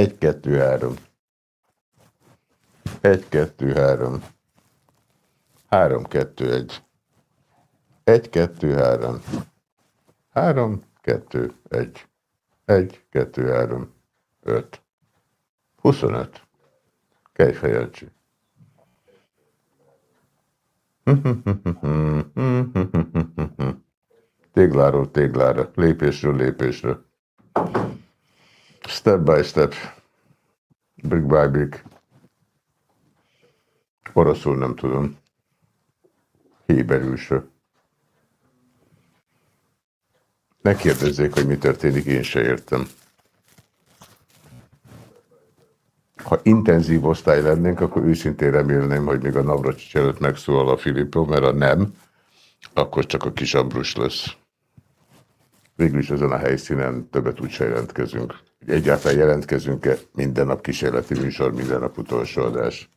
Egy, kettő, három. Egy, kettő, három. Három, kettő, egy. Egy, kettő, három. Három, kettő, egy. Egy, kettő, három, öt. Huszonöt. Kejfejelcsi. Tégláról téglára, lépésről lépésre. Step by step. Brick by brick. Oroszul nem tudom. Héberül se. Ne kérdezzék, hogy mi történik, én se értem. Ha intenzív osztály lennénk, akkor őszintén remélném, hogy még a Navracsics előtt megszólal a Filippo, mert a nem, akkor csak a kis Ambrus lesz. Végül is ezen a helyszínen többet úgyse jelentkezünk. Egyáltalán jelentkezünk-e minden nap kísérleti műsor, minden nap utolsó adás.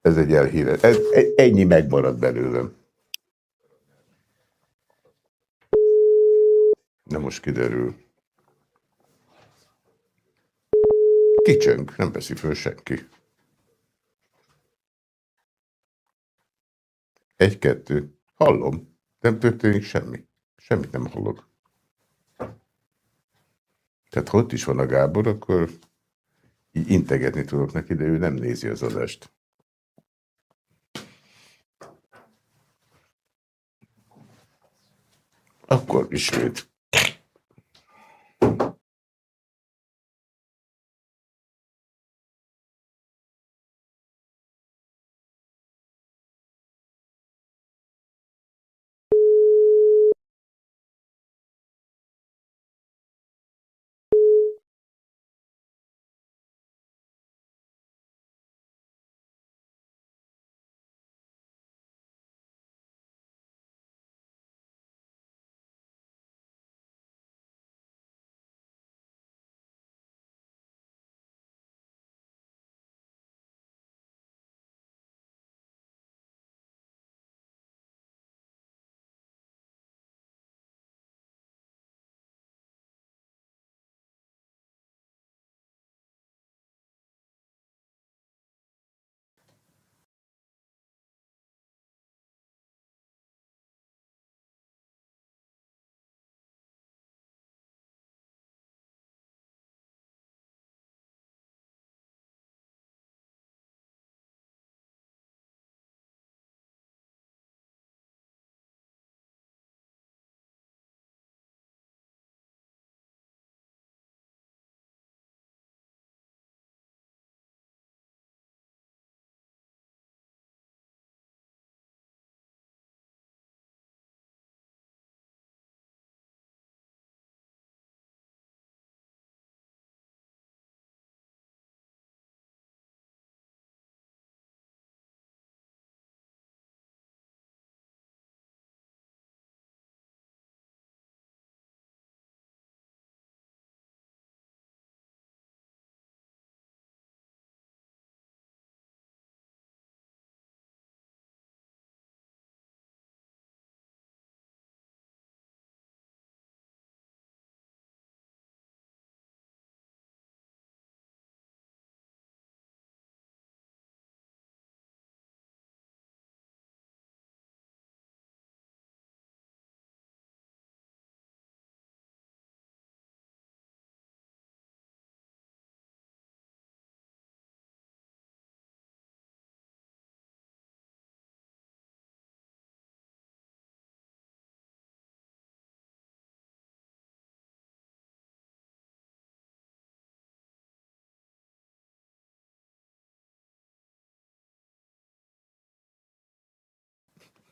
Ez egy elhíre. Ez, ennyi megmarad belőlem. Nem most kiderül. Kicsöng, nem veszi föl senki. Egy-kettő. Hallom. Nem történik semmi. Semmit nem hallok. Tehát ha ott is van a Gábor, akkor így integetni tudok neki, de ő nem nézi az adást. Akkor ismét.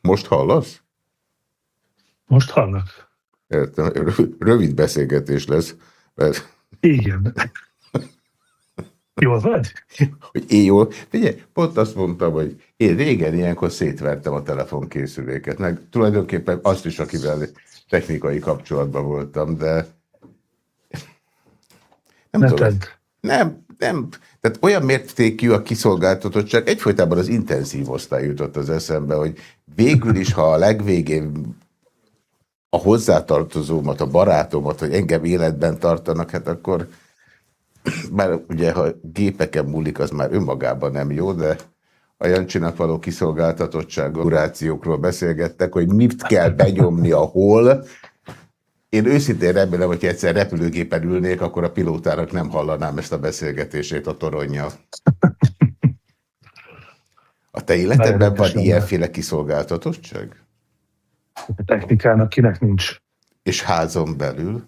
Most hallasz? Most hallak. Értem, rövid beszélgetés lesz. Mert... Igen. Jól vagy? Hogy én jól. Figyelj, pont azt mondtam, hogy én régen ilyenkor szétvertem a telefonkészüléket, meg tulajdonképpen azt is, akivel technikai kapcsolatban voltam, de nem ne tudom. Nem, nem. Tehát olyan mértékű a kiszolgáltatottság, egyfolytában az intenzív osztály jutott az eszembe, hogy végül is, ha a legvégén a hozzátartozómat, a barátomat, hogy engem életben tartanak, hát akkor már ugye, ha gépeken múlik, az már önmagában nem jó, de a Jancsinak való kiszolgáltatottság kurációkról beszélgettek, hogy mit kell benyomni a hol. Én őszintén remélem, hogy egyszer repülőgépen ülnék, akkor a pilótának nem hallanám ezt a beszélgetését a toronja. A te életedben van ilyenféle kiszolgáltatottság? A technikának kinek nincs. És házon belül?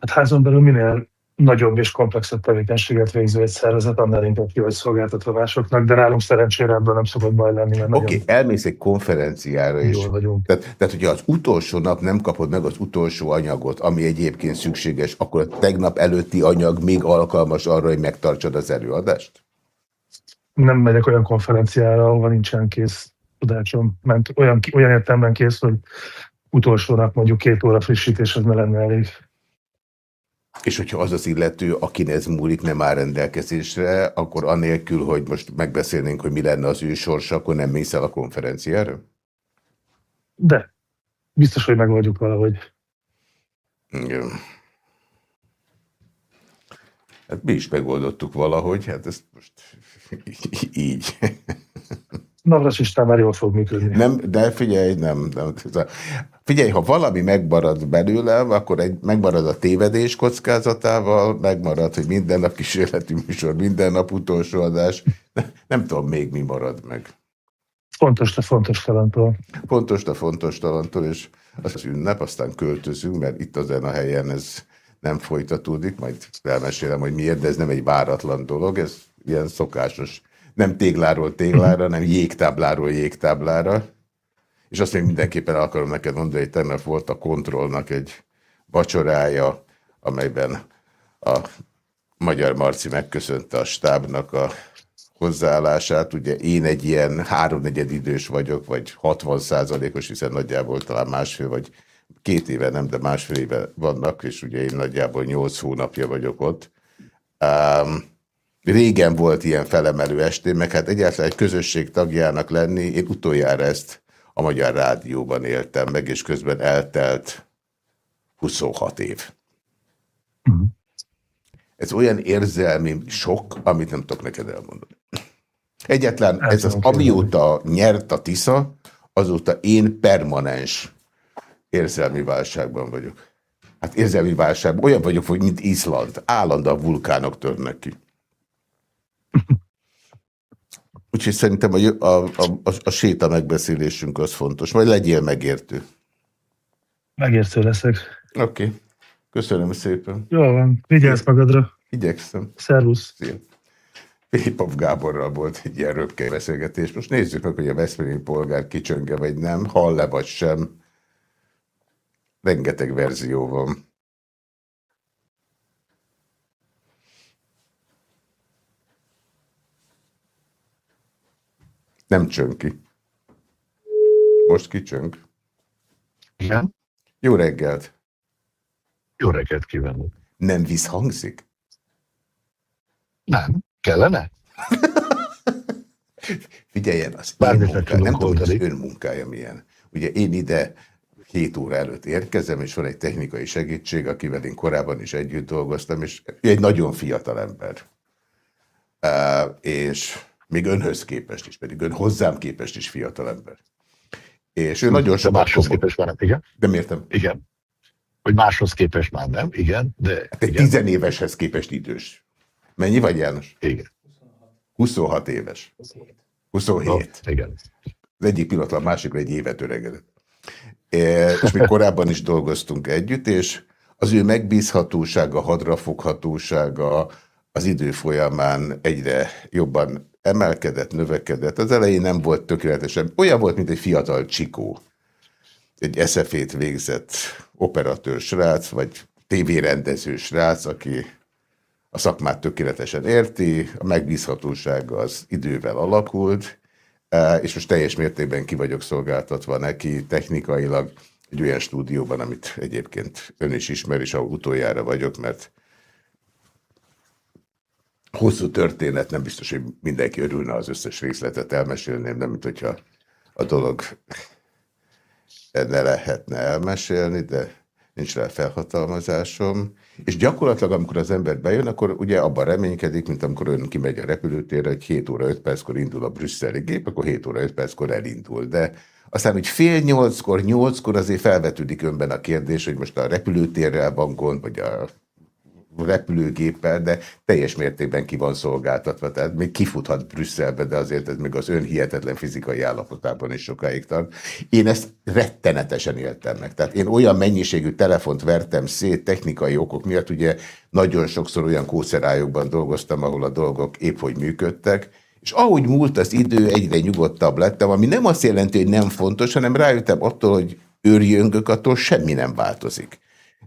Hát házon belül minél nagyobb és komplexebb tevékenységet végző egy szervezet, annál inkább ki vagy szolgáltatva másoknak, de nálunk szerencsére ebből nem szokott baj lenni. Oké, okay, elmész egy konferenciára is. Tehát, tehát, hogyha az utolsó nap nem kapod meg az utolsó anyagot, ami egyébként szükséges, akkor a tegnap előtti anyag még alkalmas arra, hogy megtartsad az előadást? Nem megyek olyan konferenciára, ahol nincsen kész tudásom, mert olyan, olyan értelemben kész, hogy utolsó nap mondjuk két óra frissítéshez ne lenne elég. És hogyha az az illető, akin ez múlik, nem áll rendelkezésre, akkor anélkül, hogy most megbeszélnénk, hogy mi lenne az ő sorsa, akkor nem mész el a konferenciára? De. Biztos, hogy megoldjuk valahogy. Igen. Hát mi is megoldottuk valahogy, hát ezt most így. Navras István már jól fog működni. Nem, de figyelj, nem, nem. Figyelj, ha valami megmarad belőlem, akkor egy, megmarad a tévedés kockázatával, megmarad, hogy minden nap kísérleti műsor, minden nap utolsó adás. Nem tudom még mi marad meg. Fontos, de fontos talantól. Fontos, de fontos talantól, és az ünnep, aztán költözünk, mert itt azon a helyen ez nem folytatódik, majd elmesélem, hogy miért, de ez nem egy váratlan dolog, ez ilyen szokásos nem tégláról téglára, hanem jégtábláról jégtáblára. És azt még mindenképpen akarom neked mondani, hogy tegnap volt a kontrollnak egy vacsorája, amelyben a Magyar Marci megköszönte a stábnak a hozzáállását. Ugye én egy ilyen háromnegyed idős vagyok, vagy 60 százalékos, hiszen nagyjából talán másfél, vagy két éve nem, de másfél éve vannak, és ugye én nagyjából nyolc hónapja vagyok ott. Um, Régen volt ilyen felemelő estén, meg hát egyáltalán egy közösség tagjának lenni, én utoljára ezt a Magyar Rádióban éltem meg, és közben eltelt 26 év. Uh-huh. Ez olyan érzelmi sok, amit nem tudok neked elmondani. Egyetlen, ez az, amióta nyert a Tisza, azóta én permanens érzelmi válságban vagyok. Hát érzelmi válságban olyan vagyok, hogy mint Izland. Állandóan vulkánok törnek ki. Úgyhogy szerintem a, a, a, a séta megbeszélésünk az fontos. Majd legyél megértő. Megértő leszek. Oké. Okay. Köszönöm szépen. Jó van. Vigyázz magadra. Igyekszem. Szervusz. Szia. Filipov Gáborral volt egy ilyen röpke beszélgetés. Most nézzük meg, hogy a Veszprémi polgár kicsönge vagy nem, hall-e vagy sem. Rengeteg verzió van. Nem csönki. Most kicsönk. Igen? Jó reggelt. Jó reggelt kívánok. Nem visszhangzik? Nem. Kellene? Figyeljen, az munkája, nem tudom, hogy az ön munkája milyen. Ugye én ide 7 óra előtt érkezem, és van egy technikai segítség, akivel én korábban is együtt dolgoztam, és egy nagyon fiatal ember. Uh, és még önhöz képest is, pedig ön hozzám képest is fiatal ember. És ő nagyon sokat... máshoz komol... képest már nem, igen. De miért nem? Igen. Hogy máshoz képest már nem, igen. De hát egy igen. tizenéveshez képest idős. Mennyi vagy János? Igen. 26 éves. 27. Oh, igen. Az egyik pillanatban a másikra egy évet öregedett. És mi korábban is dolgoztunk együtt, és az ő megbízhatósága, hadrafoghatósága az idő folyamán egyre jobban emelkedett, növekedett. Az elején nem volt tökéletesen. Olyan volt, mint egy fiatal csikó. Egy eszefét végzett operatőr srác, vagy tévérendező srác, aki a szakmát tökéletesen érti, a megbízhatósága az idővel alakult, e, és most teljes mértékben ki vagyok szolgáltatva neki technikailag egy olyan stúdióban, amit egyébként ön is ismer, és ahol utoljára vagyok, mert hosszú történet, nem biztos, hogy mindenki örülne az összes részletet elmesélném, nem mint hogyha a dolog ne lehetne elmesélni, de nincs rá felhatalmazásom, és gyakorlatilag, amikor az ember bejön, akkor ugye abban reménykedik, mint amikor ön kimegy a repülőtérre, hogy 7 óra 5 perckor indul a brüsszeli gép, akkor 7 óra 5 perckor elindul. De aztán, hogy fél nyolckor, nyolckor azért felvetődik önben a kérdés, hogy most a repülőtérrel van gond, vagy a repülőgéppel, de teljes mértékben ki van szolgáltatva. Tehát még kifuthat Brüsszelbe, de azért ez még az ön hihetetlen fizikai állapotában is sokáig tart. Én ezt rettenetesen éltem meg. Tehát én olyan mennyiségű telefont vertem szét technikai okok miatt, ugye nagyon sokszor olyan kószerájokban dolgoztam, ahol a dolgok épp hogy működtek, és ahogy múlt az idő, egyre nyugodtabb lettem, ami nem azt jelenti, hogy nem fontos, hanem rájöttem attól, hogy őrjöngök, attól semmi nem változik.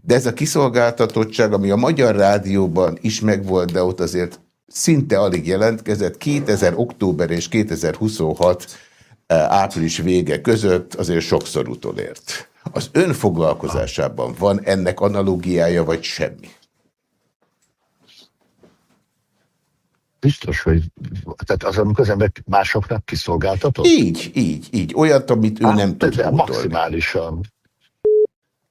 De ez a kiszolgáltatottság, ami a Magyar Rádióban is megvolt, de ott azért szinte alig jelentkezett, 2000 október és 2026 eh, április vége között azért sokszor utolért. Az önfoglalkozásában van ennek analógiája, vagy semmi? Biztos, hogy tehát az, amikor az ember másoknak kiszolgáltatott? Így, így, így. Olyat, amit ő Á, nem tud pótolni. Maximálisan.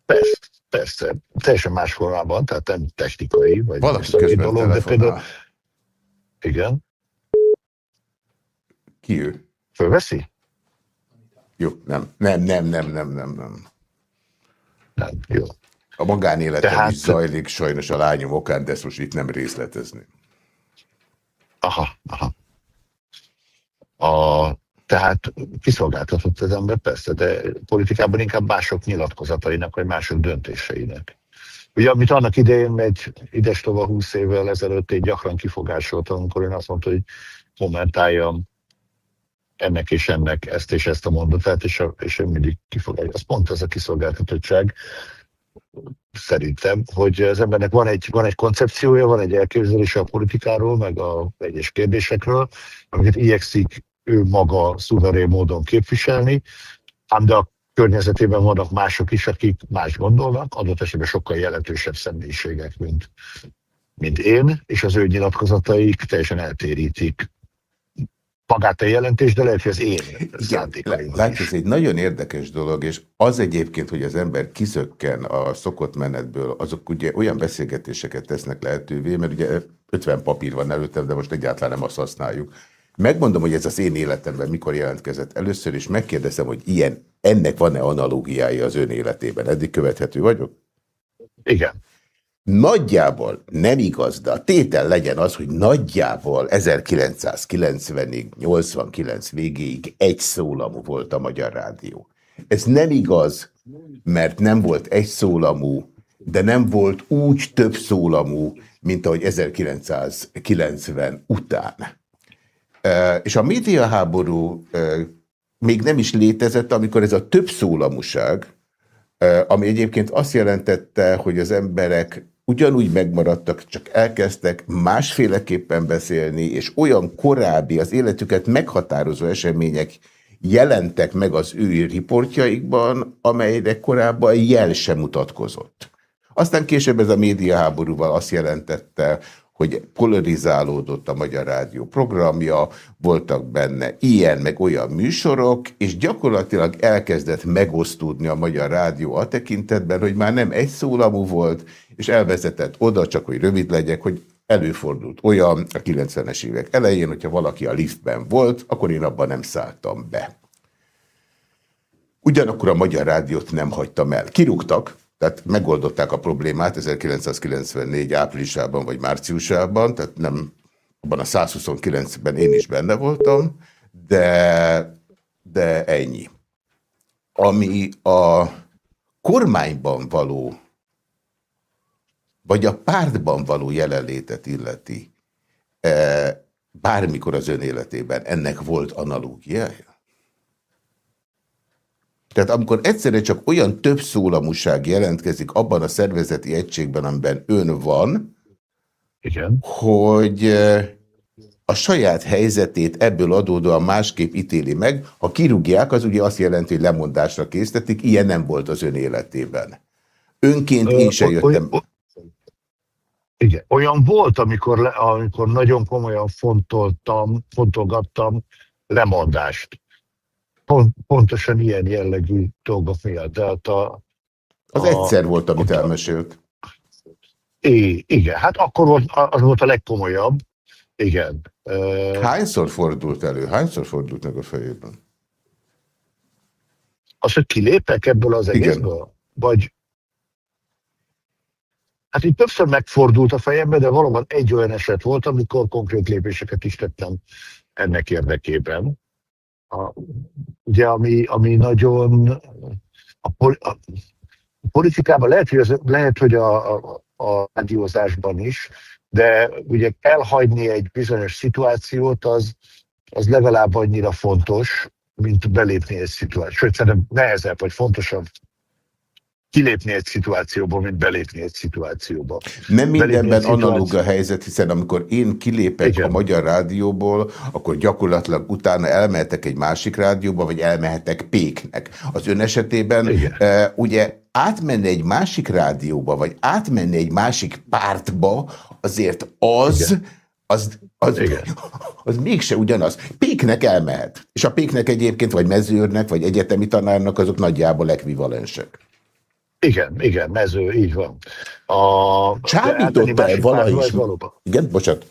Persze, persze. Teljesen más formában, tehát nem technikai, vagy Valaki közben dolog, de például... Igen. Ki ő? Fölveszi? Jó, nem, nem, nem, nem, nem, nem, nem. Nem, jó. A magánéletem Tehát... is zajlik sajnos a lányom okán, de ezt most itt nem részletezni. Aha, aha. A, tehát kiszolgáltatott az ember, persze, de politikában inkább mások nyilatkozatainak, vagy mások döntéseinek. Ugye, amit annak idején egy idestova 20 évvel ezelőtt egy gyakran kifogásoltam, amikor én azt mondta, hogy kommentáljam ennek és ennek ezt és ezt a mondatát, és, a, és én mindig kifogásoltam. Az pont ez a kiszolgáltatottság, szerintem, hogy az embernek van egy, van egy koncepciója, van egy elképzelése a politikáról, meg a egyes kérdésekről, amiket igyekszik ő maga szuverén módon képviselni, ám de a környezetében vannak mások is, akik más gondolnak, adott esetben sokkal jelentősebb személyiségek, mint, mint én, és az ő nyilatkozataik teljesen eltérítik magát a jelentést, de lehet, hogy az én szándékaim. Látja, ez egy nagyon érdekes dolog, és az egyébként, hogy az ember kiszökken a szokott menetből, azok ugye olyan beszélgetéseket tesznek lehetővé, mert ugye 50 papír van előttem, de most egyáltalán nem azt használjuk. Megmondom, hogy ez az én életemben mikor jelentkezett először, és megkérdezem, hogy ilyen, ennek van-e analógiája az ön életében. Eddig követhető vagyok? Igen. Nagyjából nem igaz, de a tétel legyen az, hogy nagyjából 1990-ig, 89 végéig egy szólamú volt a Magyar Rádió. Ez nem igaz, mert nem volt egy szólamú, de nem volt úgy több szólamú, mint ahogy 1990 után. És a médiaháború még nem is létezett, amikor ez a több szólamúság, ami egyébként azt jelentette, hogy az emberek ugyanúgy megmaradtak, csak elkezdtek másféleképpen beszélni, és olyan korábbi, az életüket meghatározó események jelentek meg az ő riportjaikban, amelyre korábban jel sem mutatkozott. Aztán később ez a médiaháborúval azt jelentette, hogy polarizálódott a Magyar Rádió programja, voltak benne ilyen meg olyan műsorok, és gyakorlatilag elkezdett megosztódni a Magyar Rádió a tekintetben, hogy már nem egy szólamú volt, és elvezetett oda, csak hogy rövid legyek, hogy előfordult olyan a 90-es évek elején, hogyha valaki a liftben volt, akkor én abban nem szálltam be. Ugyanakkor a Magyar Rádiót nem hagytam el. Kirúgtak, tehát megoldották a problémát 1994 áprilisában vagy márciusában, tehát nem abban a 129-ben én is benne voltam, de, de ennyi. Ami a kormányban való, vagy a pártban való jelenlétet illeti, eh, bármikor az ön életében ennek volt analógiája? Tehát amikor egyszerre csak olyan több szólamúság jelentkezik abban a szervezeti egységben, amiben ön van, Igen. hogy a saját helyzetét ebből adódóan másképp ítéli meg. Ha kirúgják, az ugye azt jelenti, hogy lemondásra késztetik, ilyen nem volt az ön életében. Önként én se jöttem. Igen, olyan volt, amikor, le, amikor nagyon komolyan fontoltam, fontolgattam lemondást pont, pontosan ilyen jellegű dolgok miatt. De hát a, Az a, egyszer volt, amit elmesélt. É, igen, hát akkor volt, az volt a legkomolyabb. Igen. Hányszor fordult elő? Hányszor fordult meg a fejében? Az, hogy kilépek ebből az egészből? Vagy Hát itt többször megfordult a fejembe, de valóban egy olyan eset volt, amikor konkrét lépéseket is tettem ennek érdekében. A, ugye, ami, ami nagyon a, pol, a, a politikában lehet, hogy, az, lehet, hogy a, a, a rádiózásban is, de ugye elhagyni egy bizonyos szituációt, az, az legalább annyira fontos, mint belépni egy szituációt. Sőt, szerintem nehezebb, vagy fontosabb kilépni egy szituációból, mint belépni egy szituációba. Nem mindenben analóg a helyzet, hiszen amikor én kilépek Igen. a Magyar Rádióból, akkor gyakorlatilag utána elmehetek egy másik rádióba, vagy elmehetek Péknek. Az ön esetében Igen. Uh, ugye átmenni egy másik rádióba, vagy átmenni egy másik pártba, azért az... Igen. Az, az, Igen. az mégse ugyanaz. Péknek elmehet. És a Péknek egyébként, vagy mezőrnek, vagy egyetemi tanárnak azok nagyjából ekvivalensek. Igen, igen, mező, így van. A, Csábította-e valahogy? Valóban. Igen, bocsánat.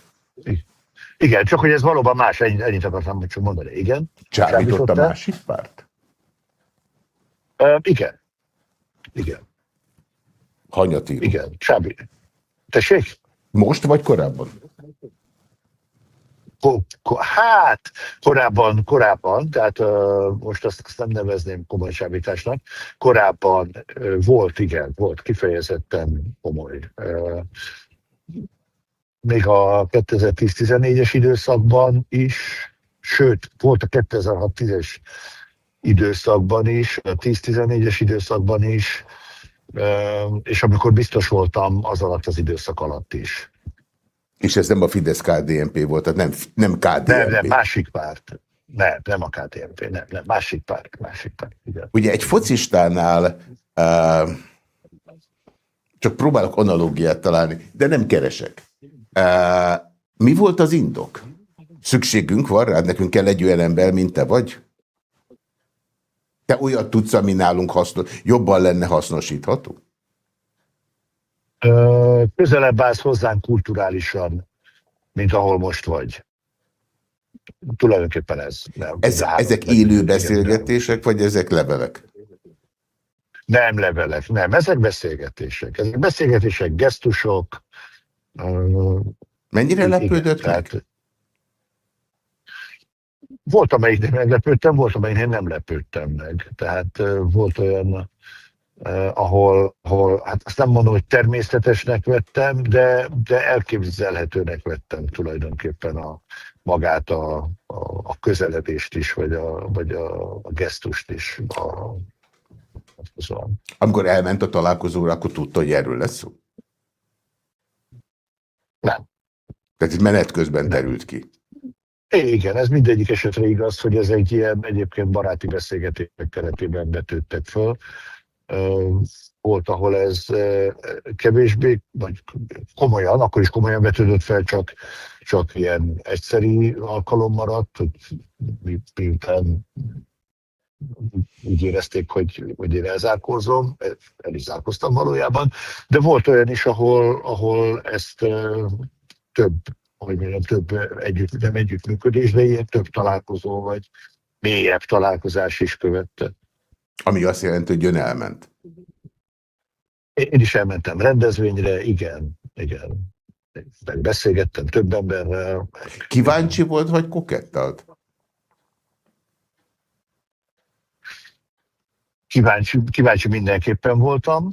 Igen, csak hogy ez valóban más, ennyit, ennyit akartam csak mondani. Igen. Csábított a másik párt? Uh, igen. Igen. Hanyat író? Igen, Csábi. Tessék? Most vagy korábban? Hát korábban, korábban, tehát uh, most azt, azt nem nevezném komoly sábításnak, korábban uh, volt, igen, volt kifejezetten komoly. Uh, még a 2010-14-es időszakban is, sőt, volt a 2006-10-es időszakban is, a 10-14-es időszakban is, és amikor biztos voltam az alatt az időszak alatt is. És ez nem a Fidesz-KDNP volt, tehát nem, nem KDNP. Nem, nem, másik párt. Nem, nem a KDNP, nem, nem, másik párt, másik párt. Igen. Ugye egy focistánál uh, csak próbálok analógiát találni, de nem keresek. Uh, mi volt az indok? Szükségünk van rá, nekünk kell egy olyan ember, mint te vagy? Te olyat tudsz, ami nálunk hasznos, jobban lenne hasznosítható? Közelebb állsz hozzánk kulturálisan, mint ahol most vagy. Tulajdonképpen ez. Nem, ez ezek élő beszélgetések, vagy ezek levelek? Nem levelek, nem. Ezek beszélgetések. Ezek beszélgetések, gesztusok. Mennyire igen, lepődött meg? Tehát, volt, amelyik meglepődtem, volt, amelyik nem lepődtem meg. Tehát volt olyan eh, ahol, ahol, hát azt nem mondom, hogy természetesnek vettem, de, de elképzelhetőnek vettem tulajdonképpen a, magát a, a, a közeledést is, vagy a, vagy a, a gesztust is. A, szóval. Amikor elment a találkozóra, akkor tudta, hogy erről lesz szó? Nem. Tehát itt menet közben nem. terült ki. Igen, ez mindegyik esetre igaz, hogy ez egy ilyen egyébként baráti beszélgetések keretében betődtek föl volt, ahol ez kevésbé, vagy komolyan, akkor is komolyan vetődött fel, csak, csak ilyen egyszeri alkalom maradt, hogy miután úgy érezték, hogy, hogy én elzárkózom, el is zárkoztam valójában, de volt olyan is, ahol, ahol ezt több, hogy mondjam, több együtt, nem együttműködés, de ilyen több találkozó, vagy mélyebb találkozás is követte. Ami azt jelenti, hogy ön elment. Én is elmentem rendezvényre, igen, igen. beszélgettem több emberrel. Kíváncsi volt, vagy kokettált? Kíváncsi, kíváncsi mindenképpen voltam.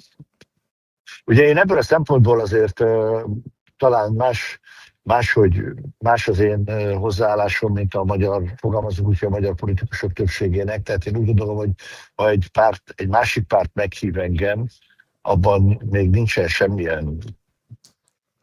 Ugye én ebből a szempontból azért talán más máshogy, más az én hozzáállásom, mint a magyar, fogalmazunk úgy, a magyar politikusok többségének. Tehát én úgy gondolom, hogy ha egy, párt, egy másik párt meghív engem, abban még nincsen semmilyen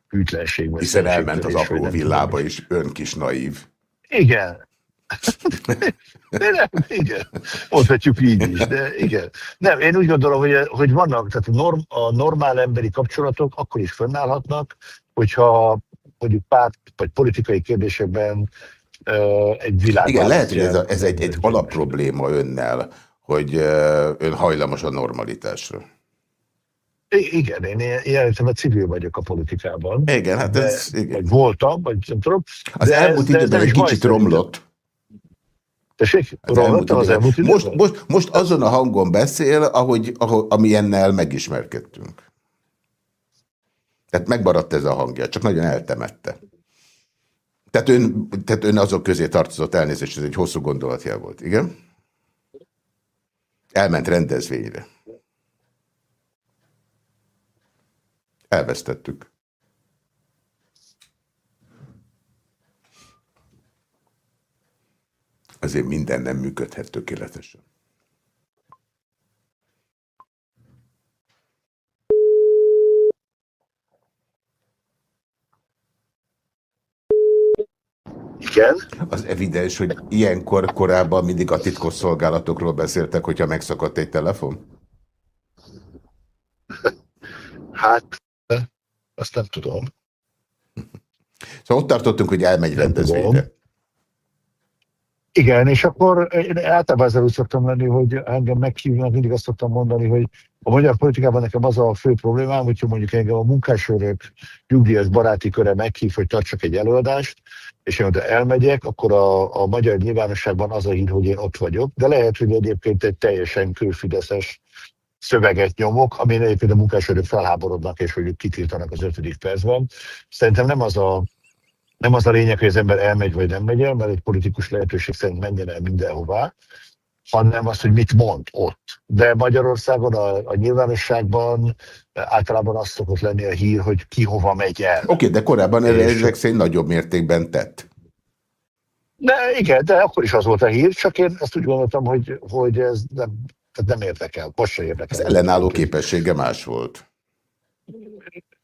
hűtlenség. Hiszen elment az apró villába is, ön kis naív. Igen. De nem, igen. Mondhatjuk így is, de igen. Nem, én úgy gondolom, hogy, hogy vannak, tehát a, norm, a normál emberi kapcsolatok akkor is fönnállhatnak, hogyha mondjuk párt vagy politikai kérdésekben egy világ. Igen, lehet, hogy ez, a, ez egy, egy alapprobléma önnel, hogy ön hajlamos a normalitásra. Igen, én ilyen a civil vagyok a politikában. Igen, hát de, ez... Igen. Vagy voltam, vagy nem tudom. Az elmúlt időben egy kicsit romlott. Tessék? Az romlott az elmúlt? Most, most, most azon a hangon beszél, ahogy, ahogy, amilyennel megismerkedtünk. Tehát megmaradt ez a hangja, csak nagyon eltemette. Tehát ön, tehát ön azok közé tartozott elnézést, ez egy hosszú gondolatjel volt, igen? Elment rendezvényre. Elvesztettük. Azért minden nem működhet tökéletesen. Igen. Az evidens, hogy ilyenkor korábban mindig a titkosszolgálatokról beszéltek, hogyha megszakadt egy telefon? Hát, azt nem tudom. Szóval ott tartottunk, hogy elmegy rendezvényre. Igen, és akkor én általában ezzel úgy szoktam lenni, hogy engem meghívnak, mindig azt szoktam mondani, hogy a magyar politikában nekem az a fő problémám, hogyha mondjuk engem a munkásörök nyugdíjas baráti köre meghív, hogy tartsak egy előadást, és én oda elmegyek, akkor a, a magyar nyilvánosságban az a hír, hogy én ott vagyok, de lehet, hogy egyébként egy teljesen külfideszes szöveget nyomok, amin egyébként a munkásörök felháborodnak, és hogy kitiltanak az ötödik percben. Szerintem nem az a nem az a lényeg, hogy az ember elmegy vagy nem megy el, mert egy politikus lehetőség szerint menjen el mindenhová, hanem az, hogy mit mond ott. De Magyarországon a, a nyilvánosságban általában az szokott lenni a hír, hogy ki hova megy el. Oké, okay, de korábban erre ezek szerint nagyobb mértékben tett. De igen, de akkor is az volt a hír, csak én ezt úgy gondoltam, hogy, hogy ez nem, tehát nem érdekel, most se érdekel. Az ellenálló képessége más volt.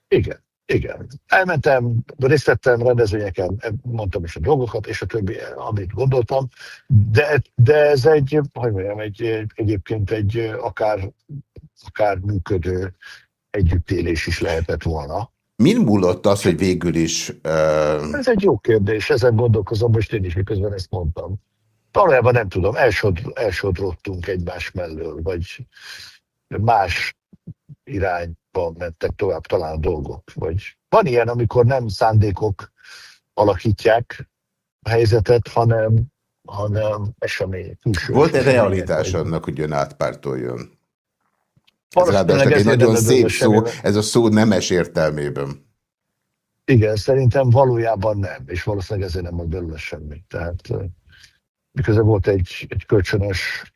Igen. Igen. Elmentem, részt vettem rendezvényeken, mondtam is a dolgokat, és a többi, amit gondoltam, de, de ez egy, hogy mondjam, egy, egy, egyébként egy akár, akár működő együttélés is lehetett volna. Min múlott az, hogy végül is... Uh... Ez egy jó kérdés, ezen gondolkozom, most én is miközben ezt mondtam. Valójában nem tudom, elsod, elsodrottunk egymás mellől, vagy más irányba mentek tovább talán dolgok. Vagy van ilyen, amikor nem szándékok alakítják a helyzetet, hanem, hanem esemény. Volt-e realitás annak, hogy ön átpártoljon? Ez ráadásul egy nagyon szép szó, ez a szó nemes értelmében. Igen, szerintem valójában nem, és valószínűleg ezért nem volt belőle semmi. Tehát miközben volt egy, egy kölcsönös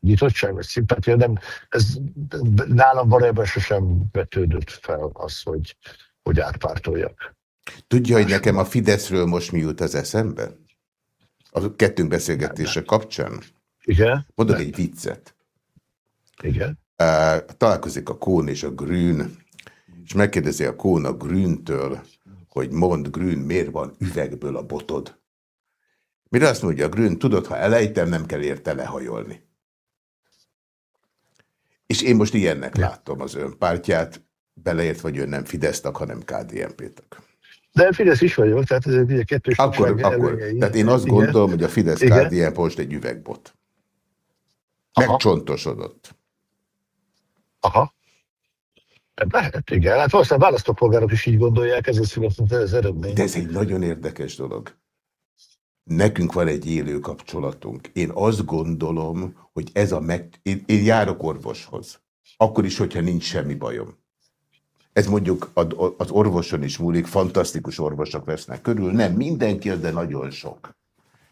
nyitottság vagy szimpátia, nem, ez nálam valójában sosem vetődött fel az, hogy, hogy átpártoljak. Tudja, hogy nekem a Fideszről most mi jut az eszembe? A kettőnk beszélgetése kapcsán? Igen. Mondok egy viccet. Igen. Találkozik a Kón és a Grün, és megkérdezi a Kón a Grüntől, hogy mond Grün, miért van üvegből a botod? Mire azt mondja a Grün, tudod, ha elejtem, nem kell érte lehajolni. És én most ilyennek látom az ön pártját, beleért, vagy ön nem Fidesztak, hanem KDNP-tak. De Fidesz is vagyok, tehát ez egy kettős Akkor, akkor. Tehát én azt Igen. gondolom, hogy a Fidesz KDNP most egy üvegbot. Megcsontosodott. Aha. Lehet, igen. Hát valószínűleg választópolgárok is így gondolják, ezért született ez eredmény. De ez egy nagyon érdekes dolog. Nekünk van egy élő kapcsolatunk. Én azt gondolom, hogy ez a meg... Én, én járok orvoshoz. Akkor is, hogyha nincs semmi bajom. Ez mondjuk az orvoson is múlik, fantasztikus orvosok lesznek körül. Nem mindenki, de nagyon sok.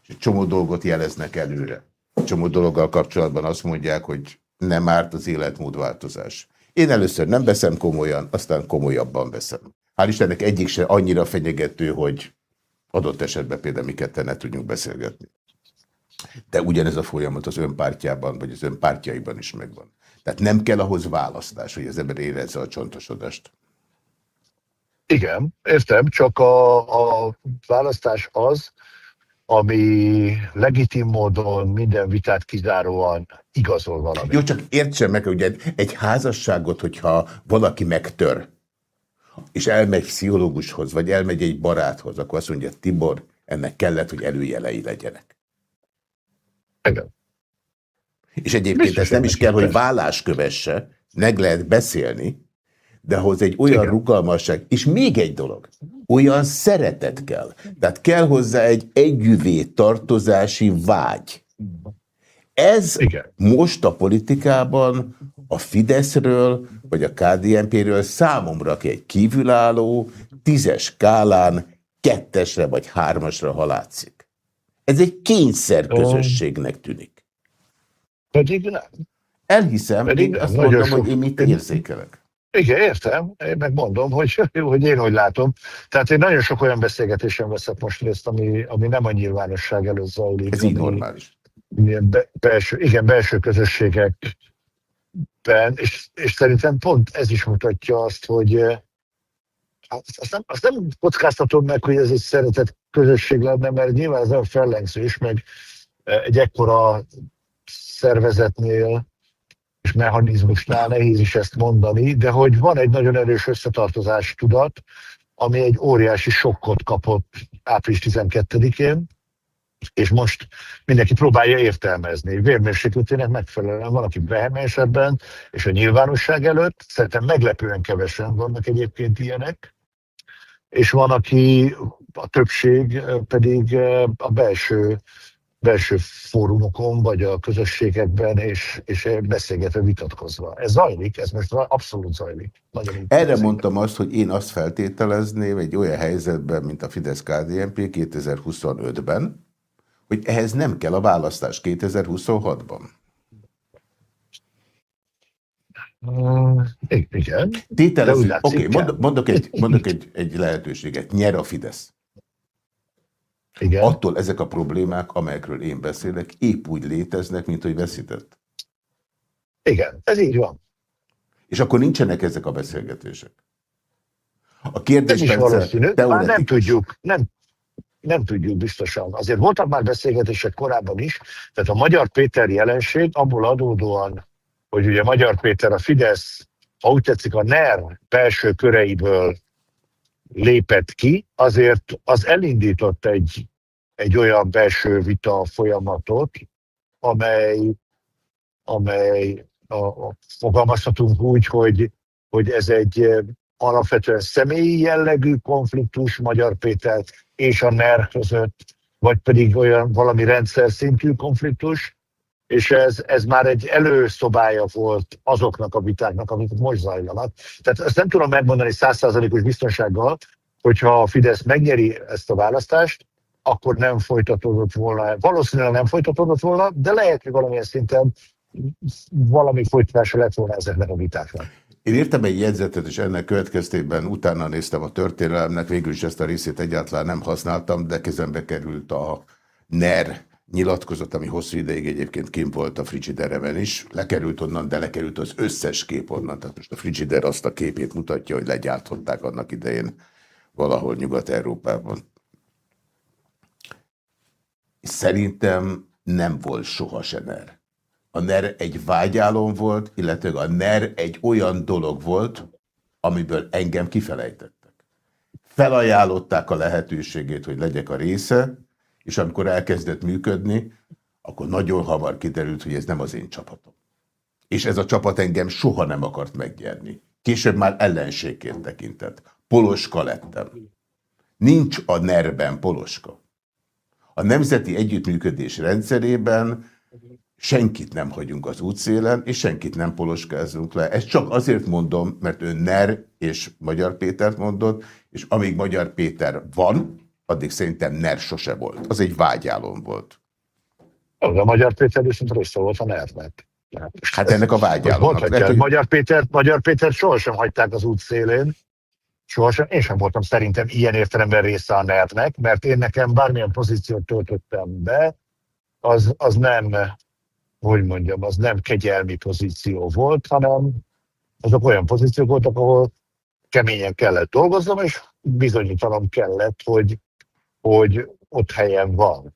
És csomó dolgot jeleznek előre. Csomó dologgal kapcsolatban azt mondják, hogy nem árt az életmódváltozás. Én először nem veszem komolyan, aztán komolyabban veszem. Hál' Istennek egyik se annyira fenyegető, hogy adott esetben például mi ketten ne tudjunk beszélgetni. De ugyanez a folyamat az önpártjában, vagy az önpártjaiban is megvan. Tehát nem kell ahhoz választás, hogy az ember érezze a csontosodást. Igen, értem, csak a, a választás az, ami legitim módon minden vitát kizáróan igazol valami. Jó, csak értsen meg, hogy egy házasságot, hogyha valaki megtör, és elmegy pszichológushoz, vagy elmegy egy baráthoz, akkor azt mondja, Tibor, ennek kellett, hogy előjelei legyenek. Igen. És egyébként ez nem is kell, hogy vállás kövesse, meg lehet beszélni, de ahhoz egy olyan Igen. rugalmasság, és még egy dolog, olyan szeretet kell. Tehát kell hozzá egy együvé tartozási vágy. Ez Igen. most a politikában a Fideszről, vagy a KDNP-ről számomra egy kívülálló, tízes skálán kettesre vagy hármasra halátszik. Ez egy kényszer közösségnek tűnik. Pedig nem. Elhiszem, Pedig én azt mondom, sok... hogy én mit érzékelek. Igen, értem. Én megmondom, hogy, hogy én hogy látom. Tehát én nagyon sok olyan beszélgetésen veszek most részt, ami, ami nem a nyilvánosság előtt zajlik. Ez így normális. Ilyen be, belső, igen, belső közösségekben, és, és szerintem pont ez is mutatja azt, hogy azt nem, azt nem kockáztatom meg, hogy ez egy szeretett közösség lenne, mert nyilván ez olyan fellengzős, meg egy ekkora szervezetnél és mechanizmusnál nehéz is ezt mondani, de hogy van egy nagyon erős összetartozás tudat, ami egy óriási sokkot kapott április 12-én, és most mindenki próbálja értelmezni. Vérmérsékletének megfelelően van, aki vehemensebben, és a nyilvánosság előtt, szerintem meglepően kevesen vannak egyébként ilyenek, és van, aki a többség pedig a belső belső fórumokon, vagy a közösségekben, és, és beszélgetve, vitatkozva. Ez zajlik, ez most abszolút zajlik. Nagyon Erre mondtam azt, hogy én azt feltételezném egy olyan helyzetben, mint a Fidesz-KDNP 2025-ben, hogy ehhez nem kell a választás 2026-ban. Uh, igen. Tételezzük, oké, okay, mondok, mondok, egy, mondok egy, egy lehetőséget. Nyer a Fidesz. Igen. Attól ezek a problémák, amelyekről én beszélek, épp úgy léteznek, mint hogy veszített. Igen, ez így van. És akkor nincsenek ezek a beszélgetések. A kérdés ez is valószínű, már nem tudjuk, nem, nem tudjuk biztosan. Azért voltak már beszélgetések korábban is, tehát a Magyar Péter jelenség abból adódóan, hogy ugye Magyar Péter a Fidesz, ha úgy tetszik, a NER belső köreiből lépett ki, azért az elindított egy, egy olyan belső vita folyamatot, amely, amely a, a, fogalmazhatunk úgy, hogy, hogy ez egy eh, alapvetően személyi jellegű konfliktus Magyar Péter és a NER között, vagy pedig olyan valami rendszer szintű konfliktus, és ez, ez már egy előszobája volt azoknak a vitáknak, amik most zajlanak. Tehát ezt nem tudom megmondani százszázalékos biztonsággal, hogyha a Fidesz megnyeri ezt a választást, akkor nem folytatódott volna, valószínűleg nem folytatódott volna, de lehet, hogy valamilyen szinten valami folytatása lett volna ezeknek a vitáknak. Én írtam egy jegyzetet, és ennek következtében utána néztem a történelemnek, végül is ezt a részét egyáltalán nem használtam, de kezembe került a NER nyilatkozat, ami hosszú ideig egyébként kim volt a Frigideremen is. Lekerült onnan, de lekerült az összes kép onnan. Tehát most a Frigider azt a képét mutatja, hogy legyártották annak idején valahol Nyugat-Európában. Szerintem nem volt soha NER. A NER egy vágyálom volt, illetve a NER egy olyan dolog volt, amiből engem kifelejtettek. Felajánlották a lehetőségét, hogy legyek a része, és amikor elkezdett működni, akkor nagyon hamar kiderült, hogy ez nem az én csapatom. És ez a csapat engem soha nem akart megnyerni. Később már ellenségként tekintett. Poloska lettem. Nincs a nerben Poloska. A Nemzeti Együttműködés rendszerében senkit nem hagyunk az útszélen, és senkit nem poloskázunk le. Ezt csak azért mondom, mert ön NER és Magyar Pétert mondott, és amíg Magyar Péter van, addig szerintem NER sose volt. Az egy vágyálom volt. A Magyar Péter viszont része volt a NER-nek. Hát ennek a vágyálomnak. Lehet, hogy... Magyar Péter, Magyar Péter sohasem hagyták az útszélén, sohasem, én sem voltam szerintem ilyen értelemben része a NER-nek, mert én nekem bármilyen pozíciót töltöttem be, az, az nem, hogy mondjam, az nem kegyelmi pozíció volt, hanem azok olyan pozíciók voltak, ahol keményen kellett dolgoznom, és bizonyítanom kellett, hogy, hogy ott helyen van.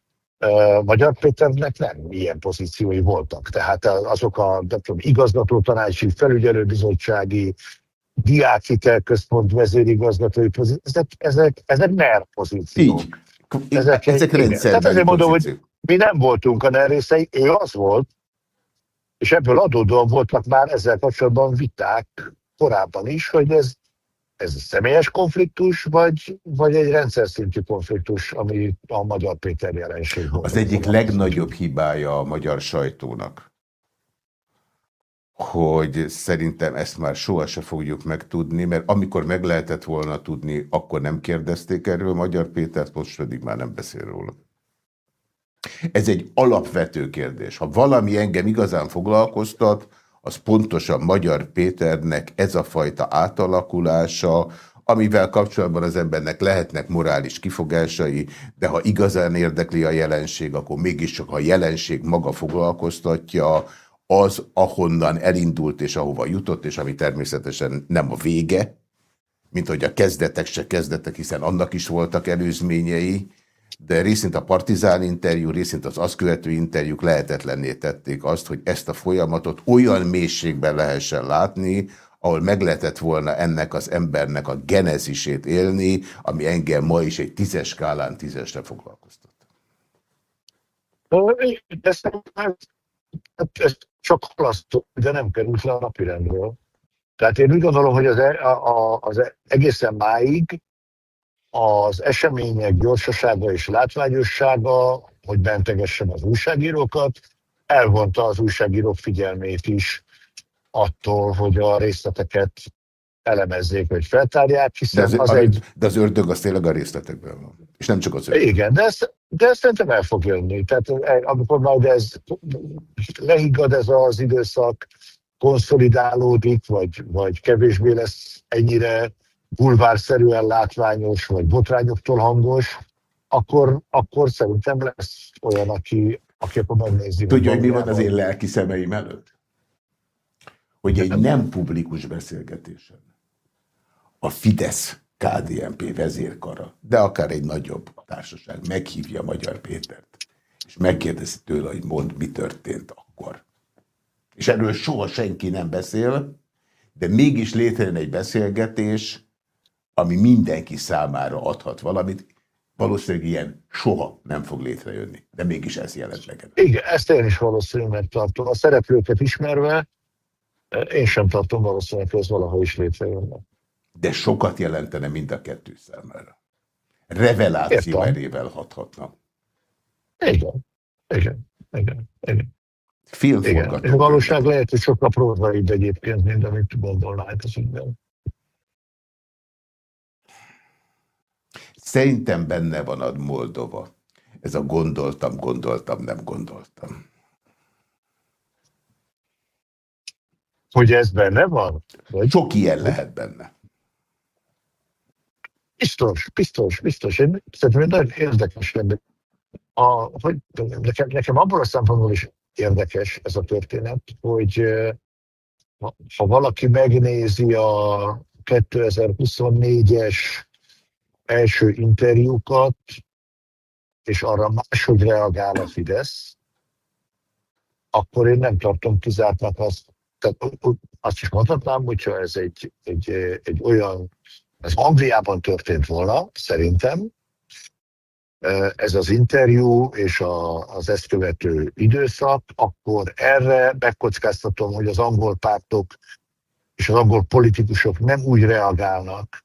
Magyar Péternek nem ilyen pozíciói voltak. Tehát azok a nem tudom, igazgató tanácsi, felügyelőbizottsági, diákhitel központ vezérigazgatói pozíciók, ezek, ezek, ezek NER pozíciók. Így. Ezek, ezek rendszerben Tehát mondom, hogy mi nem voltunk a NER részei, ő az volt, És ebből adódóan voltak már ezzel kapcsolatban viták korábban is, hogy ez, ez a személyes konfliktus, vagy, vagy egy rendszer szintű konfliktus, ami a Magyar Péter jelenség volt. Az egyik legnagyobb hibája a magyar sajtónak, hogy szerintem ezt már soha se fogjuk megtudni, mert amikor meg lehetett volna tudni, akkor nem kérdezték erről Magyar Pétert, most pedig már nem beszél róla. Ez egy alapvető kérdés. Ha valami engem igazán foglalkoztat, az pontosan Magyar Péternek ez a fajta átalakulása, amivel kapcsolatban az embernek lehetnek morális kifogásai, de ha igazán érdekli a jelenség, akkor mégiscsak a jelenség maga foglalkoztatja, az, ahonnan elindult és ahova jutott, és ami természetesen nem a vége, mint hogy a kezdetek se kezdetek, hiszen annak is voltak előzményei, de részint a partizán interjú, részint az azt követő interjúk lehetetlenné tették azt, hogy ezt a folyamatot olyan mélységben lehessen látni, ahol meg lehetett volna ennek az embernek a genezisét élni, ami engem ma is egy tízes skálán tízesre foglalkoztat. Ezt, ezt csak halasztó, de nem került le a napirendről. Tehát én úgy gondolom, hogy az, e, a, az egészen máig az események gyorsasága és látványossága, hogy bentegessen az újságírókat, elvonta az újságírók figyelmét is attól, hogy a részleteket elemezzék, vagy feltárják, hiszen de az, az egy... De az ördög az tényleg a részletekben van. És nem csak az ördög. Igen, de ezt, de ezt szerintem el fog jönni. Tehát eh, amikor majd ez lehiggad ez az időszak, konszolidálódik, vagy, vagy kevésbé lesz ennyire bulvárszerűen látványos, vagy botrányoktól hangos, akkor, akkor szerintem lesz olyan, aki, aki akkor megnézi. Tudja, hogy mi van az én lelki szemeim előtt? Hogy egy nem publikus beszélgetésen a Fidesz KDNP vezérkara, de akár egy nagyobb társaság meghívja Magyar Pétert, és megkérdezi tőle, hogy mond, mi történt akkor. És erről soha senki nem beszél, de mégis létrejön egy beszélgetés, ami mindenki számára adhat valamit, valószínűleg ilyen soha nem fog létrejönni, de mégis ez jelent neked. Igen, ezt én is valószínűleg tartom. A szereplőket ismerve, én sem tartom valószínűleg, hogy ez valaha is létrejönne. De sokat jelentene mind a kettő számára. Reveláció erével hathatna. Igen, igen, igen, igen. Filmforgató. Igen. valóság lehet, hogy sokkal prózaibb egyébként, mint amit gondolná ez ügyben. Szerintem benne van a Moldova. Ez a gondoltam, gondoltam, nem gondoltam. Hogy ez benne van? Vagy? Sok ilyen lehet benne. Biztos, biztos, biztos. Én szerintem nagyon érdekes lenne. A, hogy, nekem, nekem abból a szempontból is érdekes ez a történet, hogy ha valaki megnézi a 2024-es első interjúkat, és arra máshogy reagál a Fidesz, akkor én nem tartom kizártnak azt, tehát azt is mondhatnám, hogyha ez egy, egy, egy olyan, ez Angliában történt volna, szerintem, ez az interjú és a, az ezt követő időszak, akkor erre megkockáztatom, hogy az angol pártok és az angol politikusok nem úgy reagálnak,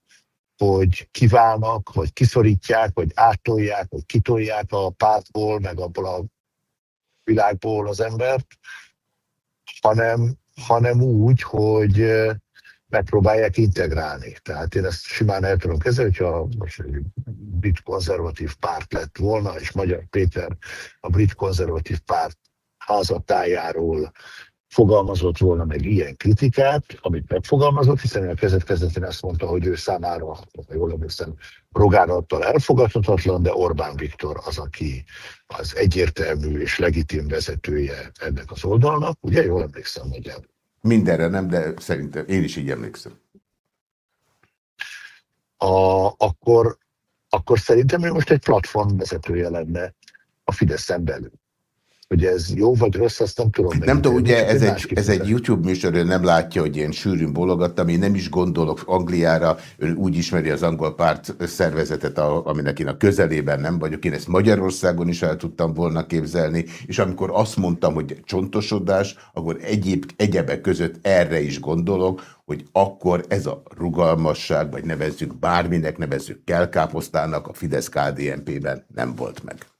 hogy kiválnak, vagy kiszorítják, vagy átolják, vagy kitolják a pártból, meg abból a világból az embert, hanem, hanem úgy, hogy megpróbálják integrálni. Tehát én ezt simán el tudom kezelni, hogyha most egy brit konzervatív párt lett volna, és Magyar Péter a brit konzervatív párt házatájáról fogalmazott volna meg ilyen kritikát, amit megfogalmazott, hiszen a kezet kezdetén azt mondta, hogy ő számára, ha jól emlékszem, Rogárattal elfogadhatatlan, de Orbán Viktor az, aki az egyértelmű és legitim vezetője ennek az oldalnak. Ugye jól emlékszem, hogy Mindenre nem, de szerintem én is így emlékszem. A, akkor, akkor szerintem ő most egy platform vezetője lenne a Fideszen belül. Hogy ez jó vagy rossz, azt nem tudom. Nem tudom, ugye ez egy, ez egy YouTube műsor, ő nem látja, hogy én sűrűn bologattam, én nem is gondolok Angliára, ő úgy ismeri az angol párt szervezetet, aminek én a közelében nem vagyok, én ezt Magyarországon is el tudtam volna képzelni, és amikor azt mondtam, hogy csontosodás, akkor egyéb, egyebek között erre is gondolok, hogy akkor ez a rugalmasság, vagy nevezzük bárminek, nevezzük kelkáposztának a Fidesz-KDNP-ben nem volt meg.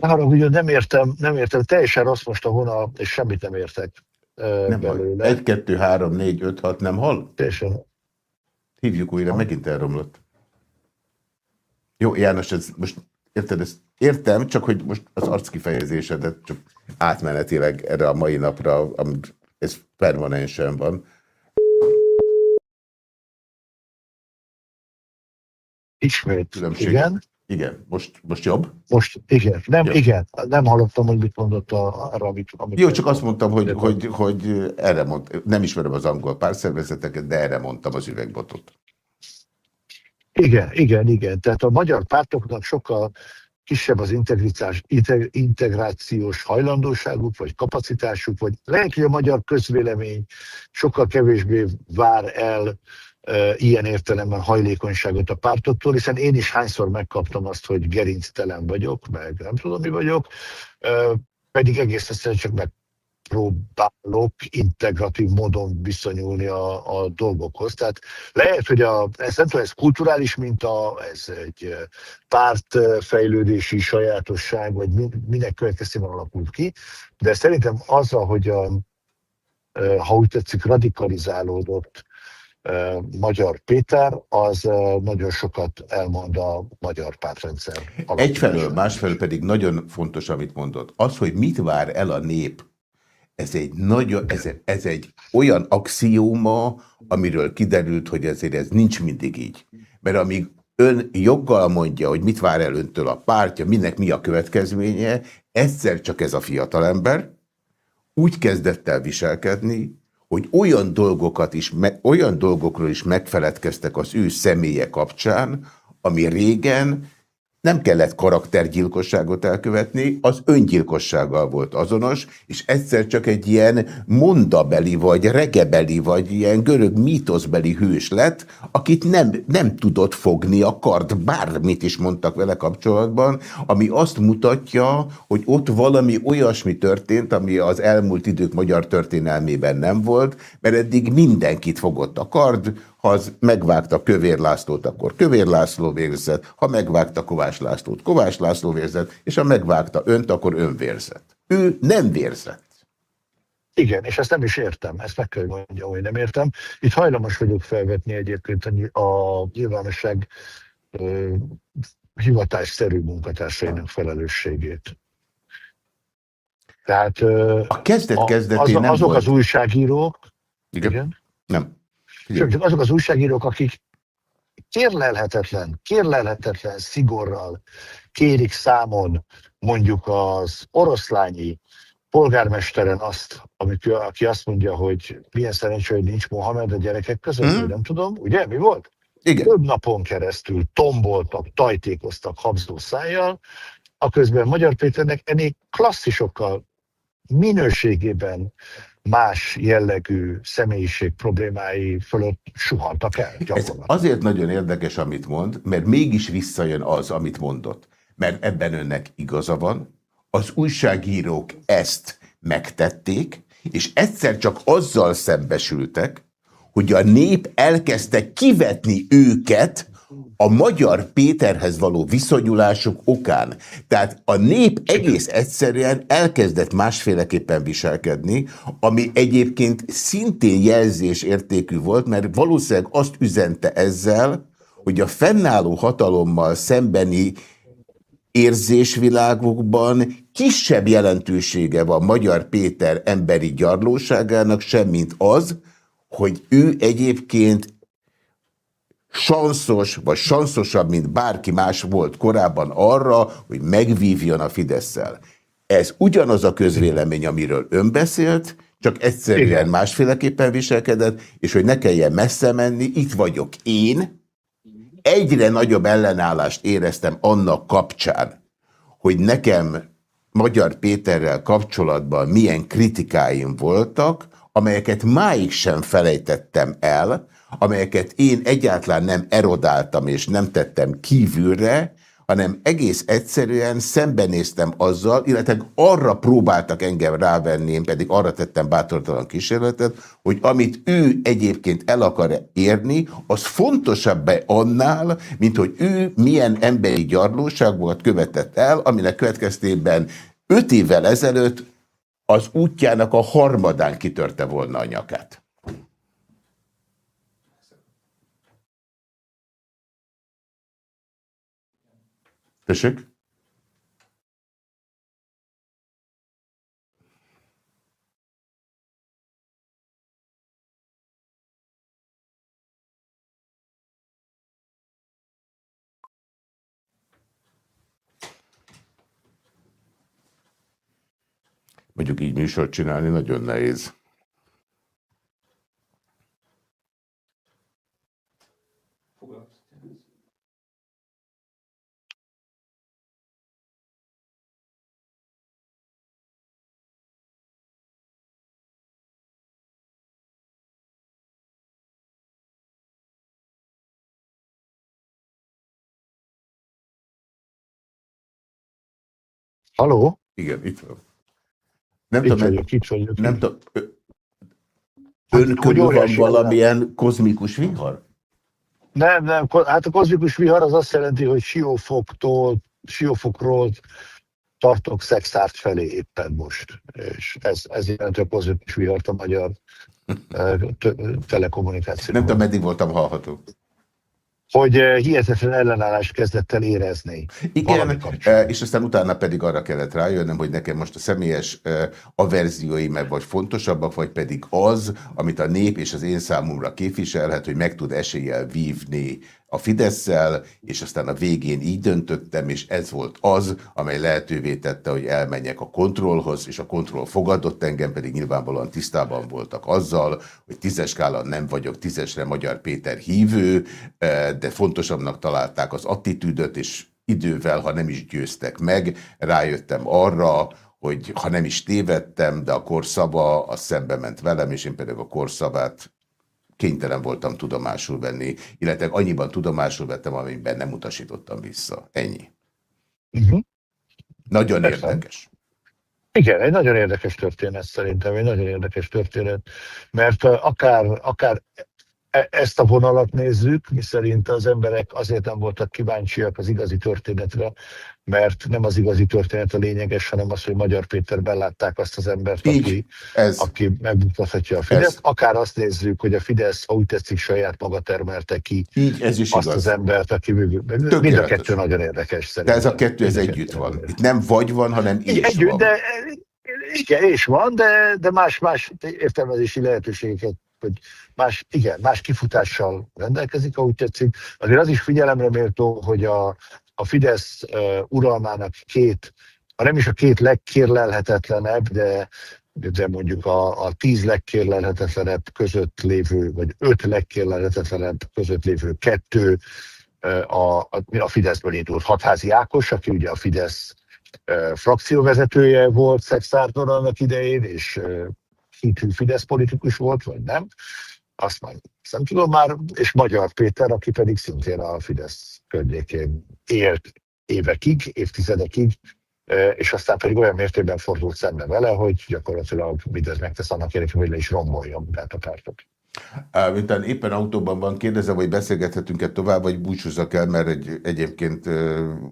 Arra, hogy nem értem, nem értem, teljesen rossz most a honal, és semmit nem értek nem belőle. Egy, kettő, három, négy, öt, hat, nem hall? Teljesen. Hívjuk újra, megint elromlott. Jó, János, ez most érted, ezt értem, csak hogy most az arckifejezésedet csak átmenetileg erre a mai napra, ez permanensen van. Ismét, Különbség. igen. Igen, most, most jobb? Most, igen. Nem, jobb. igen. Nem hallottam, hogy mit mondott a, arra, amit, amit... Jó, csak azt mondtam, hogy, hogy, hogy erre mond, nem ismerem az angol párszervezeteket, de erre mondtam az üvegbotot. Igen, igen, igen. Tehát a magyar pártoknak sokkal kisebb az integrációs hajlandóságuk, vagy kapacitásuk, vagy lehet, hogy a magyar közvélemény sokkal kevésbé vár el ilyen értelemben hajlékonyságot a pártoktól, hiszen én is hányszor megkaptam azt, hogy gerinctelen vagyok, meg nem tudom mi vagyok, pedig egész egyszerűen csak megpróbálok integratív módon viszonyulni a, a dolgokhoz. Tehát lehet, hogy a, ez nem tudom, ez kulturális minta, ez egy pártfejlődési sajátosság, vagy minek következtében alakult ki, de szerintem azzal, hogy a, ha úgy tetszik, radikalizálódott Magyar Péter, az nagyon sokat elmond a magyar pártrendszer. Egyfelől, másfelől pedig nagyon fontos, amit mondott. Az, hogy mit vár el a nép, ez egy, nagyon, ez, ez egy olyan axióma, amiről kiderült, hogy ezért ez nincs mindig így. Mert amíg ön joggal mondja, hogy mit vár el öntől a pártja, minek mi a következménye, egyszer csak ez a fiatalember úgy kezdett el viselkedni, hogy olyan dolgokat is, olyan dolgokról is megfeledkeztek az ő személye kapcsán, ami régen nem kellett karaktergyilkosságot elkövetni, az öngyilkossággal volt azonos, és egyszer csak egy ilyen mondabeli, vagy regebeli, vagy ilyen görög mítoszbeli hős lett, akit nem, nem tudott fogni a kard, bármit is mondtak vele kapcsolatban, ami azt mutatja, hogy ott valami olyasmi történt, ami az elmúlt idők magyar történelmében nem volt, mert eddig mindenkit fogott a kard, ha az megvágta Kövér Lászlót, akkor Kövér László vérzett, ha megvágta Kovács Lászlót, Kovács László vérzett, és ha megvágta önt, akkor ön vérzett. Ő nem vérzett. Igen, és ezt nem is értem, ezt meg kell mondjam, hogy nem értem. Itt hajlamos vagyok felvetni egyébként a nyilvánosság ö, hivatásszerű munkatársainak felelősségét. Tehát a kezdet kezdetén az, nem azok volt. az újságírók, igen, igen nem. Sőt, csak azok az újságírók, akik kérlelhetetlen, kérlelhetetlen szigorral kérik számon mondjuk az oroszlányi polgármesteren azt, amit, aki azt mondja, hogy milyen szerencsé, hogy nincs Mohamed a gyerekek között, hmm. nem tudom, ugye, mi volt? Igen. Több napon keresztül tomboltak, tajtékoztak habzdó szájjal, aközben Magyar Péternek ennél klasszisokkal minőségében más jellegű személyiség problémái fölött suhantak el. Ez azért nagyon érdekes, amit mond, mert mégis visszajön az, amit mondott. Mert ebben önnek igaza van, az újságírók ezt megtették, és egyszer csak azzal szembesültek, hogy a nép elkezdte kivetni őket a magyar Péterhez való viszonyulásuk okán. Tehát a nép egész egyszerűen elkezdett másféleképpen viselkedni, ami egyébként szintén jelzés értékű volt, mert valószínűleg azt üzente ezzel, hogy a fennálló hatalommal szembeni érzésvilágukban kisebb jelentősége van Magyar Péter emberi gyarlóságának, semmint az, hogy ő egyébként sanszos, vagy sanszosabb, mint bárki más volt korábban arra, hogy megvívjon a fidesz -szel. Ez ugyanaz a közvélemény, amiről ön beszélt, csak egyszerűen Igen. másféleképpen viselkedett, és hogy ne kelljen messze menni, itt vagyok én, egyre nagyobb ellenállást éreztem annak kapcsán, hogy nekem Magyar Péterrel kapcsolatban milyen kritikáim voltak, amelyeket máig sem felejtettem el, amelyeket én egyáltalán nem erodáltam és nem tettem kívülre, hanem egész egyszerűen szembenéztem azzal, illetve arra próbáltak engem rávenni, én pedig arra tettem bátortalan kísérletet, hogy amit ő egyébként el akar érni, az fontosabb be annál, mint hogy ő milyen emberi gyarlóságokat követett el, aminek következtében öt évvel ezelőtt az útjának a harmadán kitörte volna a nyakát. Tessék? Mondjuk így műsort csinálni nagyon nehéz. Haló? Igen, itt van. Nem itt tudom, vagyok, itt vagyok. Nem tudom. Ön hát, körül van valamilyen nem. kozmikus vihar? Nem, nem. Hát a kozmikus vihar az azt jelenti, hogy siófoktól, siófokról tartok szexárt felé éppen most. És ez, ez jelenti a kozmikus vihart a magyar telekommunikáció. Nem tudom, meddig voltam hallható hogy eh, hihetetlen ellenállást kezdett el érezni. Igen, eh, és aztán utána pedig arra kellett rájönnöm, hogy nekem most a személyes eh, averzióim meg vagy fontosabbak, vagy pedig az, amit a nép és az én számomra képviselhet, hogy meg tud eséllyel vívni a fidesz és aztán a végén így döntöttem, és ez volt az, amely lehetővé tette, hogy elmenjek a kontrollhoz, és a kontroll fogadott engem, pedig nyilvánvalóan tisztában voltak azzal, hogy tízes skálán nem vagyok tízesre Magyar Péter hívő, eh, de fontosabbnak találták az attitűdöt, és idővel, ha nem is győztek meg, rájöttem arra, hogy ha nem is tévedtem, de a korszava az szembe ment velem, és én pedig a korszavát kénytelen voltam tudomásul venni, illetve annyiban tudomásul vettem, amiben nem utasítottam vissza. Ennyi. Uh mhm. -huh. Nagyon Persze. érdekes. Igen, egy nagyon érdekes történet szerintem, egy nagyon érdekes történet, mert akár, akár E, ezt a vonalat nézzük, miszerint az emberek azért nem voltak kíváncsiak az igazi történetre, mert nem az igazi történet a lényeges, hanem az, hogy Magyar Péter belátták azt az embert, Így, aki, ez. aki megmutathatja a Fidesz. Akár azt nézzük, hogy a Fidesz, ha úgy tetszik, saját maga termelte ki Így, ez is azt igaz. az embert, aki mögött. Mind a kettő nagyon érdekes szerintem. De ez a kettő, ez együtt van. Itt nem vagy van, hanem így együtt, van. De, igen, és van, de, de más, más értelmezési lehetőségeket hogy más, igen, más kifutással rendelkezik, ahogy tetszik. Azért az is figyelemre méltó, hogy a, a Fidesz uralmának két, ha nem is a két legkérlelhetetlenebb, de de mondjuk a, a tíz legkérlelhetetlenebb között lévő, vagy öt legkérlelhetetlenebb között lévő kettő a, a Fideszből indult. Hatházi Ákos, aki ugye a Fidesz frakcióvezetője volt Szexárton annak idején, és hitű Fidesz politikus volt, vagy nem, azt már nem tudom már, és Magyar Péter, aki pedig szintén a Fidesz környékén élt évekig, évtizedekig, és aztán pedig olyan mértékben fordult szembe vele, hogy gyakorlatilag mindez megtesz annak érdekében, hogy le is romboljon mindent a pártok. Miután éppen autóban van, kérdezem, hogy beszélgethetünk-e tovább, vagy búcsúzzak el, mert egy, egyébként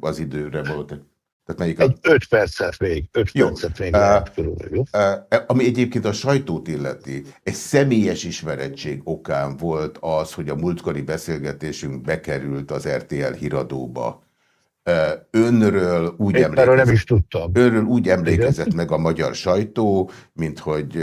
az időre volt egy tehát melyik a... Egy öt percet még, öt jó. percet még uh, lehet körülbelül. Uh, ami egyébként a sajtót illeti, egy személyes ismerettség okán volt az, hogy a múltkori beszélgetésünk bekerült az RTL híradóba. Uh, önről úgy emlékezett, nem is tudtam. Önről úgy emlékezett Igen? meg a magyar sajtó, mint hogy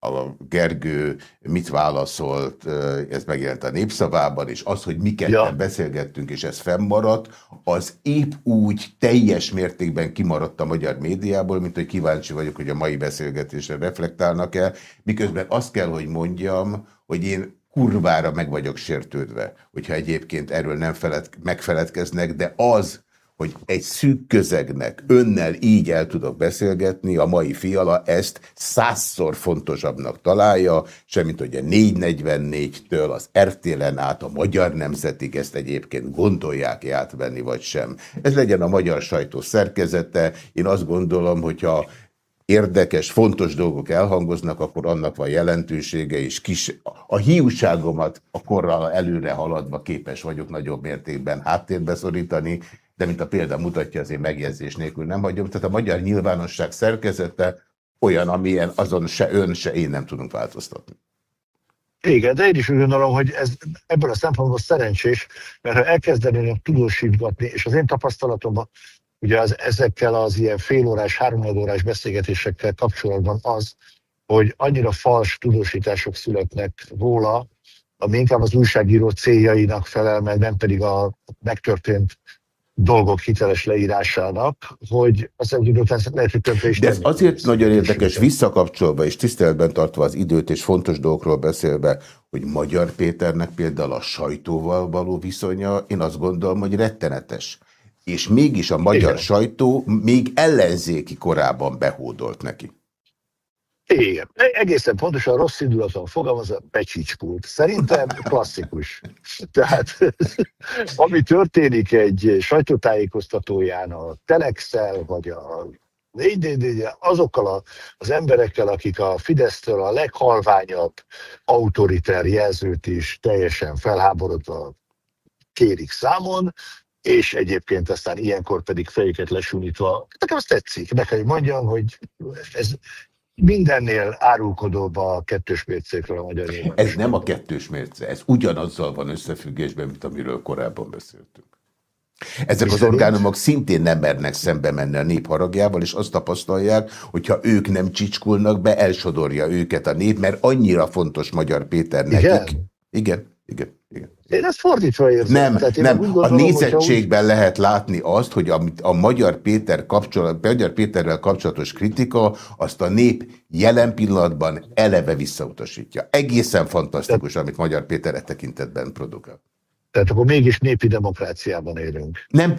a Gergő mit válaszolt, ez megjelent a népszavában, és az, hogy mi ketten ja. beszélgettünk, és ez fennmaradt, az épp úgy teljes mértékben kimaradt a magyar médiából, mint hogy kíváncsi vagyok, hogy a mai beszélgetésre reflektálnak-e, miközben azt kell, hogy mondjam, hogy én kurvára meg vagyok sértődve, hogyha egyébként erről nem feled, megfeledkeznek, de az, hogy egy szűk közegnek önnel így el tudok beszélgetni, a mai fiala ezt százszor fontosabbnak találja, semmint hogy a 444-től az RTL-en át a Magyar Nemzetig ezt egyébként gondolják -e átvenni, vagy sem. Ez legyen a magyar sajtó szerkezete. Én azt gondolom, hogyha érdekes, fontos dolgok elhangoznak, akkor annak van jelentősége, és kis, a hiúságomat a korral előre haladva képes vagyok nagyobb mértékben háttérbe szorítani, de mint a példa mutatja, azért megjegyzés nélkül nem hagyom. Tehát a magyar nyilvánosság szerkezete olyan, amilyen azon se ön, se én nem tudunk változtatni. Igen, de én is úgy gondolom, hogy ez ebből a szempontból szerencsés, mert ha elkezdenének tudósítgatni, és az én tapasztalatomban ugye az, ezekkel az ilyen félórás, háromórás beszélgetésekkel kapcsolatban az, hogy annyira fals tudósítások születnek róla, ami inkább az újságíró céljainak felel meg, nem pedig a megtörtént dolgok hiteles leírásának, hogy az egy idő után lehet, hogy többé is De ez azért nagyon érdekes, visszakapcsolva és tiszteletben tartva az időt és fontos dolgokról beszélve, hogy Magyar Péternek például a sajtóval való viszonya, én azt gondolom, hogy rettenetes. És mégis a magyar Igen. sajtó még ellenzéki korában behódolt neki. Igen, egészen pontosan rossz indulaton fogalmaz a pecsicspult. Szerintem klasszikus. Tehát ami történik egy sajtótájékoztatóján a Telexel, vagy a azokkal az emberekkel, akik a Fidesztől a leghalványabb autoriter jelzőt is teljesen felháborodva kérik számon, és egyébként aztán ilyenkor pedig fejüket lesúnyítva, nekem azt tetszik, meg kell mondjam, hogy ez mindennél árulkodóbb a kettős mércékről a magyar nyilván. Ez nem a kettős mérce, ez ugyanazzal van összefüggésben, mint amiről korábban beszéltünk. Ezek az orgánumok szintén nem mernek szembe menni a nép haragjával, és azt tapasztalják, hogyha ők nem csicskulnak be, elsodorja őket a nép, mert annyira fontos Magyar Péter nekik. Igen? Igen, igen. igen. Én ezt fordítva érzem. Nem, Tehát nem. Gondolom, a nézettségben úgy... lehet látni azt, hogy a, a Magyar, Péter kapcsolat, Magyar Péterrel kapcsolatos kritika azt a nép jelen pillanatban eleve visszautasítja. Egészen fantasztikus, amit Magyar Péter e tekintetben produkál. Tehát akkor mégis népi demokráciában élünk. Nem,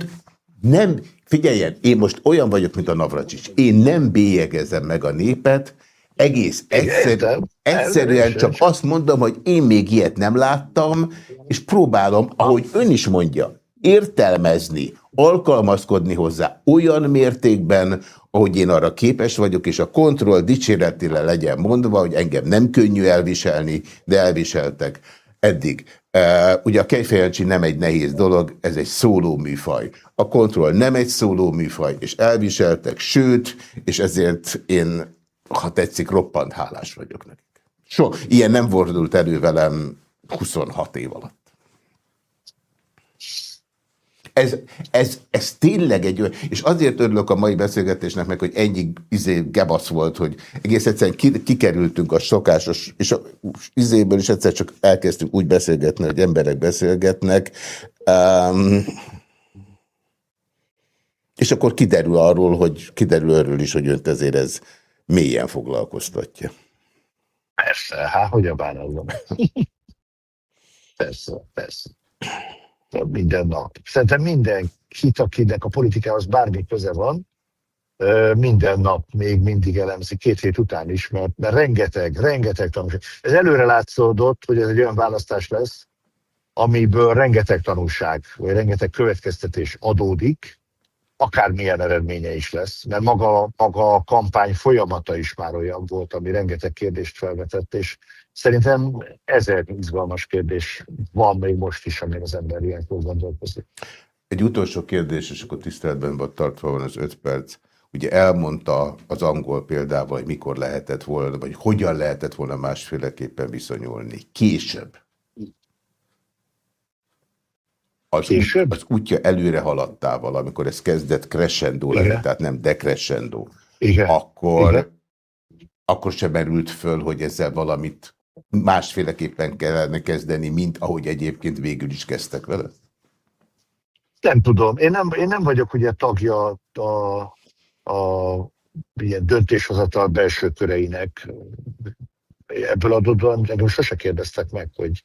nem, figyeljen, én most olyan vagyok, mint a Navracsics. Én nem bélyegezem meg a népet, egész egyszerű, egyszerűen csak azt mondom, hogy én még ilyet nem láttam, és próbálom, ahogy ön is mondja, értelmezni, alkalmazkodni hozzá olyan mértékben, ahogy én arra képes vagyok, és a kontroll dicséretére legyen mondva, hogy engem nem könnyű elviselni, de elviseltek eddig. Uh, ugye a kejfejancsi nem egy nehéz dolog, ez egy szóló műfaj. A kontroll nem egy szóló műfaj, és elviseltek, sőt, és ezért én ha tetszik, roppant hálás vagyok nekik. So, ilyen nem fordult elő velem 26 év alatt. Ez, ez, ez tényleg egy olyan, és azért örülök a mai beszélgetésnek meg, hogy ennyi izé gebasz volt, hogy egész egyszerűen ki, kikerültünk a szokásos, és a izéből is egyszer csak elkezdtünk úgy beszélgetni, hogy emberek beszélgetnek, um, és akkor kiderül arról, hogy kiderül arról is, hogy önt ezért ez mélyen foglalkoztatja. Persze, hát hogy a bánatban. persze, persze. Minden nap. Szerintem minden hit, akinek a politikához bármi köze van, minden nap még mindig elemzi, két hét után is, mert, mert rengeteg, rengeteg tanulság. Ez előre látszódott, hogy ez egy olyan választás lesz, amiből rengeteg tanulság, vagy rengeteg következtetés adódik, akármilyen eredménye is lesz, mert maga, maga a kampány folyamata is már olyan volt, ami rengeteg kérdést felvetett, és szerintem ezer izgalmas kérdés van még most is, amire az ember ilyenkor gondolkozik. Egy utolsó kérdés, és akkor tiszteletben van tartva van az öt perc. Ugye elmondta az angol példával, hogy mikor lehetett volna, vagy hogyan lehetett volna másféleképpen viszonyulni. Később az, út, az útja előre haladtával, amikor ez kezdett crescendo lenni, tehát nem decrescendo, Igen. akkor Igen. akkor se merült föl, hogy ezzel valamit másféleképpen kellene kezdeni, mint ahogy egyébként végül is kezdtek vele? Nem tudom. Én nem, én nem vagyok ugye tagja a, a ilyen döntéshozatal belső köreinek. Ebből adódóan engem sose kérdeztek meg, hogy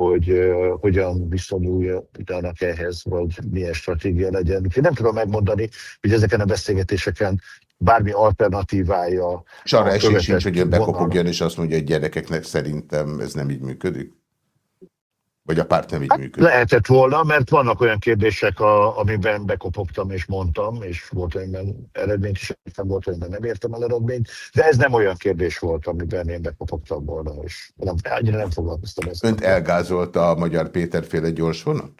hogy uh, hogyan viszonyuljanak ehhez, vagy milyen stratégia legyen. Én nem tudom megmondani, hogy ezeken a beszélgetéseken bármi alternatívája. És arra esély sincs, hogy ön bekopogjon, és azt mondja, hogy gyerekeknek szerintem ez nem így működik? Vagy a párt nem így hát működik? Lehetett volna, mert vannak olyan kérdések, a, amiben bekopogtam és mondtam, és volt olyan eredményt is, nem volt olyan, nem értem el eredményt, de ez nem olyan kérdés volt, amiben én bekopogtam volna, és nem, annyira nem foglalkoztam ezt. Önt elgázolta a Magyar Péter féle gyors vonat?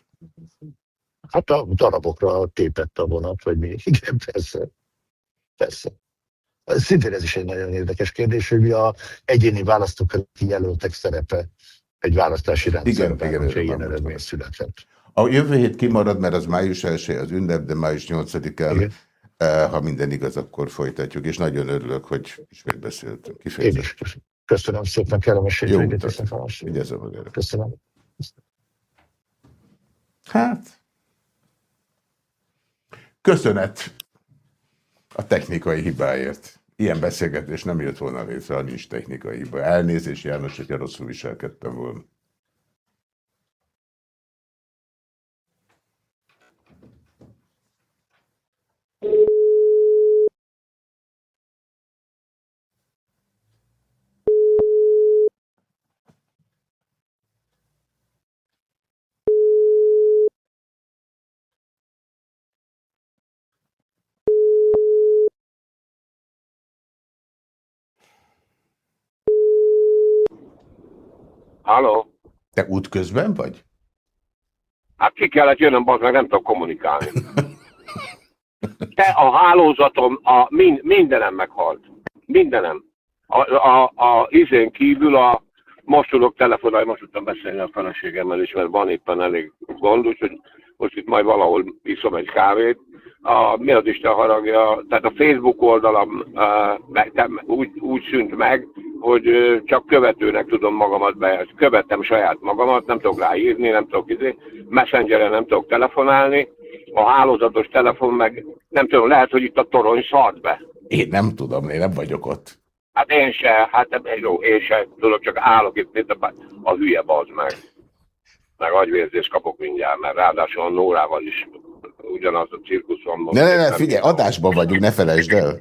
Hát a darabokra tépett a vonat, vagy mi? Igen, persze. Persze. Szintén ez is egy nagyon érdekes kérdés, hogy mi a egyéni választókerületi jelöltek szerepe egy választási rendszerben, igen, igen, ilyen eredmény született. A jövő hét kimarad, mert az május 1 az ünnep, de május 8-án, eh, ha minden igaz, akkor folytatjuk, és nagyon örülök, hogy ismét beszéltünk. Én is köszönöm szépen, kellemes Jó Vigyázzam magára. Köszönöm. Hát, köszönet a technikai hibáért. Ilyen beszélgetés nem jött volna létre, ha nincs technikai hiba. Elnézést, János, hogyha rosszul viselkedtem volna. Halló? Te útközben vagy? Hát ki kellett jönnöm, az meg nem tudok kommunikálni. Te a hálózatom, a, mind, mindenem meghalt. Mindenem. A, a, a izén kívül a, most tudok telefonálni, most tudtam beszélni a feleségemmel is, mert van éppen elég gond, úgyhogy most itt majd valahol iszom egy kávét. A, mi az Isten haragja, tehát a Facebook oldalam uh, meg, úgy, úgy szűnt meg, hogy csak követőnek tudom magamat be, követtem saját magamat, nem tudok ráírni, nem tudok izé, messengeren nem tudok telefonálni, a hálózatos telefon meg, nem tudom, lehet, hogy itt a torony szart be. Én nem tudom, én nem vagyok ott. Hát én se, hát jó, én se tudok, csak állok itt, mint a, a hülye bazd meg. Meg agyvérzést kapok mindjárt, mert ráadásul a Nórával is ugyanaz a cirkusz van. Ne, ne, ne, figyelj, adásban vagyunk, ne felejtsd el.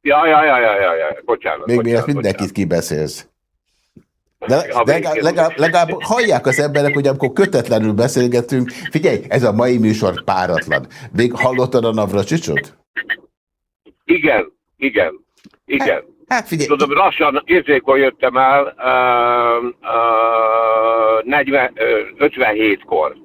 Ja, ja, ja, ja, ja, ja. bocsánat. Még miért mindenkit kibeszélsz. De, de legalább, legalább, legalább hallják az emberek, hogy amikor kötetlenül beszélgetünk, figyelj, ez a mai műsor páratlan. Még hallottad a Navracsicsot? Igen, igen, igen. Hát, figyelj. Tudom, lassan érzékon jöttem el uh, uh, 40, uh, 57-kor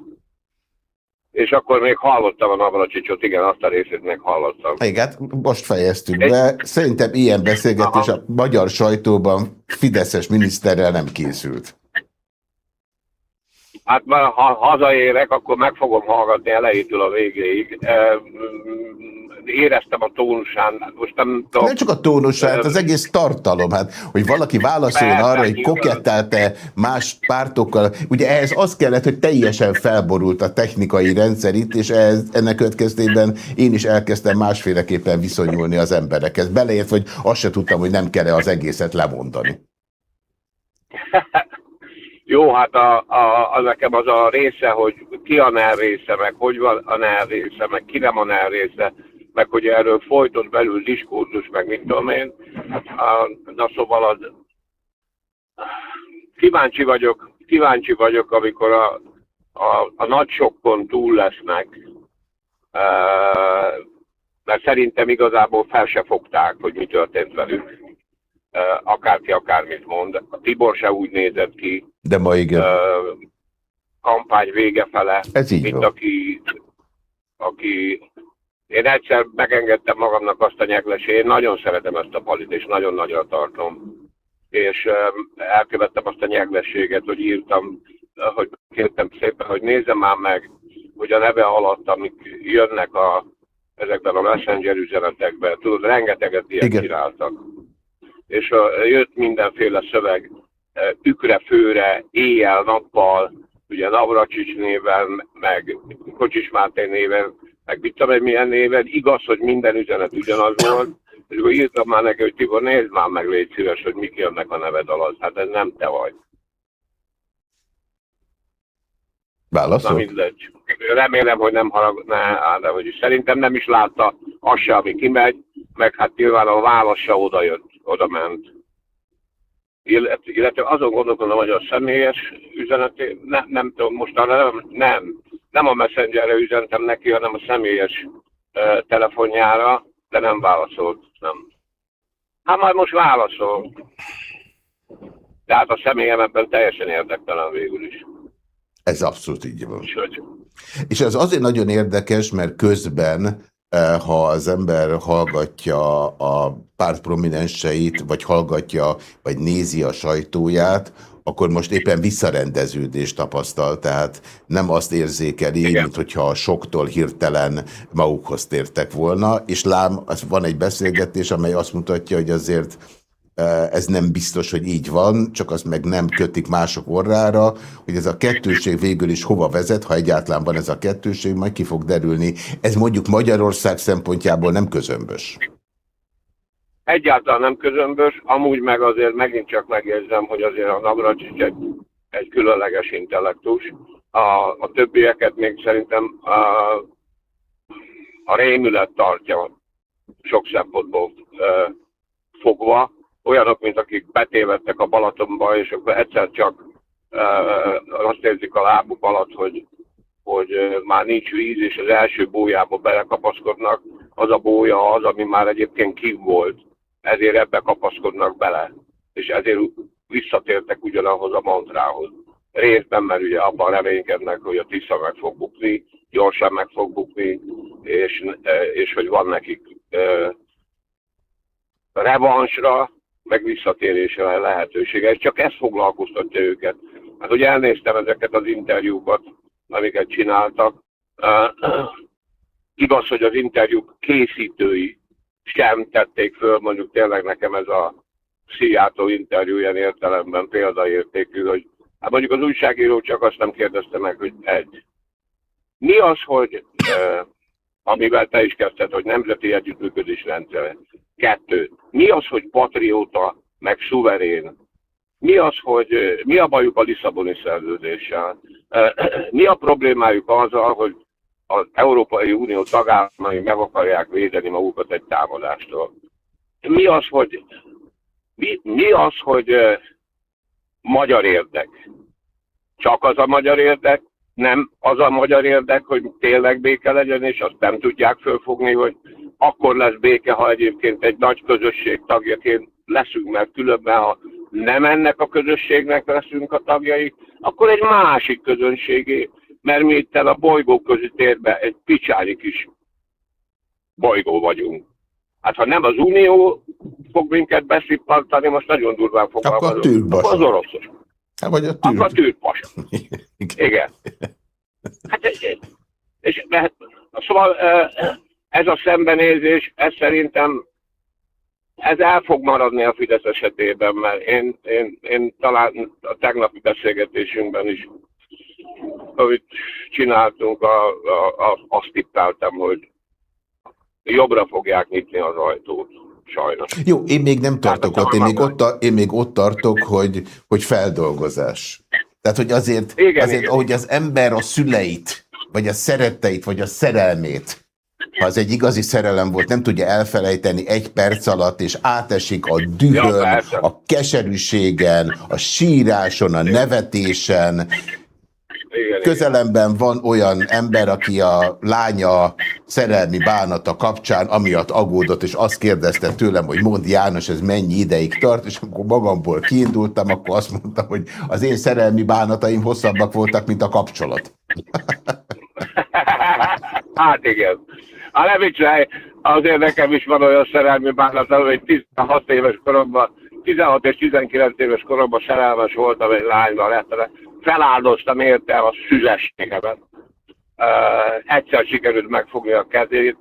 és akkor még hallottam a Navracsicsot, igen, azt a részét még hallottam. Igen, most fejeztük be. Szerintem ilyen beszélgetés Aha. a magyar sajtóban Fideszes miniszterrel nem készült. Hát már ha hazaérek, akkor meg fogom hallgatni elejétől a végéig éreztem a tónusán. Most nem, tudom, nem csak a tónusán, hát az egész tartalom. Hát, hogy valaki válaszoljon arra, hogy kokettelte más pártokkal. Ugye ehhez az kellett, hogy teljesen felborult a technikai rendszer itt, és ehhez, ennek következtében én is elkezdtem másféleképpen viszonyulni az emberekhez. Beleért, hogy azt se tudtam, hogy nem kell -e az egészet lemondani. Jó, hát a, a, a, nekem az a része, hogy ki a NER része, meg hogy van a NER része, meg ki nem a NER része, meg hogy erről folyton belül diskurzus, meg mit tudom én. Na szóval az, kíváncsi vagyok, kíváncsi vagyok, amikor a, a, a nagy sokkon túl lesznek, mert szerintem igazából fel se fogták, hogy mi történt velük. Akárki akármit mond. A Tibor se úgy nézett ki. De ma igen. Kampány vége fele, Ez így mint van. aki, aki én egyszer megengedtem magamnak azt a nyeglesét, én nagyon szeretem ezt a palit, és nagyon nagyra tartom. És elkövettem azt a nyeglességet, hogy írtam, hogy kértem szépen, hogy nézzem már meg, hogy a neve alatt, amik jönnek a, ezekben a messenger üzenetekben, tudod, rengeteget ilyet Igen. csináltak. És jött mindenféle szöveg, uh, ükre, főre, éjjel-nappal, ugye Navracsics néven, meg Kocsis Máté néven, meg mit tudom, milyen néved, igaz, hogy minden üzenet ugyanaz volt, és akkor írtam már neki, hogy Tibor, nézd már meg, légy szíves, hogy mik jönnek a neved alatt. Hát ez nem te vagy. Válaszol? Na mindegy. Remélem, hogy nem harag, ne, de hogy. Szerintem nem is látta az se, ami kimegy, meg hát nyilván a válasz se oda jött, oda ment. Illetve, azon gondolkodom, hogy a személyes üzenet, ne, nem tudom, most arra nem, nem, nem a messengerre üzentem neki, hanem a személyes uh, telefonjára, de nem válaszolt, nem. Hát már most válaszol. Tehát a személyem ebben teljesen érdektelen végül is. Ez abszolút így van. És ez azért nagyon érdekes, mert közben, ha az ember hallgatja a párt prominenseit, vagy hallgatja, vagy nézi a sajtóját, akkor most éppen visszarendeződést tapasztal, tehát nem azt érzékeli, Igen. mint hogyha a soktól hirtelen magukhoz tértek volna, és lám, van egy beszélgetés, amely azt mutatja, hogy azért ez nem biztos, hogy így van, csak azt meg nem kötik mások orrára, hogy ez a kettőség végül is hova vezet, ha egyáltalán van ez a kettőség, majd ki fog derülni. Ez mondjuk Magyarország szempontjából nem közömbös. Egyáltalán nem közömbös, amúgy meg azért megint csak megjegyzem, hogy azért a Navracsics egy, egy különleges intellektus. A, a többieket még szerintem a, a rémület tartja sok szempontból e, fogva, olyanok, mint akik betévedtek a Balatonba, és akkor egyszer csak uh, azt érzik a lábuk alatt, hogy, hogy már nincs víz, és az első bójába belekapaszkodnak, az a bója az, ami már egyébként kívül volt, ezért ebbe kapaszkodnak bele, és ezért visszatértek ugyanahoz a mantrához. Részben, mert ugye abban reménykednek, hogy a Tisza meg fog bukni, gyorsan meg fog bukni, és, és hogy van nekik uh, revansra, meg visszatérésre lehetősége. És csak ez foglalkoztatja őket. Hát ugye elnéztem ezeket az interjúkat, amiket csináltak. Uh, igaz, hogy az interjúk készítői sem tették föl, mondjuk tényleg nekem ez a Szijjátó interjú ilyen értelemben példaértékű, hogy hát mondjuk az újságíró csak azt nem kérdezte meg, hogy egy. Mi az, hogy uh, amivel te is kezdted, hogy nemzeti együttműködés rendszere. Kettő. Mi az, hogy patrióta, meg szuverén? Mi az, hogy mi a bajuk a Lisszaboni szerződéssel? Mi a problémájuk azzal, hogy az Európai Unió tagállamai meg akarják védeni magukat egy támadástól? Mi az, hogy mi, mi az, hogy magyar érdek? Csak az a magyar érdek, nem az a magyar érdek, hogy tényleg béke legyen, és azt nem tudják fölfogni, hogy akkor lesz béke, ha egyébként egy nagy közösség tagjaként leszünk, mert különben, ha nem ennek a közösségnek leszünk a tagjai, akkor egy másik közönségé, mert mi itt a bolygó közi térben egy picsányi kis bolygó vagyunk. Hát ha nem az Unió fog minket beszippantani, most nagyon durván fogalmazom, akkor az oroszos. Hát vagy a tűr. Akkor a tűrpas. Igen. Hát, és, és, mert, szóval ez a szembenézés, ez szerintem ez el fog maradni a Fidesz esetében, mert én, én, én talán a tegnapi beszélgetésünkben is, amit csináltunk, a, a, a, azt tippeltem, hogy jobbra fogják nyitni az ajtót sajnos. Jó, én még nem tartok ott, én még ott, én még ott tartok, hogy, hogy feldolgozás. Tehát, hogy azért, igen, azért igen. ahogy az ember a szüleit, vagy a szeretteit, vagy a szerelmét, ha az egy igazi szerelem volt, nem tudja elfelejteni egy perc alatt, és átesik a dühön, ja, a keserűségen, a síráson, a nevetésen, igen, Közelemben igen. van olyan ember, aki a lánya szerelmi bánata kapcsán amiatt agódott, és azt kérdezte tőlem, hogy mond János, ez mennyi ideig tart, és amikor magamból kiindultam, akkor azt mondtam, hogy az én szerelmi bánataim hosszabbak voltak, mint a kapcsolat. hát igen. A ne viccelj, azért nekem is van olyan szerelmi bánatom, hogy 16 éves koromban 16 és 19 éves koromban szerelmes voltam egy lányba, lett, feláldoztam érte a szüzességemet. Uh, egyszer sikerült megfogni a kezét,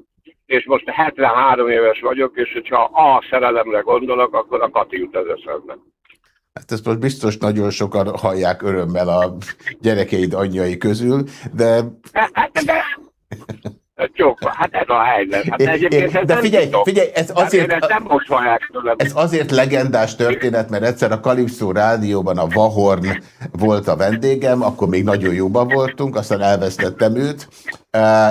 és most 73 éves vagyok, és hogyha a szerelemre gondolok, akkor a Kati jut az eszembe. Hát ezt most biztos nagyon sokan hallják örömmel a gyerekeid anyjai közül, de... Hát, de... Hát, Jó, hát ez a helyzet. Hát egyébként ez de figyelj, figyelj, ez azért, ez, nem most ez azért legendás történet, mert egyszer a Kalipszó rádióban a Vahorn volt a vendégem, akkor még nagyon jóban voltunk, aztán elvesztettem őt,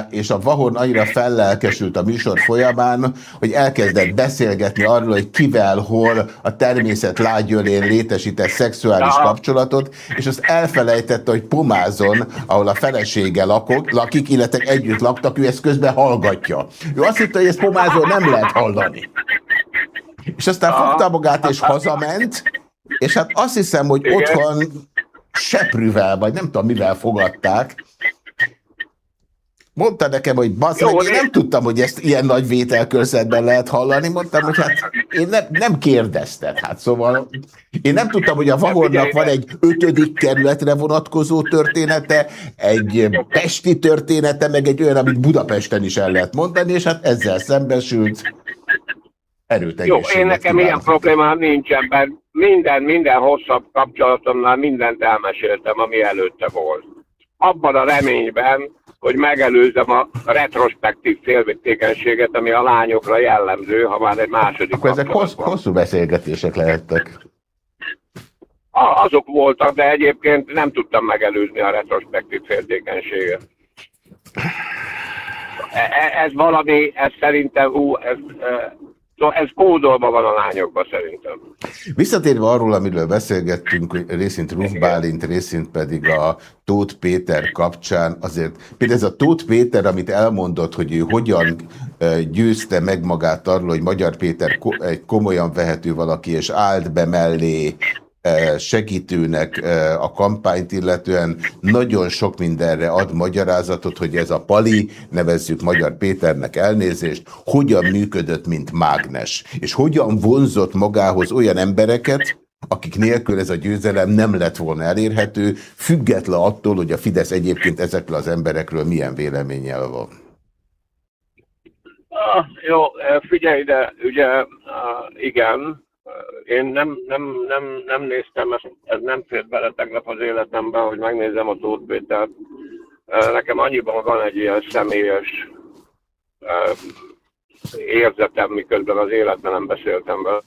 és a Vahorn annyira fellelkesült a műsor folyamán, hogy elkezdett beszélgetni arról, hogy kivel, hol a természet lágyölén létesített szexuális kapcsolatot, és azt elfelejtette, hogy Pomázon, ahol a felesége lakok, lakik, illetve együtt laktak, ő ezt közben hallgatja. Ő azt hitte, hogy ezt Pomázon nem lehet hallani. És aztán fogta magát és hazament, és hát azt hiszem, hogy otthon seprűvel, vagy nem tudom mivel fogadták, Mondta nekem, hogy bazd meg, én nem tudtam, hogy ezt ilyen nagy vételkörzetben lehet hallani. Mondtam, hogy hát én nem, nem kérdezted. Hát szóval én nem tudtam, hogy a Vahornak van egy ötödik kerületre vonatkozó története, egy pesti története, meg egy olyan, amit Budapesten is el lehet mondani, és hát ezzel szembesült. Erőt Jó, én nekem ilyen problémám nincsen, mert minden, minden hosszabb kapcsolatomnál mindent elmeséltem, ami előtte volt. Abban a reményben, hogy megelőzem a retrospektív féltékenységet, ami a lányokra jellemző, ha már egy második Akkor ezek hossz, hosszú beszélgetések lehettek. Azok voltak, de egyébként nem tudtam megelőzni a retrospektív féltékenységet. E, e, ez valami, ez szerintem, ú, ez, e, ez kódolva van a lányokban szerintem. Visszatérve arról, amiről beszélgettünk, részint Ruf Bálint, részint pedig a Tóth Péter kapcsán, azért például ez a Tóth Péter, amit elmondott, hogy ő hogyan győzte meg magát arról, hogy Magyar Péter egy komolyan vehető valaki, és állt be mellé segítőnek a kampányt illetően nagyon sok mindenre ad magyarázatot, hogy ez a Pali, nevezzük Magyar Péternek elnézést, hogyan működött, mint mágnes, és hogyan vonzott magához olyan embereket, akik nélkül ez a győzelem nem lett volna elérhető, független attól, hogy a Fidesz egyébként ezekről az emberekről milyen véleménnyel van. Ah, jó, figyelj, de ugye uh, igen, én nem, nem, nem, nem néztem, ezt, ez nem fért bele tegnap az életembe, hogy megnézem a Tóth Pétert. Nekem annyiban van egy ilyen személyes érzetem, miközben az életben nem beszéltem vele.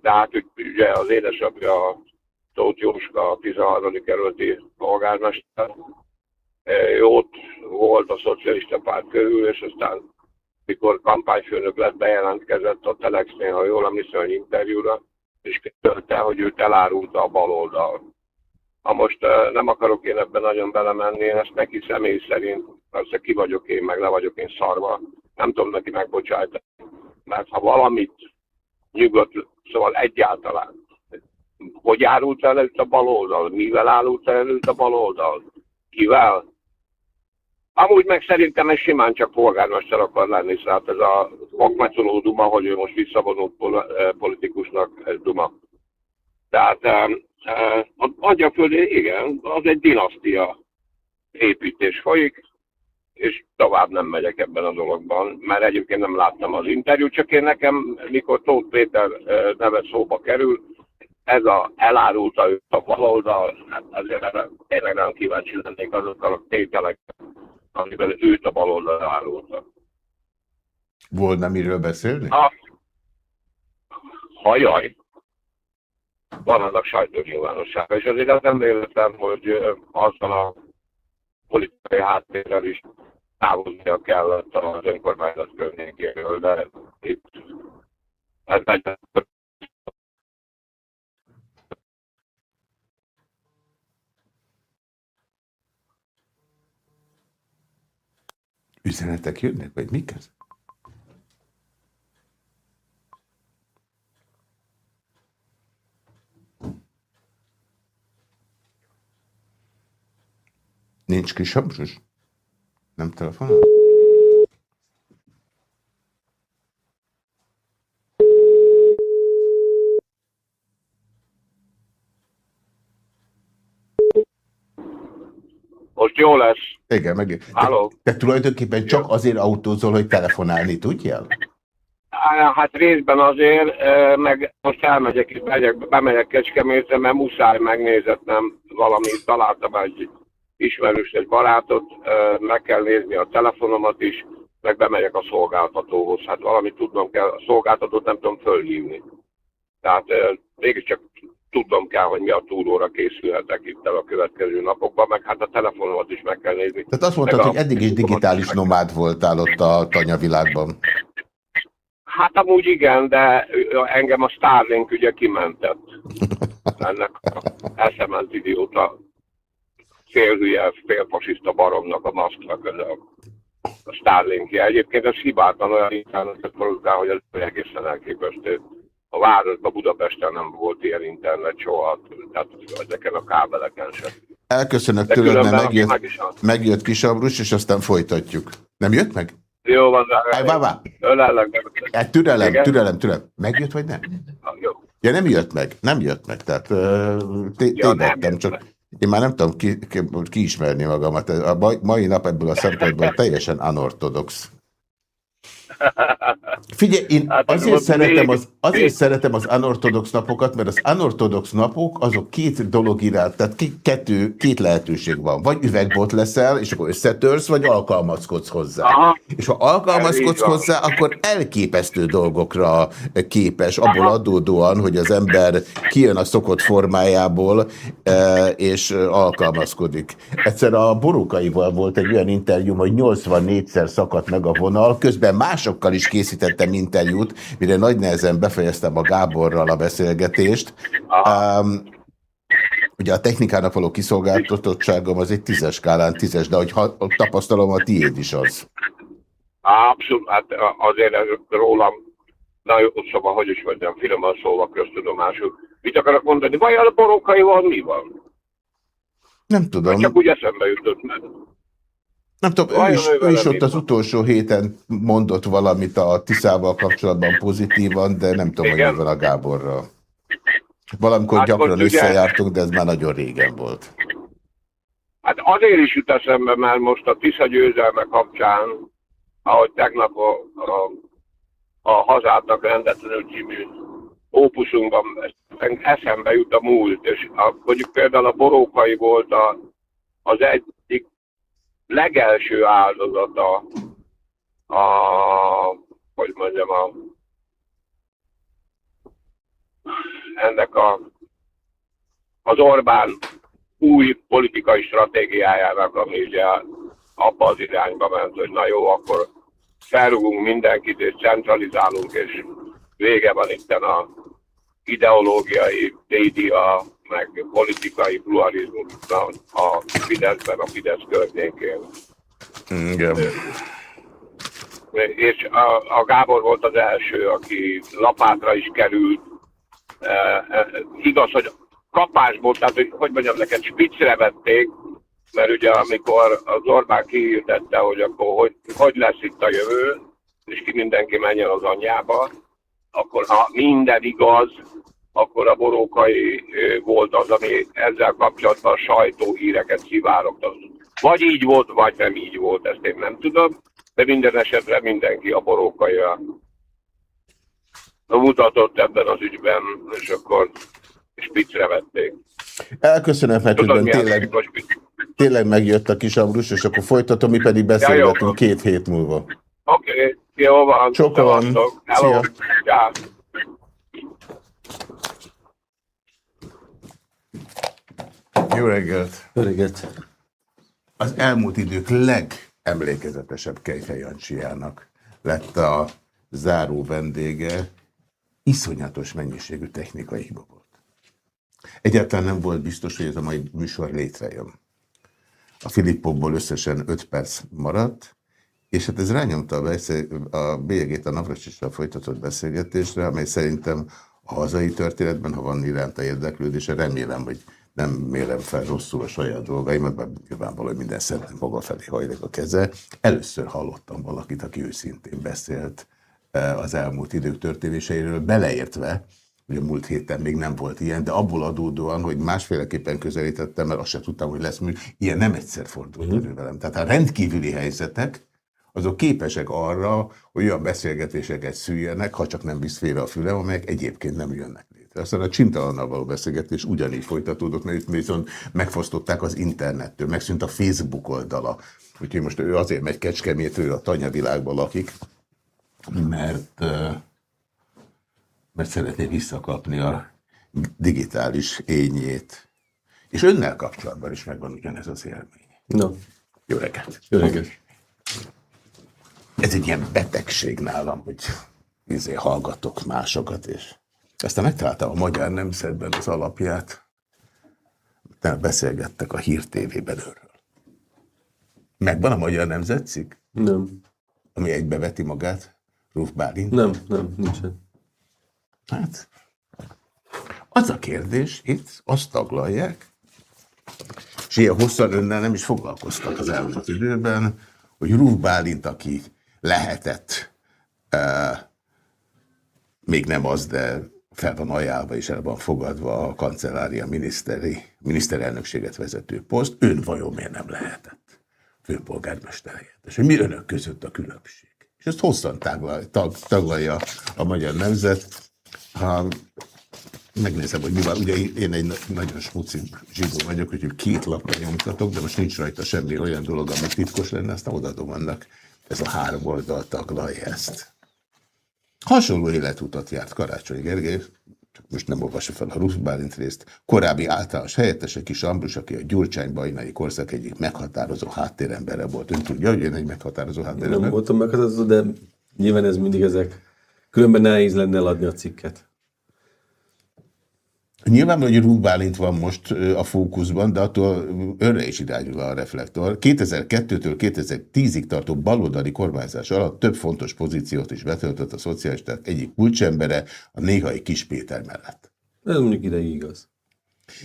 De hát ugye az édesapja Tóth Jóska, a 13. kerületi polgármester, ott volt a szocialista párt körül, és aztán mikor kampányfőnök lett, bejelentkezett a Telexnél, ha jól emlékszem, egy interjúra, és közölte, hogy őt elárulta a baloldal. Ha most nem akarok én ebben nagyon belemenni, én ezt neki személy szerint, persze ki vagyok én, meg le vagyok én szarva, nem tudom neki megbocsájtani. Mert ha valamit nyugodt, szóval egyáltalán, hogy árult el előtt a baloldal, mivel árult el előtt a baloldal, kivel, Amúgy meg szerintem ez simán csak polgármester akar lenni, szóval ez a vakmecoló duma, hogy ő most visszavonult eh, politikusnak, ez duma. Tehát eh, eh, a Agyaföldi, igen, az egy dinasztia építés folyik, és tovább nem megyek ebben a dologban, mert egyébként nem láttam az interjút, csak én nekem, mikor Tóth Péter neve szóba kerül, ez a elárulta őt a baloldal, hát azért tényleg nagyon kíváncsi lennék azokkal a tételekkel, amiben őt a baloldal árulta. Volna miről beszélni? A... Hajaj. Van annak sajtónyilvánossága, és azért az nem véletlen, hogy azzal a politikai háttérrel is távoznia kellett az önkormányzat környékéről, de itt ez egy Üzenetek jönnek, vagy mik ez? Nincs kis hamsus? Nem telefonál? Most jó lesz. Igen, meg. Te, te tulajdonképpen csak azért autózol, hogy telefonálni tudjál? Hát részben azért, meg most elmegyek és megyek, bemegyek Kecskemétre, mert muszáj megnézetnem valami, találtam egy ismerős egy barátot, meg kell nézni a telefonomat is, meg bemegyek a szolgáltatóhoz. Hát valamit tudnom kell, a szolgáltatót nem tudom fölhívni. Tehát mégiscsak tudnom kell, hogy mi a túróra készülhetek itt el a következő napokban, meg hát a telefonomat is meg kell nézni. Tehát azt mondtad, hogy eddig is digitális nomád voltál ott a tanyavilágban. Hát amúgy igen, de engem a Starlink ugye kimentett. Ennek eszement idióta félhülye, félfasiszta baromnak a maszknak ez a, a Starlinkje. Egyébként ez hibátlan olyan internetet produkál, hogy ez egészen elképesztő. A városban, Budapesten nem volt ilyen internet soha, tehát ezeken a kábeleken sem. Elköszönök tőled, mert megjött, meg megjött Kisabrus, és aztán folytatjuk. Nem jött meg? Jó van, várj, várj, várj. Ölellek. Hát, türelem, Igen? türelem, türelem. Megjött, vagy nem? Jó. Ja, nem jött meg, nem jött meg, tehát tévedtem, csak én már nem tudom ki, ki, kiismerni magamat. A mai nap ebből a szempontból teljesen anortodox. Figyelj, én hát, azért, szeretem az, azért szeretem az anortodox napokat, mert az anortodox napok azok két dolog iránt, tehát kettő, két lehetőség van. Vagy üvegbot leszel, és akkor összetörsz, vagy alkalmazkodsz hozzá. Aha. És ha alkalmazkodsz hozzá, akkor elképesztő dolgokra képes, abból adódóan, hogy az ember kijön a szokott formájából, e, és alkalmazkodik. Egyszer a borukaival volt egy olyan interjú, hogy 84-szer szakadt meg a vonal, közben mások másokkal is készítettem interjút, mire nagy nehezen befejeztem a Gáborral a beszélgetést. Um, ugye a technikának való kiszolgáltatottságom az egy tízes skálán tízes, de hogy tapasztalom, a tiéd is az. Abszolút, hát azért rólam, na jó, szóval, hogy is mondjam, finoman szólva köztudomásul. Mit akarok mondani? Vajon a borókaival mi van? Nem tudom. Csak úgy eszembe jutott meg. Nem tudom, ő is, ő is ott az utolsó héten mondott valamit a Tiszával kapcsolatban pozitívan, de nem tudom, Igen. hogy ezzel a Gáborral. Valamikor hát gyakran összejártunk, de ez már nagyon régen volt. Hát azért is jut eszembe, mert most a Tisza győzelme kapcsán, ahogy tegnap a, a, a Hazátnak rendetlenül című ópuszunkban eszembe jut a múlt, és a, mondjuk például a Borókai volt a, az egyik legelső áldozata a, hogy mondjam, a, ennek a, az Orbán új politikai stratégiájának, ami ugye abba az irányba ment, hogy na jó, akkor felrugunk mindenkit, és centralizálunk, és vége van itt a ideológiai média meg politikai pluralizmus a Fideszben, a Fidesz környékén. Igen. És a, a Gábor volt az első, aki lapátra is került. E, e, igaz, hogy kapásból, tehát hogy, hogy mondjam neked, spicre vették, mert ugye amikor az Orbán kihirdette, hogy akkor hogy, hogy lesz itt a jövő, és ki mindenki menjen az anyjába, akkor ha minden igaz, akkor a borókai volt az, ami ezzel kapcsolatban sajtóhíreket szivárogtat. Vagy így volt, vagy nem így volt, ezt én nem tudom, de minden esetre mindenki a borókaira mutatott ebben az ügyben, és akkor spicre vették. Elköszönöm, mert Tudod, tényleg, tényleg megjött a kis Ambrus, és akkor folytatom, mi pedig beszélgetünk ja, két hét múlva. Oké, okay, jó van. Sokan. Szia. Szia. Jó reggelt! Jó reggelt! Az elmúlt idők legemlékezetesebb Kejfej Jancsiának lett a záró vendége. Iszonyatos mennyiségű technikai hiba volt. Egyáltalán nem volt biztos, hogy ez a mai műsor létrejön. A Filippokból összesen 5 perc maradt, és hát ez rányomta a, a bélyegét a Navracsicsal folytatott beszélgetésre, amely szerintem a hazai történetben, ha van iránta érdeklődése, remélem, hogy nem mérem fel rosszul a saját dolgaimat, mert nyilvánvalóan minden szemben maga felé hajlik a keze. Először hallottam valakit, aki őszintén beszélt e, az elmúlt idők történéseiről, beleértve, hogy a múlt héten még nem volt ilyen, de abból adódóan, hogy másféleképpen közelítettem, mert azt sem tudtam, hogy lesz mű, ilyen nem egyszer fordult mm. elő velem. Tehát a rendkívüli helyzetek, azok képesek arra, hogy olyan beszélgetéseket szüljenek, ha csak nem visz félre a fülem, amelyek egyébként nem jönnek létre. Aztán a csintalannal való beszélgetés ugyanígy folytatódott, mert itt viszont megfosztották az internettől, megszűnt a Facebook oldala. Úgyhogy most ő azért megy Kecskemétről, a tanyavilágban lakik, mert, mert szeretné visszakapni a digitális ényét. És önnel kapcsolatban is megvan ugyanez az élmény. No. Jó reggelt! Jó reggelt! Ez egy ilyen betegség nálam, hogy izé hallgatok másokat, és aztán megtaláltam a Magyar Nemzetben az alapját. Tehát beszélgettek a Hír TV-ben őről. Megvan a Magyar Nemzetszik? Nem. Ami egybeveti magát? Ruf Bálint? Nem, nem, nincsen. Hát, az a kérdés, itt azt taglalják, és ilyen hosszan önnel nem is foglalkoztak az elmúlt időben, hogy Ruf Bálint, aki lehetett, uh, még nem az, de fel van ajánlva és el van fogadva a kancellária miniszteri, miniszterelnökséget vezető poszt, ön vajon miért nem lehetett főpolgármester helyettes? Mi önök között a különbség? És ezt hosszan taglalja, tag, taglalja a magyar nemzet. Ha megnézem, hogy mi van. Ugye én egy nagyon smuci zsidó vagyok, úgyhogy két lapra nyomtatok, de most nincs rajta semmi olyan dolog, ami titkos lenne, aztán odaadom annak. Ez a három oldal taglalja ezt. Hasonló életutat járt Karácsony Gergely, csak most nem olvassa fel a Rusz Bálint részt, korábbi általános helyettese Kis Ambrus, aki a Gyurcsány bajnai korszak egyik meghatározó háttérembere volt. Ön tudja, hogy én egy meghatározó háttérember? Nem voltam meghatározó, de nyilván ez mindig ezek. Különben nehéz lenne eladni a cikket. Nyilvánvalóan, hogy Rúg Bálint van most a fókuszban, de attól önre is irányul a reflektor. 2002-től 2010-ig tartó baloldali kormányzás alatt több fontos pozíciót is betöltött a szocialisták egyik kulcsembere, a néhai Kis Péter mellett. Ez mondjuk ideig igaz.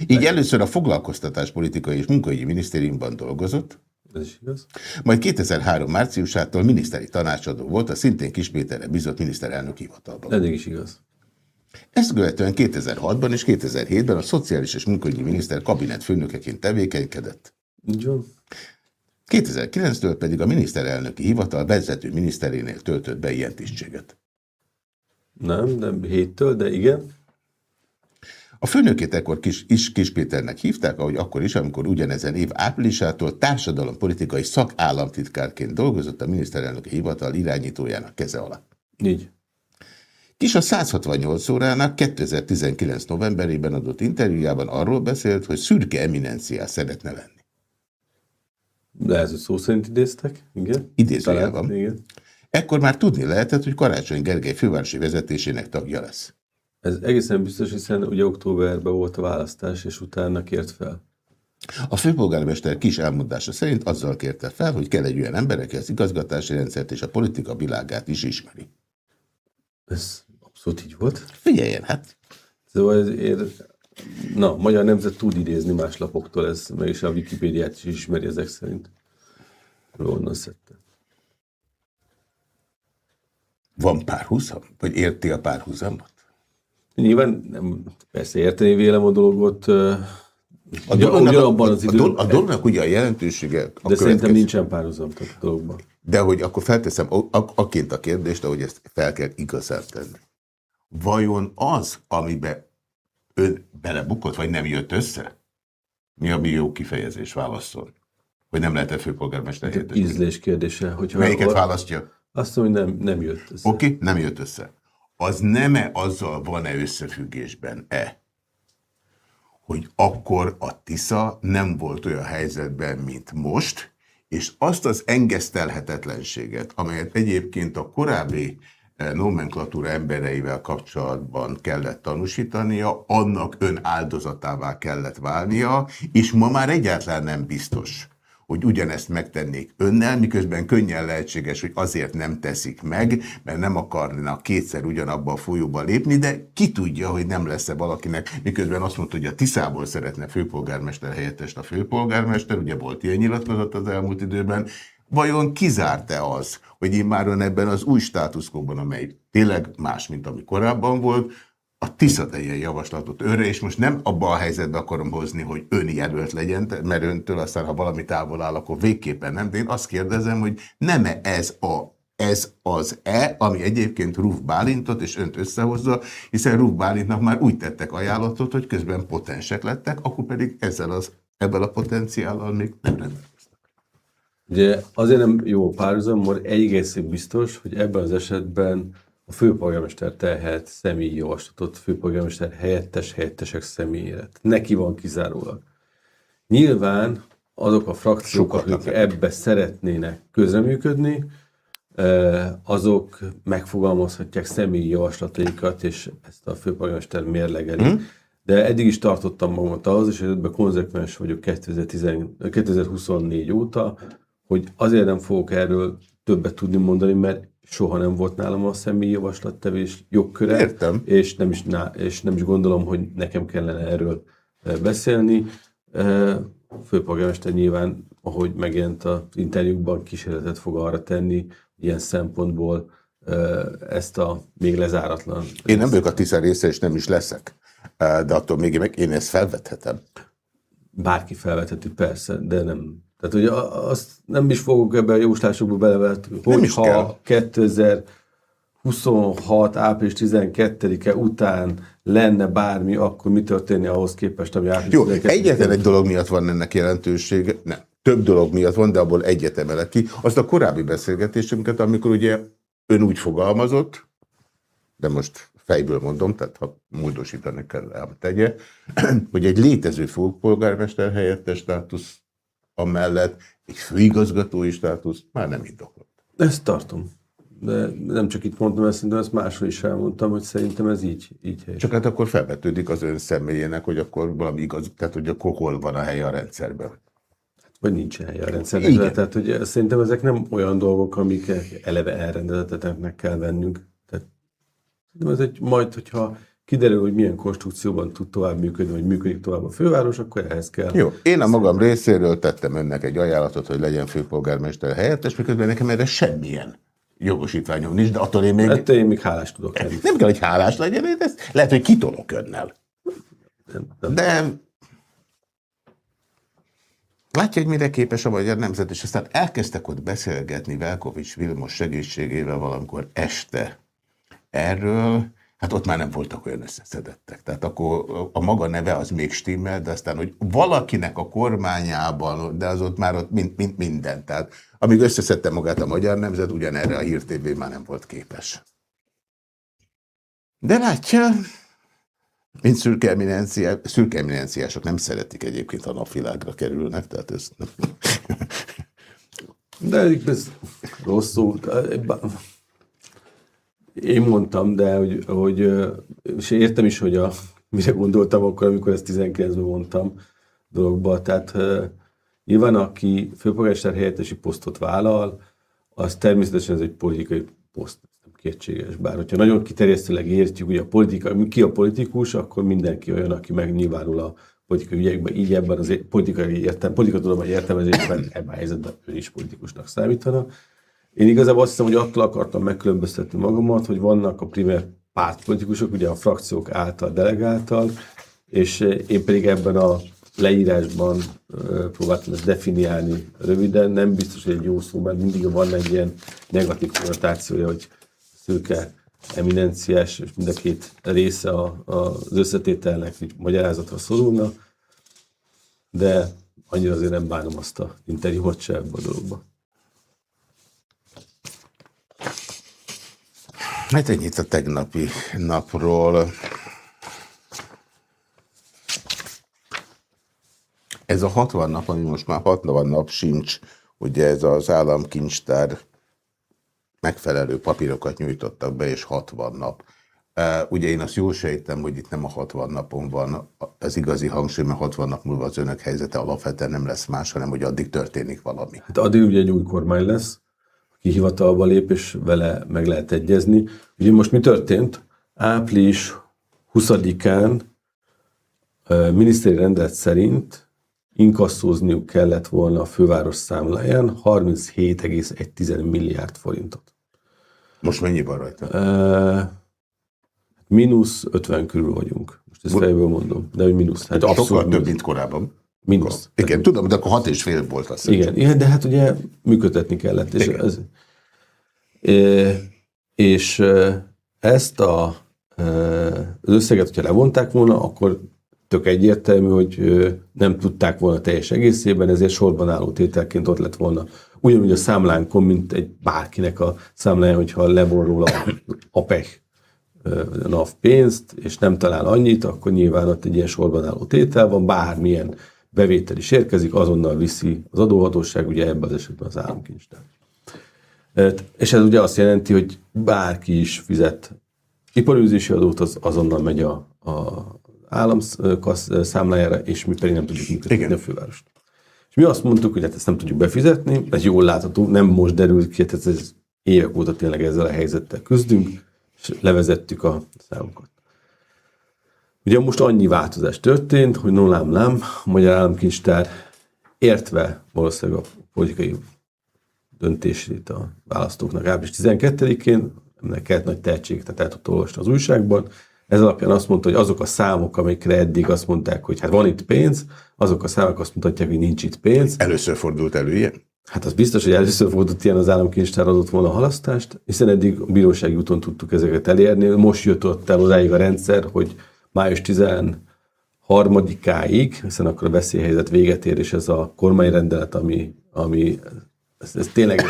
Így először a foglalkoztatáspolitikai és munkaügyi minisztériumban dolgozott, Ez is igaz. majd 2003 márciusától miniszteri tanácsadó volt a szintén Kis Péterre bizott miniszterelnök hivatalban. Eddig is igaz. Ezt követően 2006-ban és 2007-ben a Szociális és Munkahogyi Miniszter kabinet főnökeként tevékenykedett. Így van. 2009-től pedig a miniszterelnöki hivatal vezető miniszterénél töltött be ilyen tisztséget. Nem, nem héttől, de igen. A főnökét ekkor kis, is Kis Péternek hívták, ahogy akkor is, amikor ugyanezen év áprilisától társadalompolitikai szakállamtitkárként dolgozott a miniszterelnöki hivatal irányítójának keze alatt. Így. Kis a 168 órának 2019 novemberében adott interjújában arról beszélt, hogy szürke eminenciás szeretne lenni. Lehet, hogy szó szerint idéztek. Igen. Idézőjelben. Igen. Ekkor már tudni lehetett, hogy Karácsony Gergely fővárosi vezetésének tagja lesz. Ez egészen biztos, hiszen ugye októberben volt a választás, és utána kért fel. A főpolgármester kis elmondása szerint azzal kérte fel, hogy kell egy olyan ember, aki az igazgatási rendszert és a politika világát is ismeri. Ez abszolút így volt. Figyeljen, hát Szóval ez ér... Na, Magyar Nemzet tud idézni más lapoktól, ez meg is a Wikipédiát is ismeri ezek szerint. Onnan szedte. van párhuzam? Vagy érti a párhuzamot? Nyilván nem, persze érteni vélem a dolgot, A, dolognak, ugyanabban az dol- a dolognak ugye a jelentősége a de szerintem nincsen párhuzam a dologban. De hogy akkor felteszem a- a- aként a kérdést, ahogy ezt fel kell igazán tenni. Vajon az, amiben ön belebukott, vagy nem jött össze? Mi a mi jó kifejezés válaszol? Hogy nem lehet-e főpolgármester helyettes? Ízlés kérdése. Hogyha Melyiket választja? Azt mondom, hogy nem, nem jött össze. Oké, okay, nem jött össze. Az nem-e azzal van-e összefüggésben-e, hogy akkor a Tisza nem volt olyan helyzetben, mint most, és azt az engesztelhetetlenséget, amelyet egyébként a korábbi nomenklatúra embereivel kapcsolatban kellett tanúsítania, annak ön áldozatává kellett válnia, és ma már egyáltalán nem biztos, hogy ugyanezt megtennék önnel, miközben könnyen lehetséges, hogy azért nem teszik meg, mert nem akarnak kétszer ugyanabba a folyóba lépni, de ki tudja, hogy nem lesz-e valakinek, miközben azt mondta, hogy a Tiszából szeretne főpolgármester helyettest a főpolgármester, ugye volt ilyen nyilatkozat az elmúlt időben, vajon kizárt-e az, hogy immáron ebben az új státuszkóban, amely tényleg más, mint ami korábban volt, a Tisza javaslatot őre, és most nem abba a helyzetbe akarom hozni, hogy ön jelölt legyen, mert öntől aztán, ha valami távol áll, akkor végképpen nem, de én azt kérdezem, hogy nem-e ez a ez az-e, ami egyébként Ruf Bálintot és önt összehozza, hiszen Ruf Bálintnak már úgy tettek ajánlatot, hogy közben potensek lettek, akkor pedig ezzel az, ebből a potenciállal még nem rendelkeztek. Ugye azért nem jó párhuzam, mert egy biztos, hogy ebben az esetben a főpolgármester terhelt személyi javaslatot főpolgármester helyettes helyettesek személyére. Neki van kizárólag. Nyilván azok a frakciók, Sokat akik ebbe szeretnének közreműködni, azok megfogalmazhatják személyi javaslataikat, és ezt a főpolgármester mérlegeli. Hmm. De eddig is tartottam magamat ahhoz, és ebben konzekvens vagyok 2010, 2024 óta, hogy azért nem fogok erről többet tudni mondani, mert soha nem volt nálam a személyi javaslattevés jogköre. Értem. És nem is, és nem is gondolom, hogy nekem kellene erről beszélni. Főpolgármester nyilván, ahogy megjelent az interjúkban, kísérletet fog arra tenni, ilyen szempontból ezt a még lezáratlan... Én nem vagyok a Tisza része, és nem is leszek. De attól még én ezt felvethetem. Bárki felvetheti, persze, de nem. Tehát ugye azt nem is fogok ebbe a jóslásokba belevet, hogyha 2026. április 12-e után lenne bármi, akkor mi történne ahhoz képest, ami április Jó, egyetlen egy dolog miatt van ennek jelentősége, nem, több dolog miatt van, de abból egyet emelek ki. Azt a korábbi beszélgetésünket, amikor ugye ön úgy fogalmazott, de most fejből mondom, tehát ha módosítani kell, tegye, hogy egy létező főpolgármester helyettes státusz amellett egy főigazgatói státusz már nem indokolt. Ezt tartom. De nem csak itt mondtam, ezt szerintem ezt máshol is elmondtam, hogy szerintem ez így, így helyes. Csak hát akkor felvetődik az ön személyének, hogy akkor valami igaz, tehát hogy akkor hol van a helye a rendszerben vagy nincs helye a rendszernek. Igen. Tehát hogy szerintem ezek nem olyan dolgok, amik eleve elrendezetetnek kell vennünk. Tehát ez egy majd, hogyha kiderül, hogy milyen konstrukcióban tud tovább működni, vagy működik tovább a főváros, akkor ehhez kell. Jó, én a magam részéről tettem önnek egy ajánlatot, hogy legyen főpolgármester helyettes, miközben nekem erre semmilyen jogosítványom nincs, de attól én még... Hát én még hálás tudok lenni. Nem kell, hogy hálás legyen, ez lehet, hogy kitolok önnel. De Látja, hogy mire képes a magyar nemzet, és aztán elkezdtek ott beszélgetni Velkovics Vilmos segítségével valamikor este erről, hát ott már nem voltak olyan összeszedettek. Tehát akkor a maga neve az még stimmel, de aztán, hogy valakinek a kormányában, de az ott már ott mind, mind, minden. Tehát amíg összeszedte magát a magyar nemzet, ugyanerre a Hír TV már nem volt képes. De látja, mint szürke, eminencia, szürke eminenciások nem szeretik egyébként, ha napvilágra kerülnek, tehát ez. De ez rosszul. Én mondtam, de hogy, hogy és értem is, hogy a, mire gondoltam akkor, amikor ezt 19-ben mondtam dologba. Tehát nyilván, aki főpolgármester helyettesi posztot vállal, az természetesen ez egy politikai poszt kétséges. Bár hogyha nagyon kiterjesztőleg értjük, hogy a politika, ki a politikus, akkor mindenki olyan, aki megnyilvánul a politikai ügyekben, így ebben az politikai értem, politikatudományi értelmezésben ebben a helyzetben ő is politikusnak számítana. Én igazából azt hiszem, hogy attól akartam megkülönböztetni magamat, hogy vannak a primer pártpolitikusok, ugye a frakciók által delegáltal, és én pedig ebben a leírásban próbáltam ezt definiálni röviden. Nem biztos, hogy egy jó szó, mert mindig van egy ilyen negatív konnotációja, hogy szőke eminenciás, és mind a két része a, a, az összetételnek magyarázatra szorulna, de annyira azért nem bánom azt a interjúmat se ebbe a dologba. Hát ennyit a tegnapi napról. Ez a 60 nap, ami most már 60 nap sincs, ugye ez az államkincstár megfelelő papírokat nyújtottak be, és 60 nap. Ugye én azt jól sejtem, hogy itt nem a 60 napon van az igazi hangsúly, mert 60 nap múlva az önök helyzete alapvetően nem lesz más, hanem hogy addig történik valami. Hát addig ugye egy új kormány lesz, aki hivatalba lép, és vele meg lehet egyezni. Ugye most mi történt? Április 20-án minisztéri rendelet szerint inkasszózniuk kellett volna a főváros számláján 37,1 milliárd forintot. Most mennyi van rajta? Uh, mínusz 50 körül vagyunk. Most ezt fejből mondom. De hogy mínusz. Hát abszolút Sokkal több, mint korábban. Mínusz. Igen, tudom, de akkor hat és fél volt azt. Igen, igen, de hát ugye működtetni kellett. És ez, És ezt a, az összeget, hogyha levonták volna, akkor tök egyértelmű, hogy nem tudták volna teljes egészében, ezért sorban álló tételként ott lett volna. Ugyanúgy a számlánkon, mint egy bárkinek a számlája, hogyha levon róla a pech NAV pénzt, és nem talál annyit, akkor nyilván ott egy ilyen sorban álló tétel van, bármilyen bevétel is érkezik, azonnal viszi az adóhatóság, ugye ebben az esetben az államkincstár. És ez ugye azt jelenti, hogy bárki is fizet iparűzési adót, az azonnal megy a, a állam számlájára, és mi pedig nem tudjuk működni a fővárost. És mi azt mondtuk, hogy hát ezt nem tudjuk befizetni, ez jól látható, nem most derült ki, tehát ez évek óta tényleg ezzel a helyzettel küzdünk, és levezettük a számokat. Ugye most annyi változás történt, hogy nolám lám, a Magyar Államkincstár értve valószínűleg a politikai döntését a választóknak április 12-én, ennek kellett nagy tehetség, tehát el tudta olvasni az újságban, ez alapján azt mondta, hogy azok a számok, amikre eddig azt mondták, hogy hát van itt pénz, azok a számok azt mutatják, hogy nincs itt pénz. Először fordult elő ilyen? Hát az biztos, hogy először fordult ilyen az államkincstár adott volna halasztást, hiszen eddig a bírósági úton tudtuk ezeket elérni. Most jött ott el odáig a rendszer, hogy május 13-áig, hiszen akkor a veszélyhelyzet véget ér, és ez a kormányrendelet, ami, ami ez, ez tényleg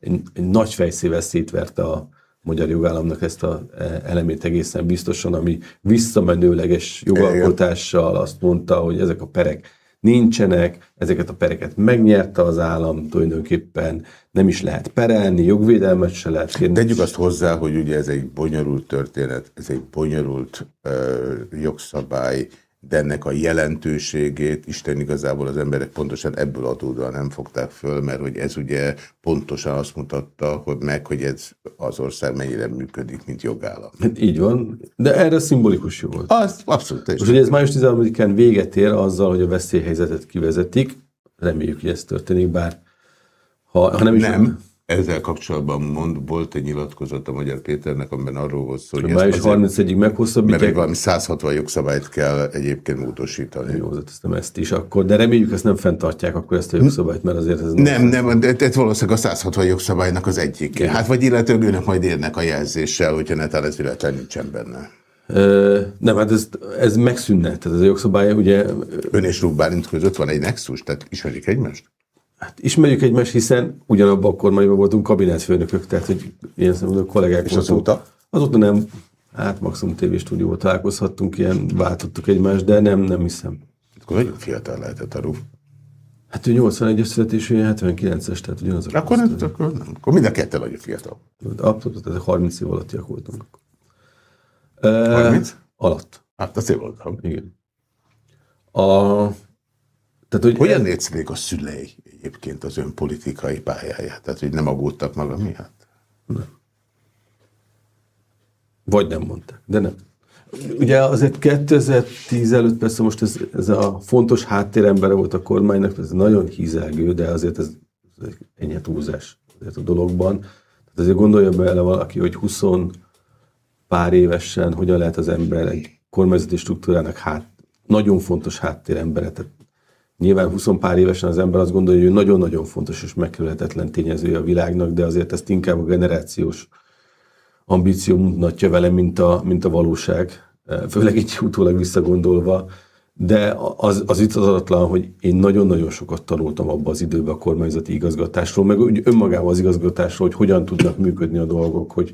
egy, egy nagy fejszével szétverte a, magyar jogállamnak ezt a e, elemét egészen biztosan, ami visszamenőleges jogalkotással azt mondta, hogy ezek a perek nincsenek, ezeket a pereket megnyerte az állam, tulajdonképpen nem is lehet perelni, jogvédelmet se lehet kérni. Tegyük azt hozzá, hogy ugye ez egy bonyolult történet, ez egy bonyolult uh, jogszabály, de ennek a jelentőségét Isten igazából az emberek pontosan ebből adódóan nem fogták föl, mert hogy ez ugye pontosan azt mutatta hogy meg, hogy ez az ország mennyire működik, mint jogállam. Hát így van, de erre szimbolikus jó volt. Az, abszolút. Most ugye ez május 13-án véget ér azzal, hogy a veszélyhelyzetet kivezetik, reméljük, hogy ez történik, bár ha, ha nem is... Nem. Ezzel kapcsolatban mond, volt egy nyilatkozat a Magyar Péternek, amiben arról volt szó, hogy május 31-ig meghosszabbítják. Mert valami 160 jogszabályt kell egyébként módosítani. Jó, nem ezt is akkor, de reméljük ezt nem fenntartják akkor ezt a jogszabályt, mert azért ez nem... Nem, nem, de ez valószínűleg a 160 jogszabálynak az egyik. Igen. Hát vagy illetőleg őnek majd érnek a jelzéssel, hogyha netán ez illetve nincsen benne. Ö, nem, hát ez, ez megszűnne, tehát ez a jogszabály ugye... Ön és Rúg Bálint között van egy nexus, tehát ismerik egymást? Hát ismerjük egymást, hiszen ugyanabban a kormányban voltunk kabinetfőnökök, tehát hogy ilyen szemben kollégák És voltunk. azóta? Azóta nem, hát maximum tévéstúdióban találkozhattunk, ilyen váltottuk egymást, de nem, nem hiszem. Akkor nagyon fiatal lehetett a rúf. Hát ő 81-es születésű, 79-es, tehát ugyanaz a akkor, nem, akkor, nem, akkor mind a kettő nagyon fiatal. Abszolút, tehát 30 év alattiak voltunk. 30? alatt. Hát azért voltam. Igen. A, tehát, hogy Hogyan nézték a szülei egyébként az ön politikai pályáját? Tehát, hogy nem aggódtak maga miatt? Nem. Vagy nem mondták, de nem. Ugye azért 2010 előtt persze most ez, ez a fontos háttérembere volt a kormánynak, ez nagyon hízelgő, de azért ez, ez egy túlzás azért a dologban. Tehát azért gondolja bele valaki, hogy 20 pár évesen hogyan lehet az ember egy kormányzati struktúrának hát, nagyon fontos háttérembere, tehát Nyilván 20 pár évesen az ember azt gondolja, hogy nagyon-nagyon fontos és megkerülhetetlen tényezője a világnak, de azért ezt inkább a generációs ambíció mutatja vele, mint a, mint a valóság, főleg így utólag visszagondolva. De az, az itadatlan, hogy én nagyon-nagyon sokat tanultam abban az időben a kormányzati igazgatásról, meg úgy önmagában az igazgatásról, hogy hogyan tudnak működni a dolgok, hogy,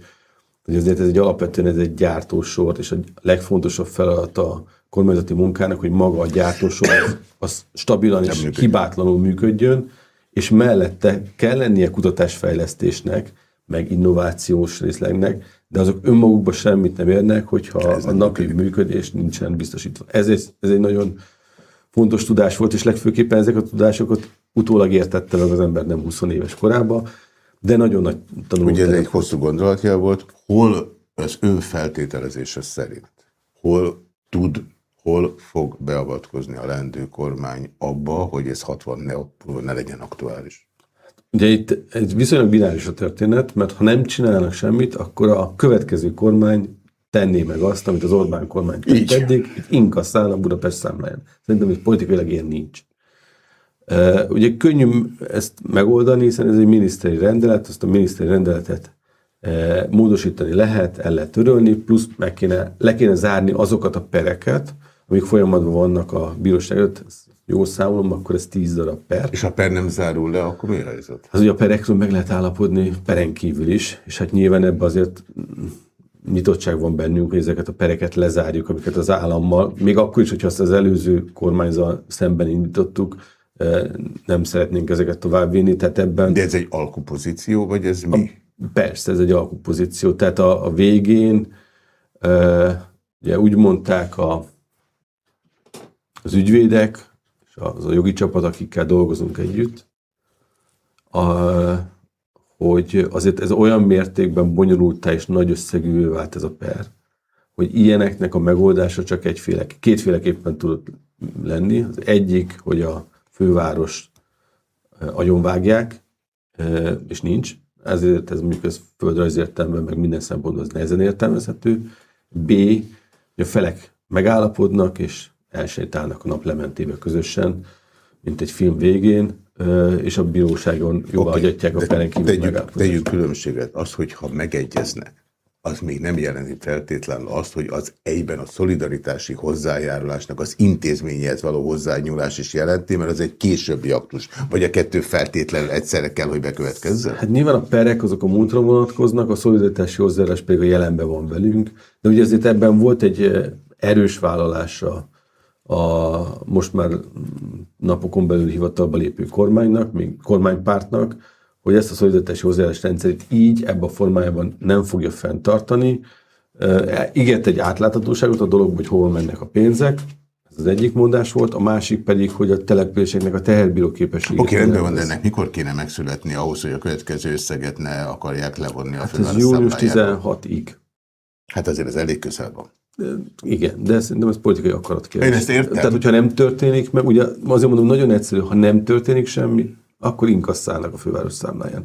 hogy azért ez egy alapvetően ez egy gyártósor, és a legfontosabb feladata kormányzati munkának, hogy maga a gyártósor az, az stabilan és működjön. hibátlanul működjön, és mellette kell lennie kutatásfejlesztésnek, meg innovációs részlegnek, de azok önmagukban semmit nem érnek, hogyha ez a napi működik. működés nincsen biztosítva. Ez egy, ez egy nagyon fontos tudás volt, és legfőképpen ezek a tudásokat utólag értette meg az ember nem 20 éves korában, de nagyon nagy tanulmány. Ugye ez egy hosszú gondolatja volt, hol az ön feltételezése szerint, hol tud hol fog beavatkozni a lendő kormány abba, hogy ez 60 ne, ne legyen aktuális? Ugye itt egy viszonylag bináris a történet, mert ha nem csinálnak semmit, akkor a következő kormány tenné meg azt, amit az Orbán kormány tett eddig, inkasszál a Budapest számláján. Szerintem itt politikailag ilyen nincs. Ugye könnyű ezt megoldani, hiszen ez egy miniszteri rendelet, azt a miniszteri rendeletet módosítani lehet, el lehet törölni, plusz meg kéne, le kéne zárni azokat a pereket, amik folyamatban vannak a bíróság előtt, jó számolom, akkor ez 10 darab per. És ha per nem zárul le, akkor mi a helyzet? Az ugye a perekről meg lehet állapodni peren kívül is, és hát nyilván ebben azért nyitottság van bennünk, hogy ezeket a pereket lezárjuk, amiket az állammal, még akkor is, hogyha azt az előző kormányzal szemben indítottuk, nem szeretnénk ezeket továbbvinni, tehát ebben... De ez egy alkupozíció, vagy ez mi? A, persze, ez egy alkupozíció, tehát a, a végén ugye úgy mondták a, az ügyvédek, és az a jogi csapat, akikkel dolgozunk együtt, a, hogy azért ez olyan mértékben bonyolultá és nagy összegűvé vált ez a per, hogy ilyeneknek a megoldása csak egyféle, kétféleképpen tudott lenni. Az egyik, hogy a főváros agyonvágják, és nincs. Ezért ez mondjuk ez földrajzi értelemben, meg minden szempontból az nehezen értelmezhető. B, hogy a felek megállapodnak, és elsétálnak a naplementébe közösen, mint egy film végén, és a bíróságon jóvá okay, a kívül tegyük, tegyük különbséget. Az, hogyha megegyeznek, az még nem jelenti feltétlenül azt, hogy az egyben a szolidaritási hozzájárulásnak az intézményhez való hozzányúlás is jelenti, mert az egy későbbi aktus, vagy a kettő feltétlenül egyszerre kell, hogy bekövetkezzen? Hát nyilván a perek azok a múltra vonatkoznak, a szolidaritási hozzájárulás pedig a jelenben van velünk, de ugye azért ebben volt egy erős vállalása a most már napokon belül hivatalba lépő kormánynak, még kormánypártnak, hogy ezt a szolidaritási hozzáállás rendszerét így, ebben a formájában nem fogja fenntartani. E, ígért egy átláthatóságot a dologban, hogy hova mennek a pénzek, ez az egyik mondás volt, a másik pedig, hogy a településeknek a teherbíró képessége. Oké, okay, rendben van, de ennek mikor kéne megszületni ahhoz, hogy a következő összeget ne akarják levonni a hát ez július 16-ig. Hát azért ez elég közel van. Igen, de szerintem ez politikai akarat kérdés. Én ezt értem. Tehát, hogyha nem történik meg, ugye azért mondom, nagyon egyszerű, ha nem történik semmi, akkor inkasszálnak a főváros számláján.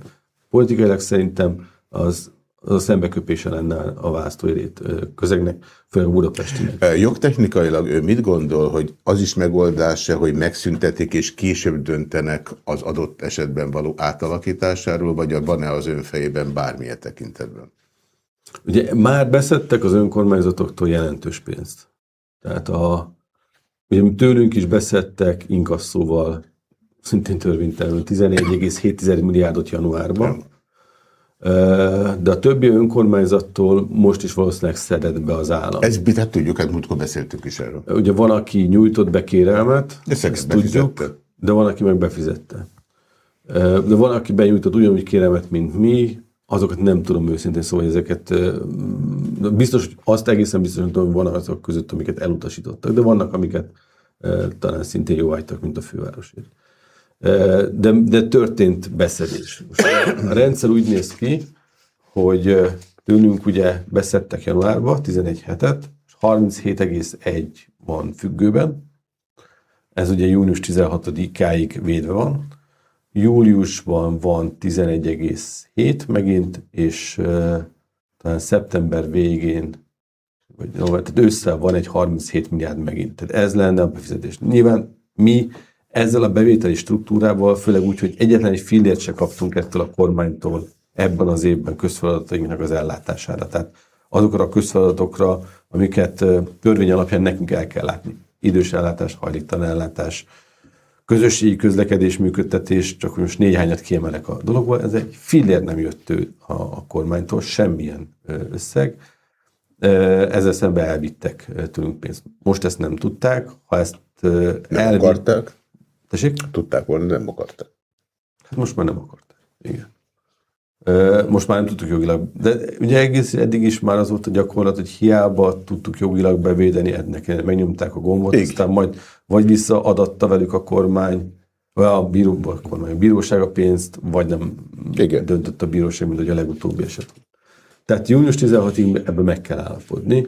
Politikailag szerintem az, az a szembeköpése lenne a választóérét közegnek, főleg a Budapestinek. Jogtechnikailag ő mit gondol, hogy az is megoldása, hogy megszüntetik és később döntenek az adott esetben való átalakításáról, vagy van-e az ön fejében bármilyen tekintetben? Ugye már beszedtek az önkormányzatoktól jelentős pénzt. Tehát a, ugye tőlünk is beszedtek inkasszóval, szintén törvénytelenül 14,7 milliárdot januárban, de a többi önkormányzattól most is valószínűleg szedett be az állam. Ez hát tudjuk, hát múltkor beszéltünk is erről. Ugye van, aki nyújtott be kérelmet, de ezt tudjuk, de van, aki meg befizette. De van, aki benyújtott ugyanúgy kérelmet, mint mi, azokat nem tudom őszintén szóval, ezeket biztos, hogy azt egészen biztos, hogy van azok között, amiket elutasítottak, de vannak, amiket talán szintén jóvágytak, mint a fővárosért. De, de történt beszedés. Most a rendszer úgy néz ki, hogy tőlünk ugye beszedtek januárban 11 hetet, és 37,1 van függőben. Ez ugye június 16-áig védve van Júliusban van 11,7 megint, és uh, talán szeptember végén, vagy tehát ősszel van egy 37 milliárd megint. Tehát ez lenne a befizetés. Nyilván mi ezzel a bevételi struktúrával, főleg úgy, hogy egyetlen egy fillért se kaptunk ettől a kormánytól ebben az évben közfeladatainknak az ellátására. Tehát azokra a közfeladatokra, amiket törvény alapján nekünk el kell látni. Idős ellátás, hajléktalan ellátás, közösségi közlekedés működtetés, csak most néhányat kiemelek a dologból, ez egy fillér nem jött ő a, a kormánytól, semmilyen összeg. Ezzel szemben elvittek tőlünk pénzt. Most ezt nem tudták, ha ezt nem elvitt... akarták? Tessék? Tudták volna, nem akarták. Hát most már nem akarták. Igen. Most már nem tudtuk jogilag, de ugye egész eddig is már az volt a gyakorlat, hogy hiába tudtuk jogilag bevédeni, ennek megnyomták a gombot, Igen. aztán majd vagy visszaadatta velük a kormány, vagy a, bíró, a kormány, a bíróság a pénzt, vagy nem Igen. döntött a bíróság, mint hogy a legutóbbi eset. Tehát június 16-ig ebbe meg kell állapodni.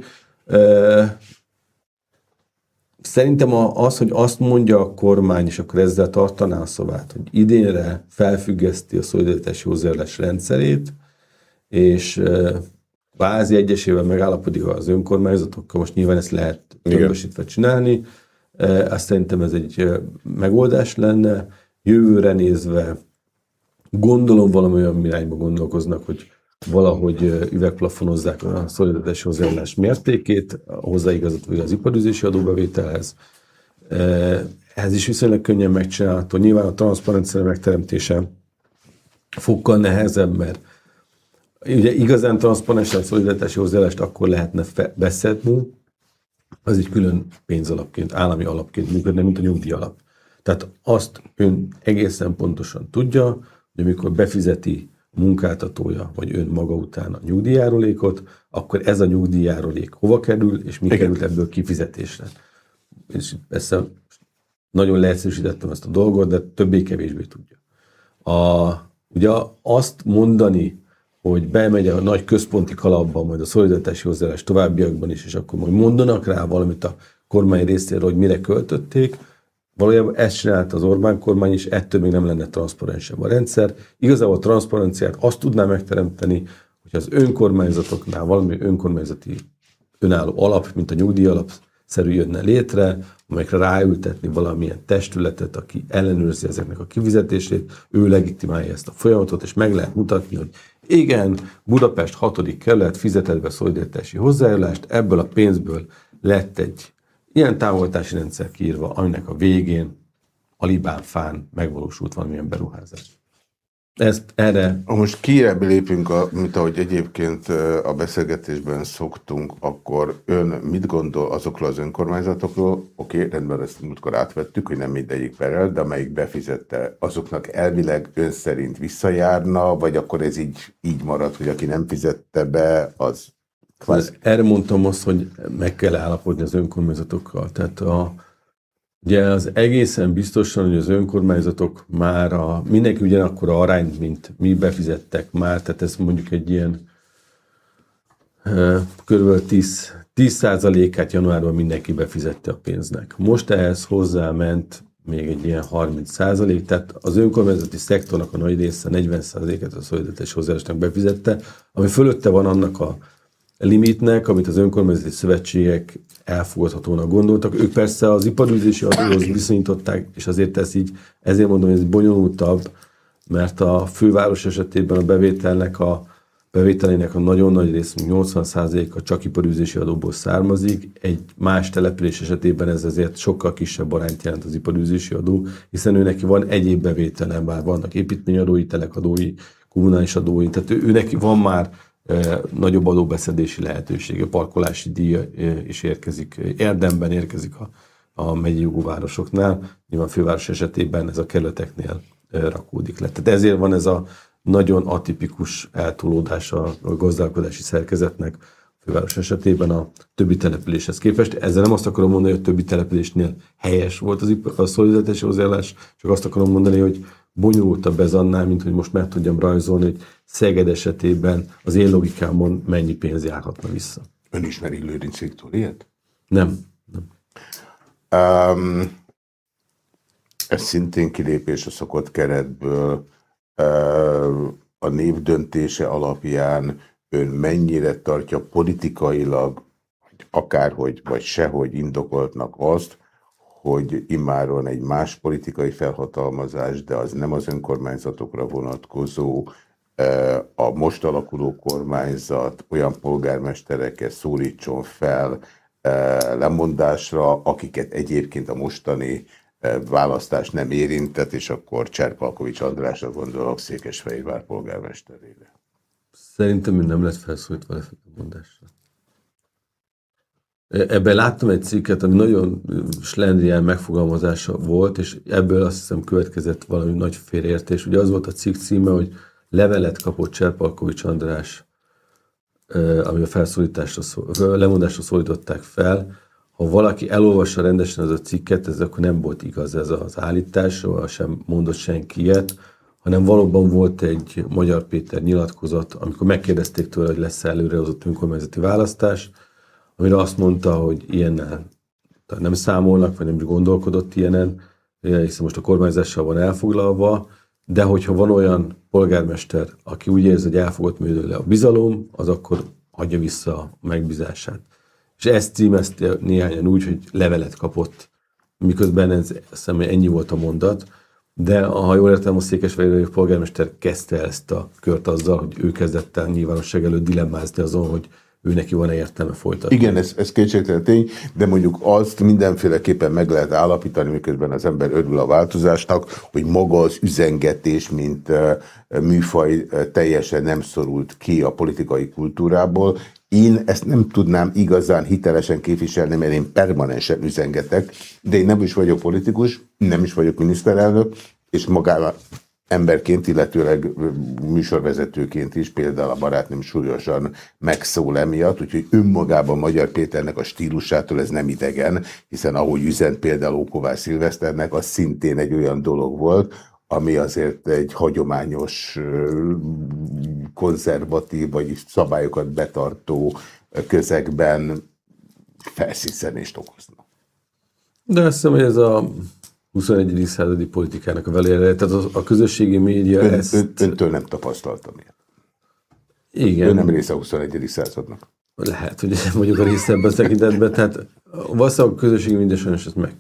Szerintem az, hogy azt mondja a kormány, és akkor ezzel tartaná a szavát, hogy idénre felfüggeszti a szolidaritási hozzájárulás rendszerét, és bázi egyesével megállapodik az önkormányzatokkal, most nyilván ezt lehet többesítve csinálni, azt szerintem ez egy megoldás lenne. Jövőre nézve gondolom valami olyan irányba gondolkoznak, hogy valahogy üvegplafonozzák a szolidaritási hozzájárulás mértékét, hozzáigazodva az iparüzési adóbevételhez. Ez is viszonylag könnyen megcsinálható. Nyilván a transzparencia megteremtése fokkal nehezebb, mert ugye igazán transzparens szolidaritási hozzáállást akkor lehetne beszedni, az egy külön pénzalapként, állami alapként működne, mint a nyugdíj alap. Tehát azt ön egészen pontosan tudja, hogy amikor befizeti munkáltatója, vagy ön maga után a nyugdíjárulékot, akkor ez a nyugdíjárulék hova kerül, és mi Igen. került ebből kifizetésre. És persze nagyon leegyszerűsítettem ezt a dolgot, de többé-kevésbé tudja. A, ugye azt mondani, hogy bemegy a nagy központi kalapba, majd a szolidaritási hozzáállás továbbiakban is, és akkor majd mondanak rá valamit a kormány részéről, hogy mire költötték, Valójában ezt csinálta az Orbán kormány, és ettől még nem lenne transzparensebb a rendszer. Igazából a transzparenciát azt tudná megteremteni, hogy az önkormányzatoknál valami önkormányzati önálló alap, mint a nyugdíj alap szerű jönne létre, amelyekre ráültetni valamilyen testületet, aki ellenőrzi ezeknek a kivizetését, ő legitimálja ezt a folyamatot, és meg lehet mutatni, hogy igen, Budapest 6. kerület fizetett be szolidaritási hozzájárulást, ebből a pénzből lett egy ilyen támogatási rendszer kiírva, aminek a végén a Libán fán megvalósult valamilyen beruházás. Ezt erre... Most kiebb lépünk, a, mint ahogy egyébként a beszélgetésben szoktunk, akkor ön mit gondol azokról az önkormányzatokról? Oké, okay, rendben, ezt múltkor átvettük, hogy nem mindegyik perel, de amelyik befizette, azoknak elvileg ön szerint visszajárna, vagy akkor ez így, így marad, hogy aki nem fizette be, az Kvázi. Erre mondtam azt, hogy meg kell állapodni az önkormányzatokkal. Tehát a, ugye az egészen biztosan, hogy az önkormányzatok már a, mindenki ugyanakkor a arányt, mint mi befizettek már, tehát ez mondjuk egy ilyen kb. 10, 10%-át januárban mindenki befizette a pénznek. Most ehhez hozzáment még egy ilyen 30 százalék, tehát az önkormányzati szektornak a nagy része 40 százaléket a szolidaritás hozzáállásnak befizette, ami fölötte van annak a limitnek, amit az önkormányzati szövetségek elfogadhatónak gondoltak. Ők persze az iparűzési adóhoz viszonyították, és azért ez így, ezért mondom, hogy ez bonyolultabb, mert a főváros esetében a bevételnek a bevételének a nagyon nagy rész, 80%-a csak iparűzési adóból származik. Egy más település esetében ez ezért sokkal kisebb arányt jelent az iparűzési adó, hiszen ő neki van egyéb bevétele, bár vannak építményadói, telekadói, kommunális adói, tehát ő, ő neki van már nagyobb adóbeszedési lehetősége, parkolási díj is érkezik, érdemben érkezik a, a megyei jogú városoknál, nyilván főváros esetében ez a kerületeknél rakódik le. Tehát ezért van ez a nagyon atipikus eltolódás a, a gazdálkodási szerkezetnek a főváros esetében a többi településhez képest. Ezzel nem azt akarom mondani, hogy a többi településnél helyes volt az, a szolidaritási hozzáállás, csak azt akarom mondani, hogy bonyolultabb ez annál, mint hogy most meg tudjam rajzolni, hogy Szeged esetében az én logikámon mennyi pénz járhatna vissza. Ön ismeri Lőrinc Viktóriát? Nem. nem. Um, ez szintén kilépés a szokott keretből. Uh, a név döntése alapján ön mennyire tartja politikailag, akárhogy, vagy sehogy indokoltnak azt, hogy immáron egy más politikai felhatalmazás, de az nem az önkormányzatokra vonatkozó, a most alakuló kormányzat olyan polgármestereket szólítson fel lemondásra, akiket egyébként a mostani választás nem érintett, és akkor Cserpalkovics Andrásra gondolok Székesfehérvár polgármesterére. Szerintem ő nem lett felszólítva lemondásra. Ebben láttam egy cikket, ami nagyon slendrián megfogalmazása volt, és ebből azt hiszem következett valami nagy félreértés. Ugye az volt a cikk címe, hogy levelet kapott Cserpalkovics András, ami a felszólításra, lemondásra szólították fel. Ha valaki elolvassa rendesen az a cikket, ez akkor nem volt igaz ez az állítás, sem mondott senki ilyet, hanem valóban volt egy Magyar Péter nyilatkozat, amikor megkérdezték tőle, hogy lesz előrehozott önkormányzati választás, amire azt mondta, hogy ilyennel nem számolnak, vagy nem is gondolkodott ilyenen, hiszen most a kormányzással van elfoglalva, de hogyha van olyan polgármester, aki úgy érzi, hogy elfogott művőle a bizalom, az akkor adja vissza a megbízását. És ezt címezte néhányan úgy, hogy levelet kapott, miközben ez, azt ennyi volt a mondat, de ha jól értem, a Székesfehérvári polgármester kezdte ezt a kört azzal, hogy ő kezdett el nyilvánosság előtt dilemmázni azon, hogy ő neki van-e értelme folytatni. Igen, ez, ez kétségtelen tény, de mondjuk azt mindenféleképpen meg lehet állapítani, miközben az ember örül a változásnak, hogy maga az üzengetés, mint műfaj teljesen nem szorult ki a politikai kultúrából. Én ezt nem tudnám igazán hitelesen képviselni, mert én permanensen üzengetek, de én nem is vagyok politikus, nem is vagyok miniszterelnök, és magával emberként, illetőleg műsorvezetőként is, például a barátnőm súlyosan megszól emiatt, úgyhogy önmagában Magyar Péternek a stílusától ez nem idegen, hiszen ahogy üzent például Ókovás Szilveszternek, az szintén egy olyan dolog volt, ami azért egy hagyományos, konzervatív vagy szabályokat betartó közegben felszíszenést okozna. De azt hiszem, hogy ez a 21. századi politikának a velére, tehát a, a közösségi média ön, ezt... Ön, öntől nem tapasztaltam ilyet. Igen. Ön nem része a 21. századnak. Lehet, hogy mondjuk a része ebben a tekintetben, tehát valószínűleg a közösségi média sajnos ezt meg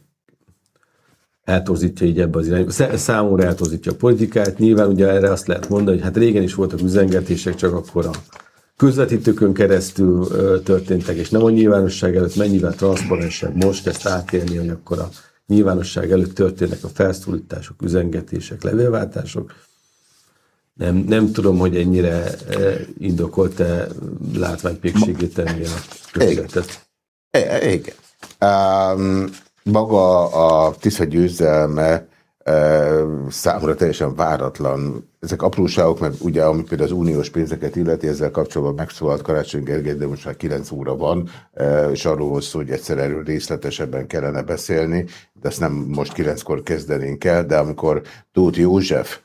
eltorzítja így ebbe az irányba. Számomra eltorzítja a politikát. Nyilván ugye erre azt lehet mondani, hogy hát régen is voltak üzengetések, csak akkor a közvetítőkön keresztül történtek, és nem a nyilvánosság előtt mennyivel transzparensebb most ezt átélni, hogy akkor a nyilvánosság előtt történnek a felszólítások, üzengetések, levélváltások. Nem, nem tudom, hogy ennyire indokolt-e látványpékségét tenni a közületet. Igen. Igen. Um, maga a Tisza győzelme számomra teljesen váratlan. Ezek apróságok, mert ugye, ami például az uniós pénzeket illeti, ezzel kapcsolatban megszólalt Karácsony Gergely, de most már 9 óra van, és arról volt szó, hogy egyszer erről részletesebben kellene beszélni, de ezt nem most 9-kor kezdenénk el, de amikor Tóth József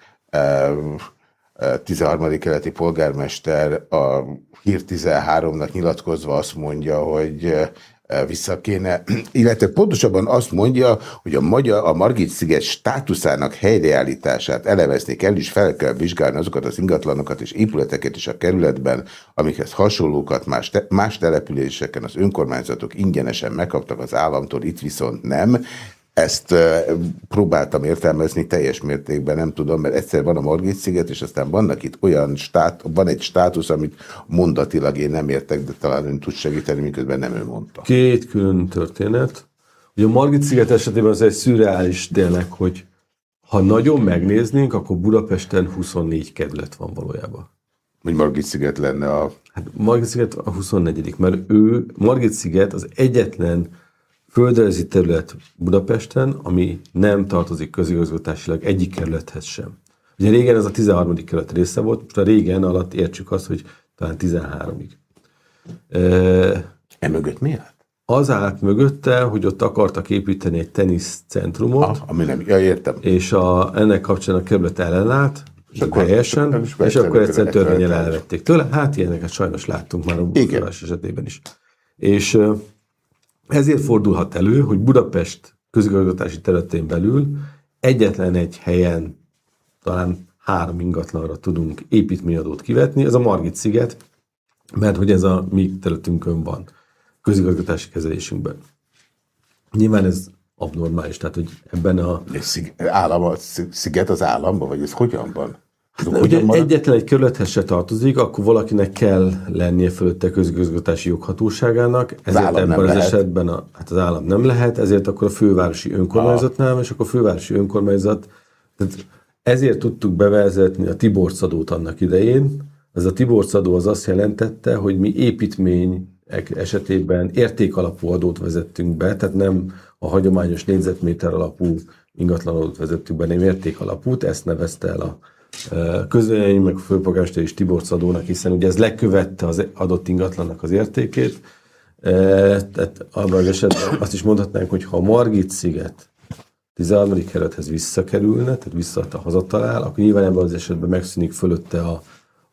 13. keleti polgármester a Hír 13-nak nyilatkozva azt mondja, hogy vissza kéne, illetve pontosabban azt mondja, hogy a, magyar, a Margit sziget státuszának helyreállítását elevezni kell, és fel kell vizsgálni azokat az ingatlanokat és épületeket is a kerületben, amikhez hasonlókat más, te, más településeken az önkormányzatok ingyenesen megkaptak az államtól, itt viszont nem. Ezt próbáltam értelmezni teljes mértékben, nem tudom, mert egyszer van a Margit-sziget, és aztán vannak itt olyan stát, van egy státusz, amit mondatilag én nem értek, de talán ön tud segíteni, miközben nem ő mondta. Két külön történet. Ugye a Margit-sziget esetében az egy szürreális tényleg, hogy ha nagyon megnéznénk, akkor Budapesten 24 kerület van valójában. Hogy Margit-sziget lenne a... Hát Margit-sziget a 24 mert ő, Margit-sziget az egyetlen földrajzi terület Budapesten, ami nem tartozik közigazgatásilag egyik kerülethez sem. Ugye régen ez a 13. kerület része volt, most a régen alatt értsük azt, hogy talán 13-ig. E mögött mi állt? Az állt mögötte, hogy ott akartak építeni egy teniszcentrumot. Ah, ami nem, ja, értem. És a, ennek kapcsán a kerület ellenállt, és akkor helyesen, és, és akkor egyszerűen törvényel elvették tőle. Hát ilyeneket sajnos láttunk már a esetében is. És ezért fordulhat elő, hogy Budapest közigazgatási területén belül egyetlen egy helyen talán három ingatlanra tudunk építményadót kivetni, ez a Margit sziget, mert hogy ez a mi területünkön van, közigazgatási kezelésünkben. Nyilván ez abnormális, tehát hogy ebben a... Szig, állam, a sziget az államban, vagy ez hogyan van? De ugye marad? egyetlen egy kerülethez se tartozik, akkor valakinek kell lennie fölötte közigazgatási joghatóságának, ezért ebben az lehet. esetben a, hát az állam nem lehet, ezért akkor a fővárosi önkormányzatnál, ah. és akkor a fővárosi önkormányzat, tehát ezért tudtuk bevezetni a Tiborcadót annak idején. Ez a Tiborcadó az azt jelentette, hogy mi építmény esetében értékalapú adót vezettünk be, tehát nem a hagyományos négyzetméter alapú ingatlanadót vezettünk be, nem értékalapút, ezt nevezte el a közvélemény, meg a főpolgármester és Tibor Szadónak, hiszen ugye ez lekövette az adott ingatlannak az értékét. Tehát abban az esetben azt is mondhatnánk, hogy ha a Margit sziget 13. kerethez visszakerülne, tehát vissza hazatalál, akkor nyilván ebben az esetben megszűnik fölötte a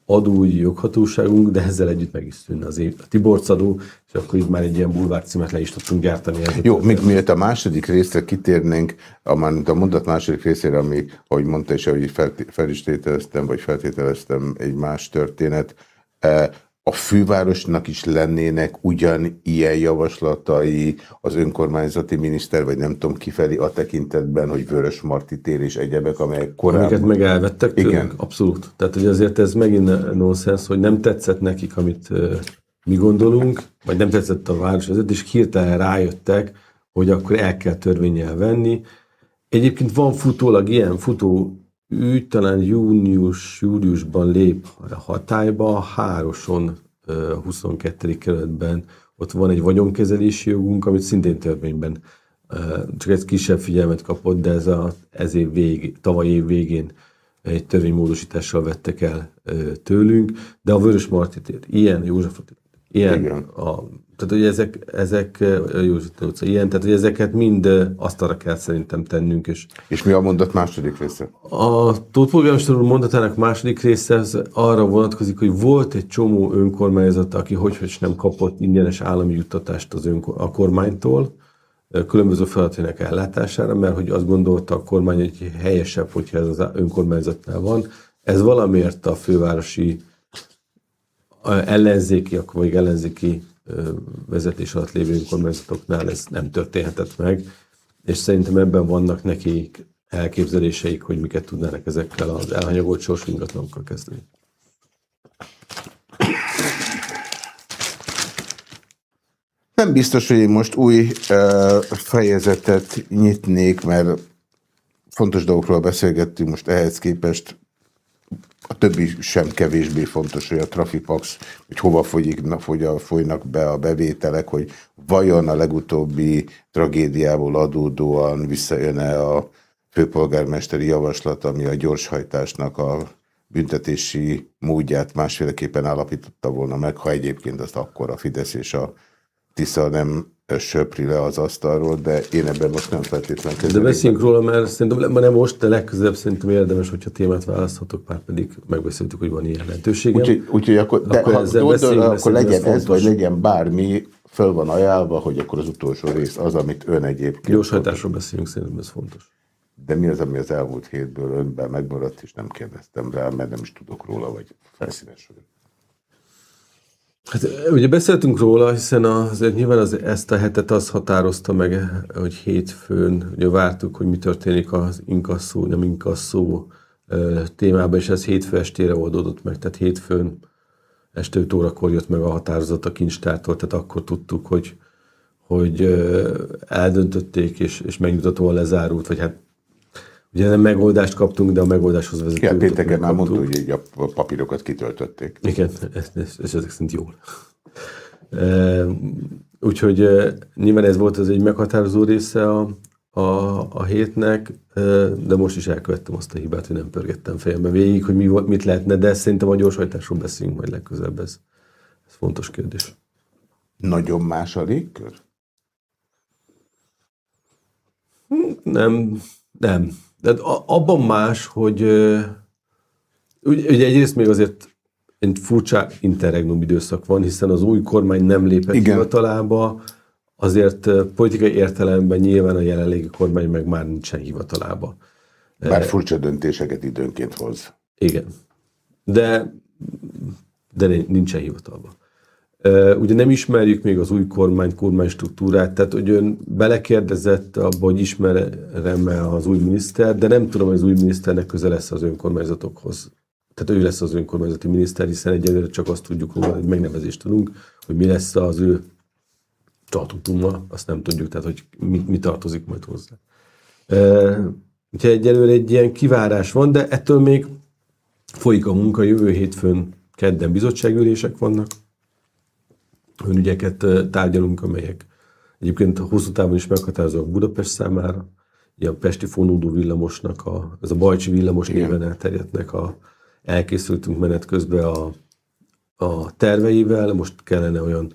adóügyi joghatóságunk, de ezzel együtt meg is szűnne az a Tiborc adó, és akkor itt már egy ilyen bulvár címet le is tudtunk gyártani. Jó, még miért a második részre kitérnénk, a, a mondat második részére, ami, ahogy mondta, és ahogy fel, fel is tételeztem, vagy feltételeztem egy más történet, e, a fővárosnak is lennének ugyan ilyen javaslatai az önkormányzati miniszter, vagy nem tudom kifelé a tekintetben, hogy Vörös Marti tér és egyebek, amelyek korábban... Amiket meg elvettek tőlük? Igen. Abszolút. Tehát, hogy azért ez megint nonsens, hogy nem tetszett nekik, amit mi gondolunk, vagy nem tetszett a város ezért, és hirtelen rájöttek, hogy akkor el kell törvényel venni. Egyébként van futólag ilyen futó ügy, talán június, júliusban lép hatályba, Hároson 22. kerületben ott van egy vagyonkezelési jogunk, amit szintén törvényben csak egy kisebb figyelmet kapott, de ez, a, ez év vég, tavaly év végén egy törvénymódosítással vettek el tőlünk, de a Vörös Marti tér, ilyen József ilyen Igen. a tehát hogy ezek, ezek József utca, ilyen, tehát hogy ezeket mind asztalra kell szerintem tennünk. És, és mi a mondat második része? A Tóth polgármester úr mondatának második része az arra vonatkozik, hogy volt egy csomó önkormányzat, aki hogy, hogy nem kapott ingyenes állami juttatást az önkor, a kormánytól, különböző feladatének ellátására, mert hogy azt gondolta a kormány, hogy helyesebb, hogyha ez az önkormányzatnál van. Ez valamiért a fővárosi ellenzéki, akkor még ellenzéki vezetés alatt lévő önkormányzatoknál ez nem történhetett meg, és szerintem ebben vannak nekik elképzeléseik, hogy miket tudnának ezekkel az elhanyagolt sorsú ingatlanokkal kezdeni. Nem biztos, hogy én most új uh, fejezetet nyitnék, mert fontos dolgokról beszélgettünk most ehhez képest a többi sem kevésbé fontos, hogy a Trafipax, hogy hova folyik, folynak be a bevételek, hogy vajon a legutóbbi tragédiából adódóan visszajön-e a főpolgármesteri javaslat, ami a gyorshajtásnak a büntetési módját másféleképpen állapította volna meg, ha egyébként azt akkor a Fidesz és a Tisza nem söpri le az asztalról, de én ebben most nem feltétlenül kezdem. De beszéljünk róla, mert szerintem ma nem most, de legközelebb szerintem érdemes, hogyha témát választhatok, már pedig megbeszéltük, hogy van ilyen lehetőségem. Úgyhogy úgy, akkor, de akkor, ha beszéljünk, akkor legyen ez, ez vagy legyen bármi, föl van ajánlva, hogy akkor az utolsó rész az, amit ön egyébként... Gyorshajtásról beszélünk, szerintem ez fontos. De mi az, ami az elmúlt hétből önben megmaradt, és nem kérdeztem rá, mert nem is tudok róla, vagy felszínes vagyok. Hát ugye beszéltünk róla, hiszen azért nyilván az, ezt a hetet az határozta meg, hogy hétfőn ugye vártuk, hogy mi történik az inkasszó, nem inkasszó témában, és ez hétfő estére oldódott meg, tehát hétfőn este 5 órakor jött meg a határozat a kincstártól, tehát akkor tudtuk, hogy, hogy eldöntötték, és, és megnyugtatóan lezárult, vagy hát Ugye nem megoldást kaptunk, de a megoldáshoz vezető. Igen, pénteken már mondta, hogy így a papírokat kitöltötték. Igen, ez, ez, ez ezek szerint jól. E, úgyhogy e, nyilván ez volt az egy meghatározó része a, a, a hétnek, e, de most is elkövettem azt a hibát, hogy nem pörgettem fejembe végig, hogy mi, mit lehetne, de szerintem a gyorshajtásról beszélünk majd legközelebb, ez, ez fontos kérdés. Nagyon más a légkör? Hm, nem, nem. De abban más, hogy ugye egyrészt még azért egy furcsa interregnum időszak van, hiszen az új kormány nem lépett Igen. hivatalába, azért politikai értelemben nyilván a jelenlegi kormány meg már nincsen hivatalába. Bár furcsa döntéseket időnként hoz. Igen. De, de nincsen hivatalban. Ugye nem ismerjük még az új kormány, kormány struktúrát, tehát hogy ön belekérdezett abba, hogy ismerem-e az új miniszter, de nem tudom, hogy az új miniszternek köze lesz az önkormányzatokhoz. Tehát ő lesz az önkormányzati miniszter, hiszen egyelőre csak azt tudjuk hogy megnevezést tudunk, hogy mi lesz az ő statutuma, azt nem tudjuk, tehát hogy mi, mi tartozik majd hozzá. Úgyhogy egyelőre egy ilyen kivárás van, de ettől még folyik a munka, jövő hétfőn kedden bizottságülések vannak, önügyeket tárgyalunk, amelyek egyébként hosszú távon is meghatározóak Budapest számára. A Pesti fonódó villamosnak, a, ez a Bajcsi villamos Igen. néven elterjedtnek a, elkészültünk menet közben a, a terveivel, most kellene olyan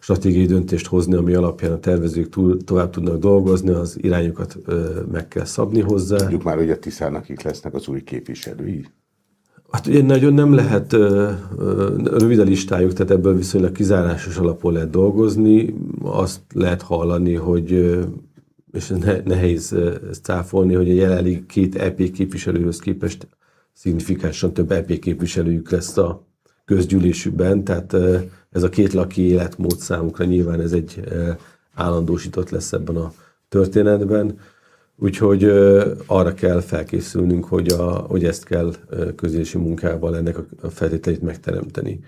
stratégiai döntést hozni, ami alapján a tervezők túl, tovább tudnak dolgozni, az irányokat ö, meg kell szabni hozzá. Tudjuk már, hogy a Tiszának itt lesznek az új képviselői. Hát ugye nagyon nem lehet ö, ö, rövid a listájuk, tehát ebből viszonylag kizárásos alapon lehet dolgozni. Azt lehet hallani, hogy és ne, nehéz ezt cáfolni, hogy a jelenlegi két EP képviselőhöz képest szignifikánsan több EP képviselőjük lesz a közgyűlésükben, tehát ez a két laki életmód számukra nyilván ez egy állandósított lesz ebben a történetben. Úgyhogy arra kell felkészülnünk, hogy, a, hogy ezt kell közési munkával ennek a feltételeit megteremteni.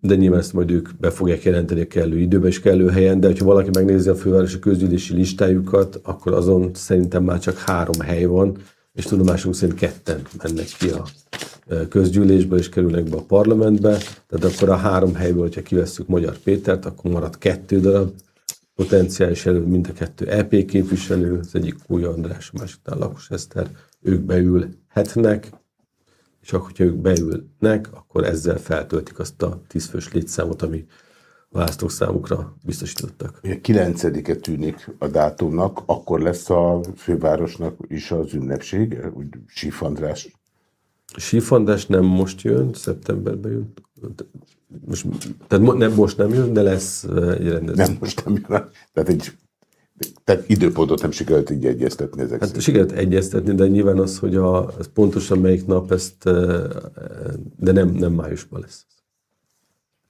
De nyilván ezt majd ők be fogják jelenteni a kellő időben és kellő helyen, de ha valaki megnézi a fővárosi közgyűlési listájukat, akkor azon szerintem már csak három hely van, és tudomásunk szerint ketten mennek ki a közgyűlésbe és kerülnek be a parlamentbe, tehát akkor a három helyből, hogyha kivesszük Magyar Pétert, akkor marad kettő darab, potenciális elő mind a kettő EP képviselő, az egyik Kúja András, a másiknál Lakos Eszter, ők beülhetnek, és akkor, hogyha ők beülnek, akkor ezzel feltöltik azt a tízfős létszámot, ami választók számukra biztosítottak. 9-e tűnik a dátumnak, akkor lesz a fővárosnak is az ünnepség, úgy Síf András. Síf András nem most jön, szeptemberben jön, most, tehát nem, most nem jön, de lesz egy rendezvény. Nem, most nem jön. Tehát egy tehát időpontot nem sikerült így egyeztetni ezek Hát sikerült egyeztetni, de nyilván az, hogy a, ez pontosan melyik nap, ezt, de nem, nem májusban lesz.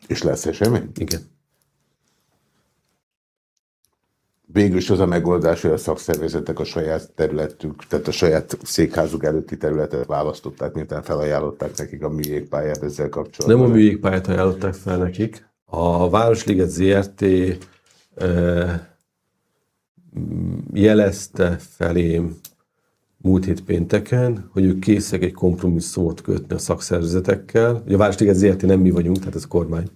És lesz esemény? Igen. Végül is az a megoldás, hogy a szakszervezetek a saját területük, tehát a saját székházuk előtti területet választották, miután felajánlották nekik a műjégpályát ezzel kapcsolatban. Nem a műjégpályát ajánlották fel nekik. A Városliget ZRT jelezte felém múlt hét pénteken, hogy ők készek egy kompromisszumot kötni a szakszervezetekkel. Ugye a Városliget ZRT nem mi vagyunk, tehát ez a kormány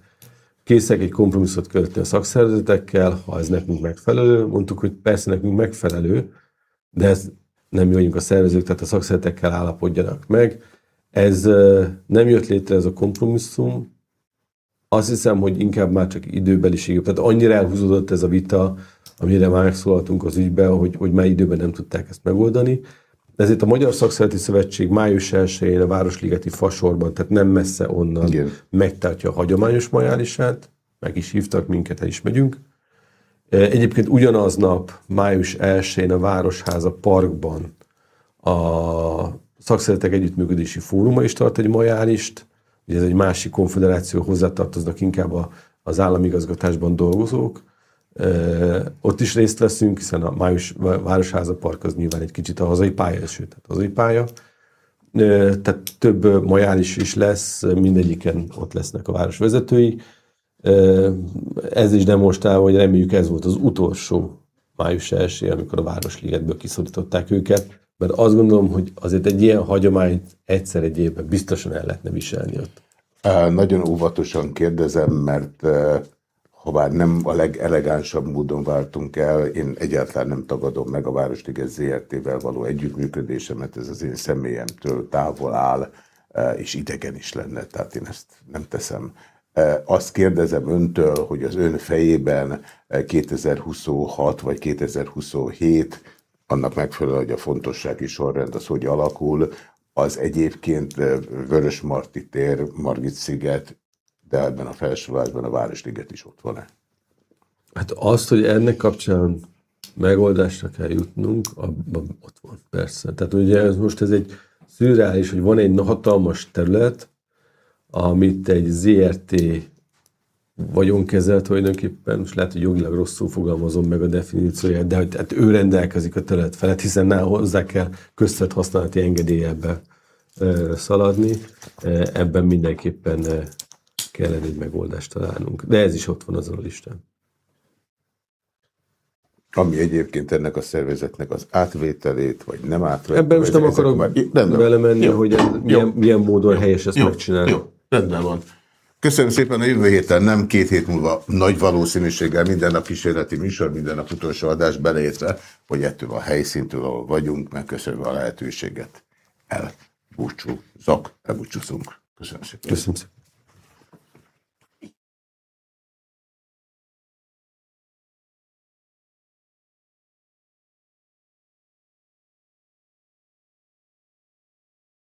készek egy kompromisszot kötni a szakszervezetekkel, ha ez nekünk megfelelő. Mondtuk, hogy persze nekünk megfelelő, de ez nem mi vagyunk a szervezők, tehát a szakszervezetekkel állapodjanak meg. Ez nem jött létre ez a kompromisszum. Azt hiszem, hogy inkább már csak időbeliség. Tehát annyira elhúzódott ez a vita, amire már megszólaltunk az ügyben, hogy, hogy már időben nem tudták ezt megoldani. Ezért a Magyar Szakszereti Szövetség május 1-én a Városligeti Fasorban, tehát nem messze onnan Igen. megtartja a hagyományos majálisát, meg is hívtak minket, el is megyünk. E, egyébként ugyanaznap, május 1-én a Városháza Parkban a Szakszeretek Együttműködési Fóruma is tart egy majálist, ugye ez egy másik konfederáció, hozzátartoznak inkább az államigazgatásban dolgozók, ott is részt veszünk, hiszen a Május Városháza Park az nyilván egy kicsit a hazai pálya, sőt, tehát hazai pálya. Tehát több majális is lesz, mindegyiken ott lesznek a város vezetői. Ez is demonstrálva, hogy reméljük ez volt az utolsó május 1 amikor a Városligetből kiszorították őket, mert azt gondolom, hogy azért egy ilyen hagyományt egyszer egy évben biztosan el lehetne viselni ott. Nagyon óvatosan kérdezem, mert ha bár nem a legelegánsabb módon váltunk el, én egyáltalán nem tagadom meg a Városliget ZRT-vel való együttműködésemet, ez az én személyemtől távol áll, e, és idegen is lenne, tehát én ezt nem teszem. E, azt kérdezem öntől, hogy az ön fejében 2026 e, vagy 2027, annak megfelelő, hogy a fontossági sorrend az hogy alakul, az egyébként Vörös Marti tér, Margit sziget de ebben a felsővárosban a Városliget is ott van-e? Hát azt, hogy ennek kapcsán megoldásra kell jutnunk, abban ott van, persze. Tehát ugye ez most ez egy szürreális, hogy van egy hatalmas terület, amit egy ZRT vagyonkezelt tulajdonképpen, most lehet, hogy jogilag rosszul fogalmazom meg a definícióját, de hogy hát ő rendelkezik a terület felett, hiszen nála hozzá kell köztet használati engedélyebbe szaladni. Ebben mindenképpen kellene egy megoldást találnunk. De ez is ott van azon a listán. Ami egyébként ennek a szervezetnek az átvételét, vagy nem átvételét. Ebben most nem akarok már... belemenni, jó. hogy ez, milyen, milyen módon helyes ezt jó. megcsinálni. Jó, rendben van. Köszönöm szépen a jövő héten, nem két hét múlva nagy valószínűséggel minden nap kísérleti műsor, minden nap utolsó adás beleértve, hogy ettől a helyszíntől, ahol vagyunk, megköszönve a lehetőséget. Elbúcsúzok, elbúcsúzunk. Köszönöm szépen. Köszönöm szépen.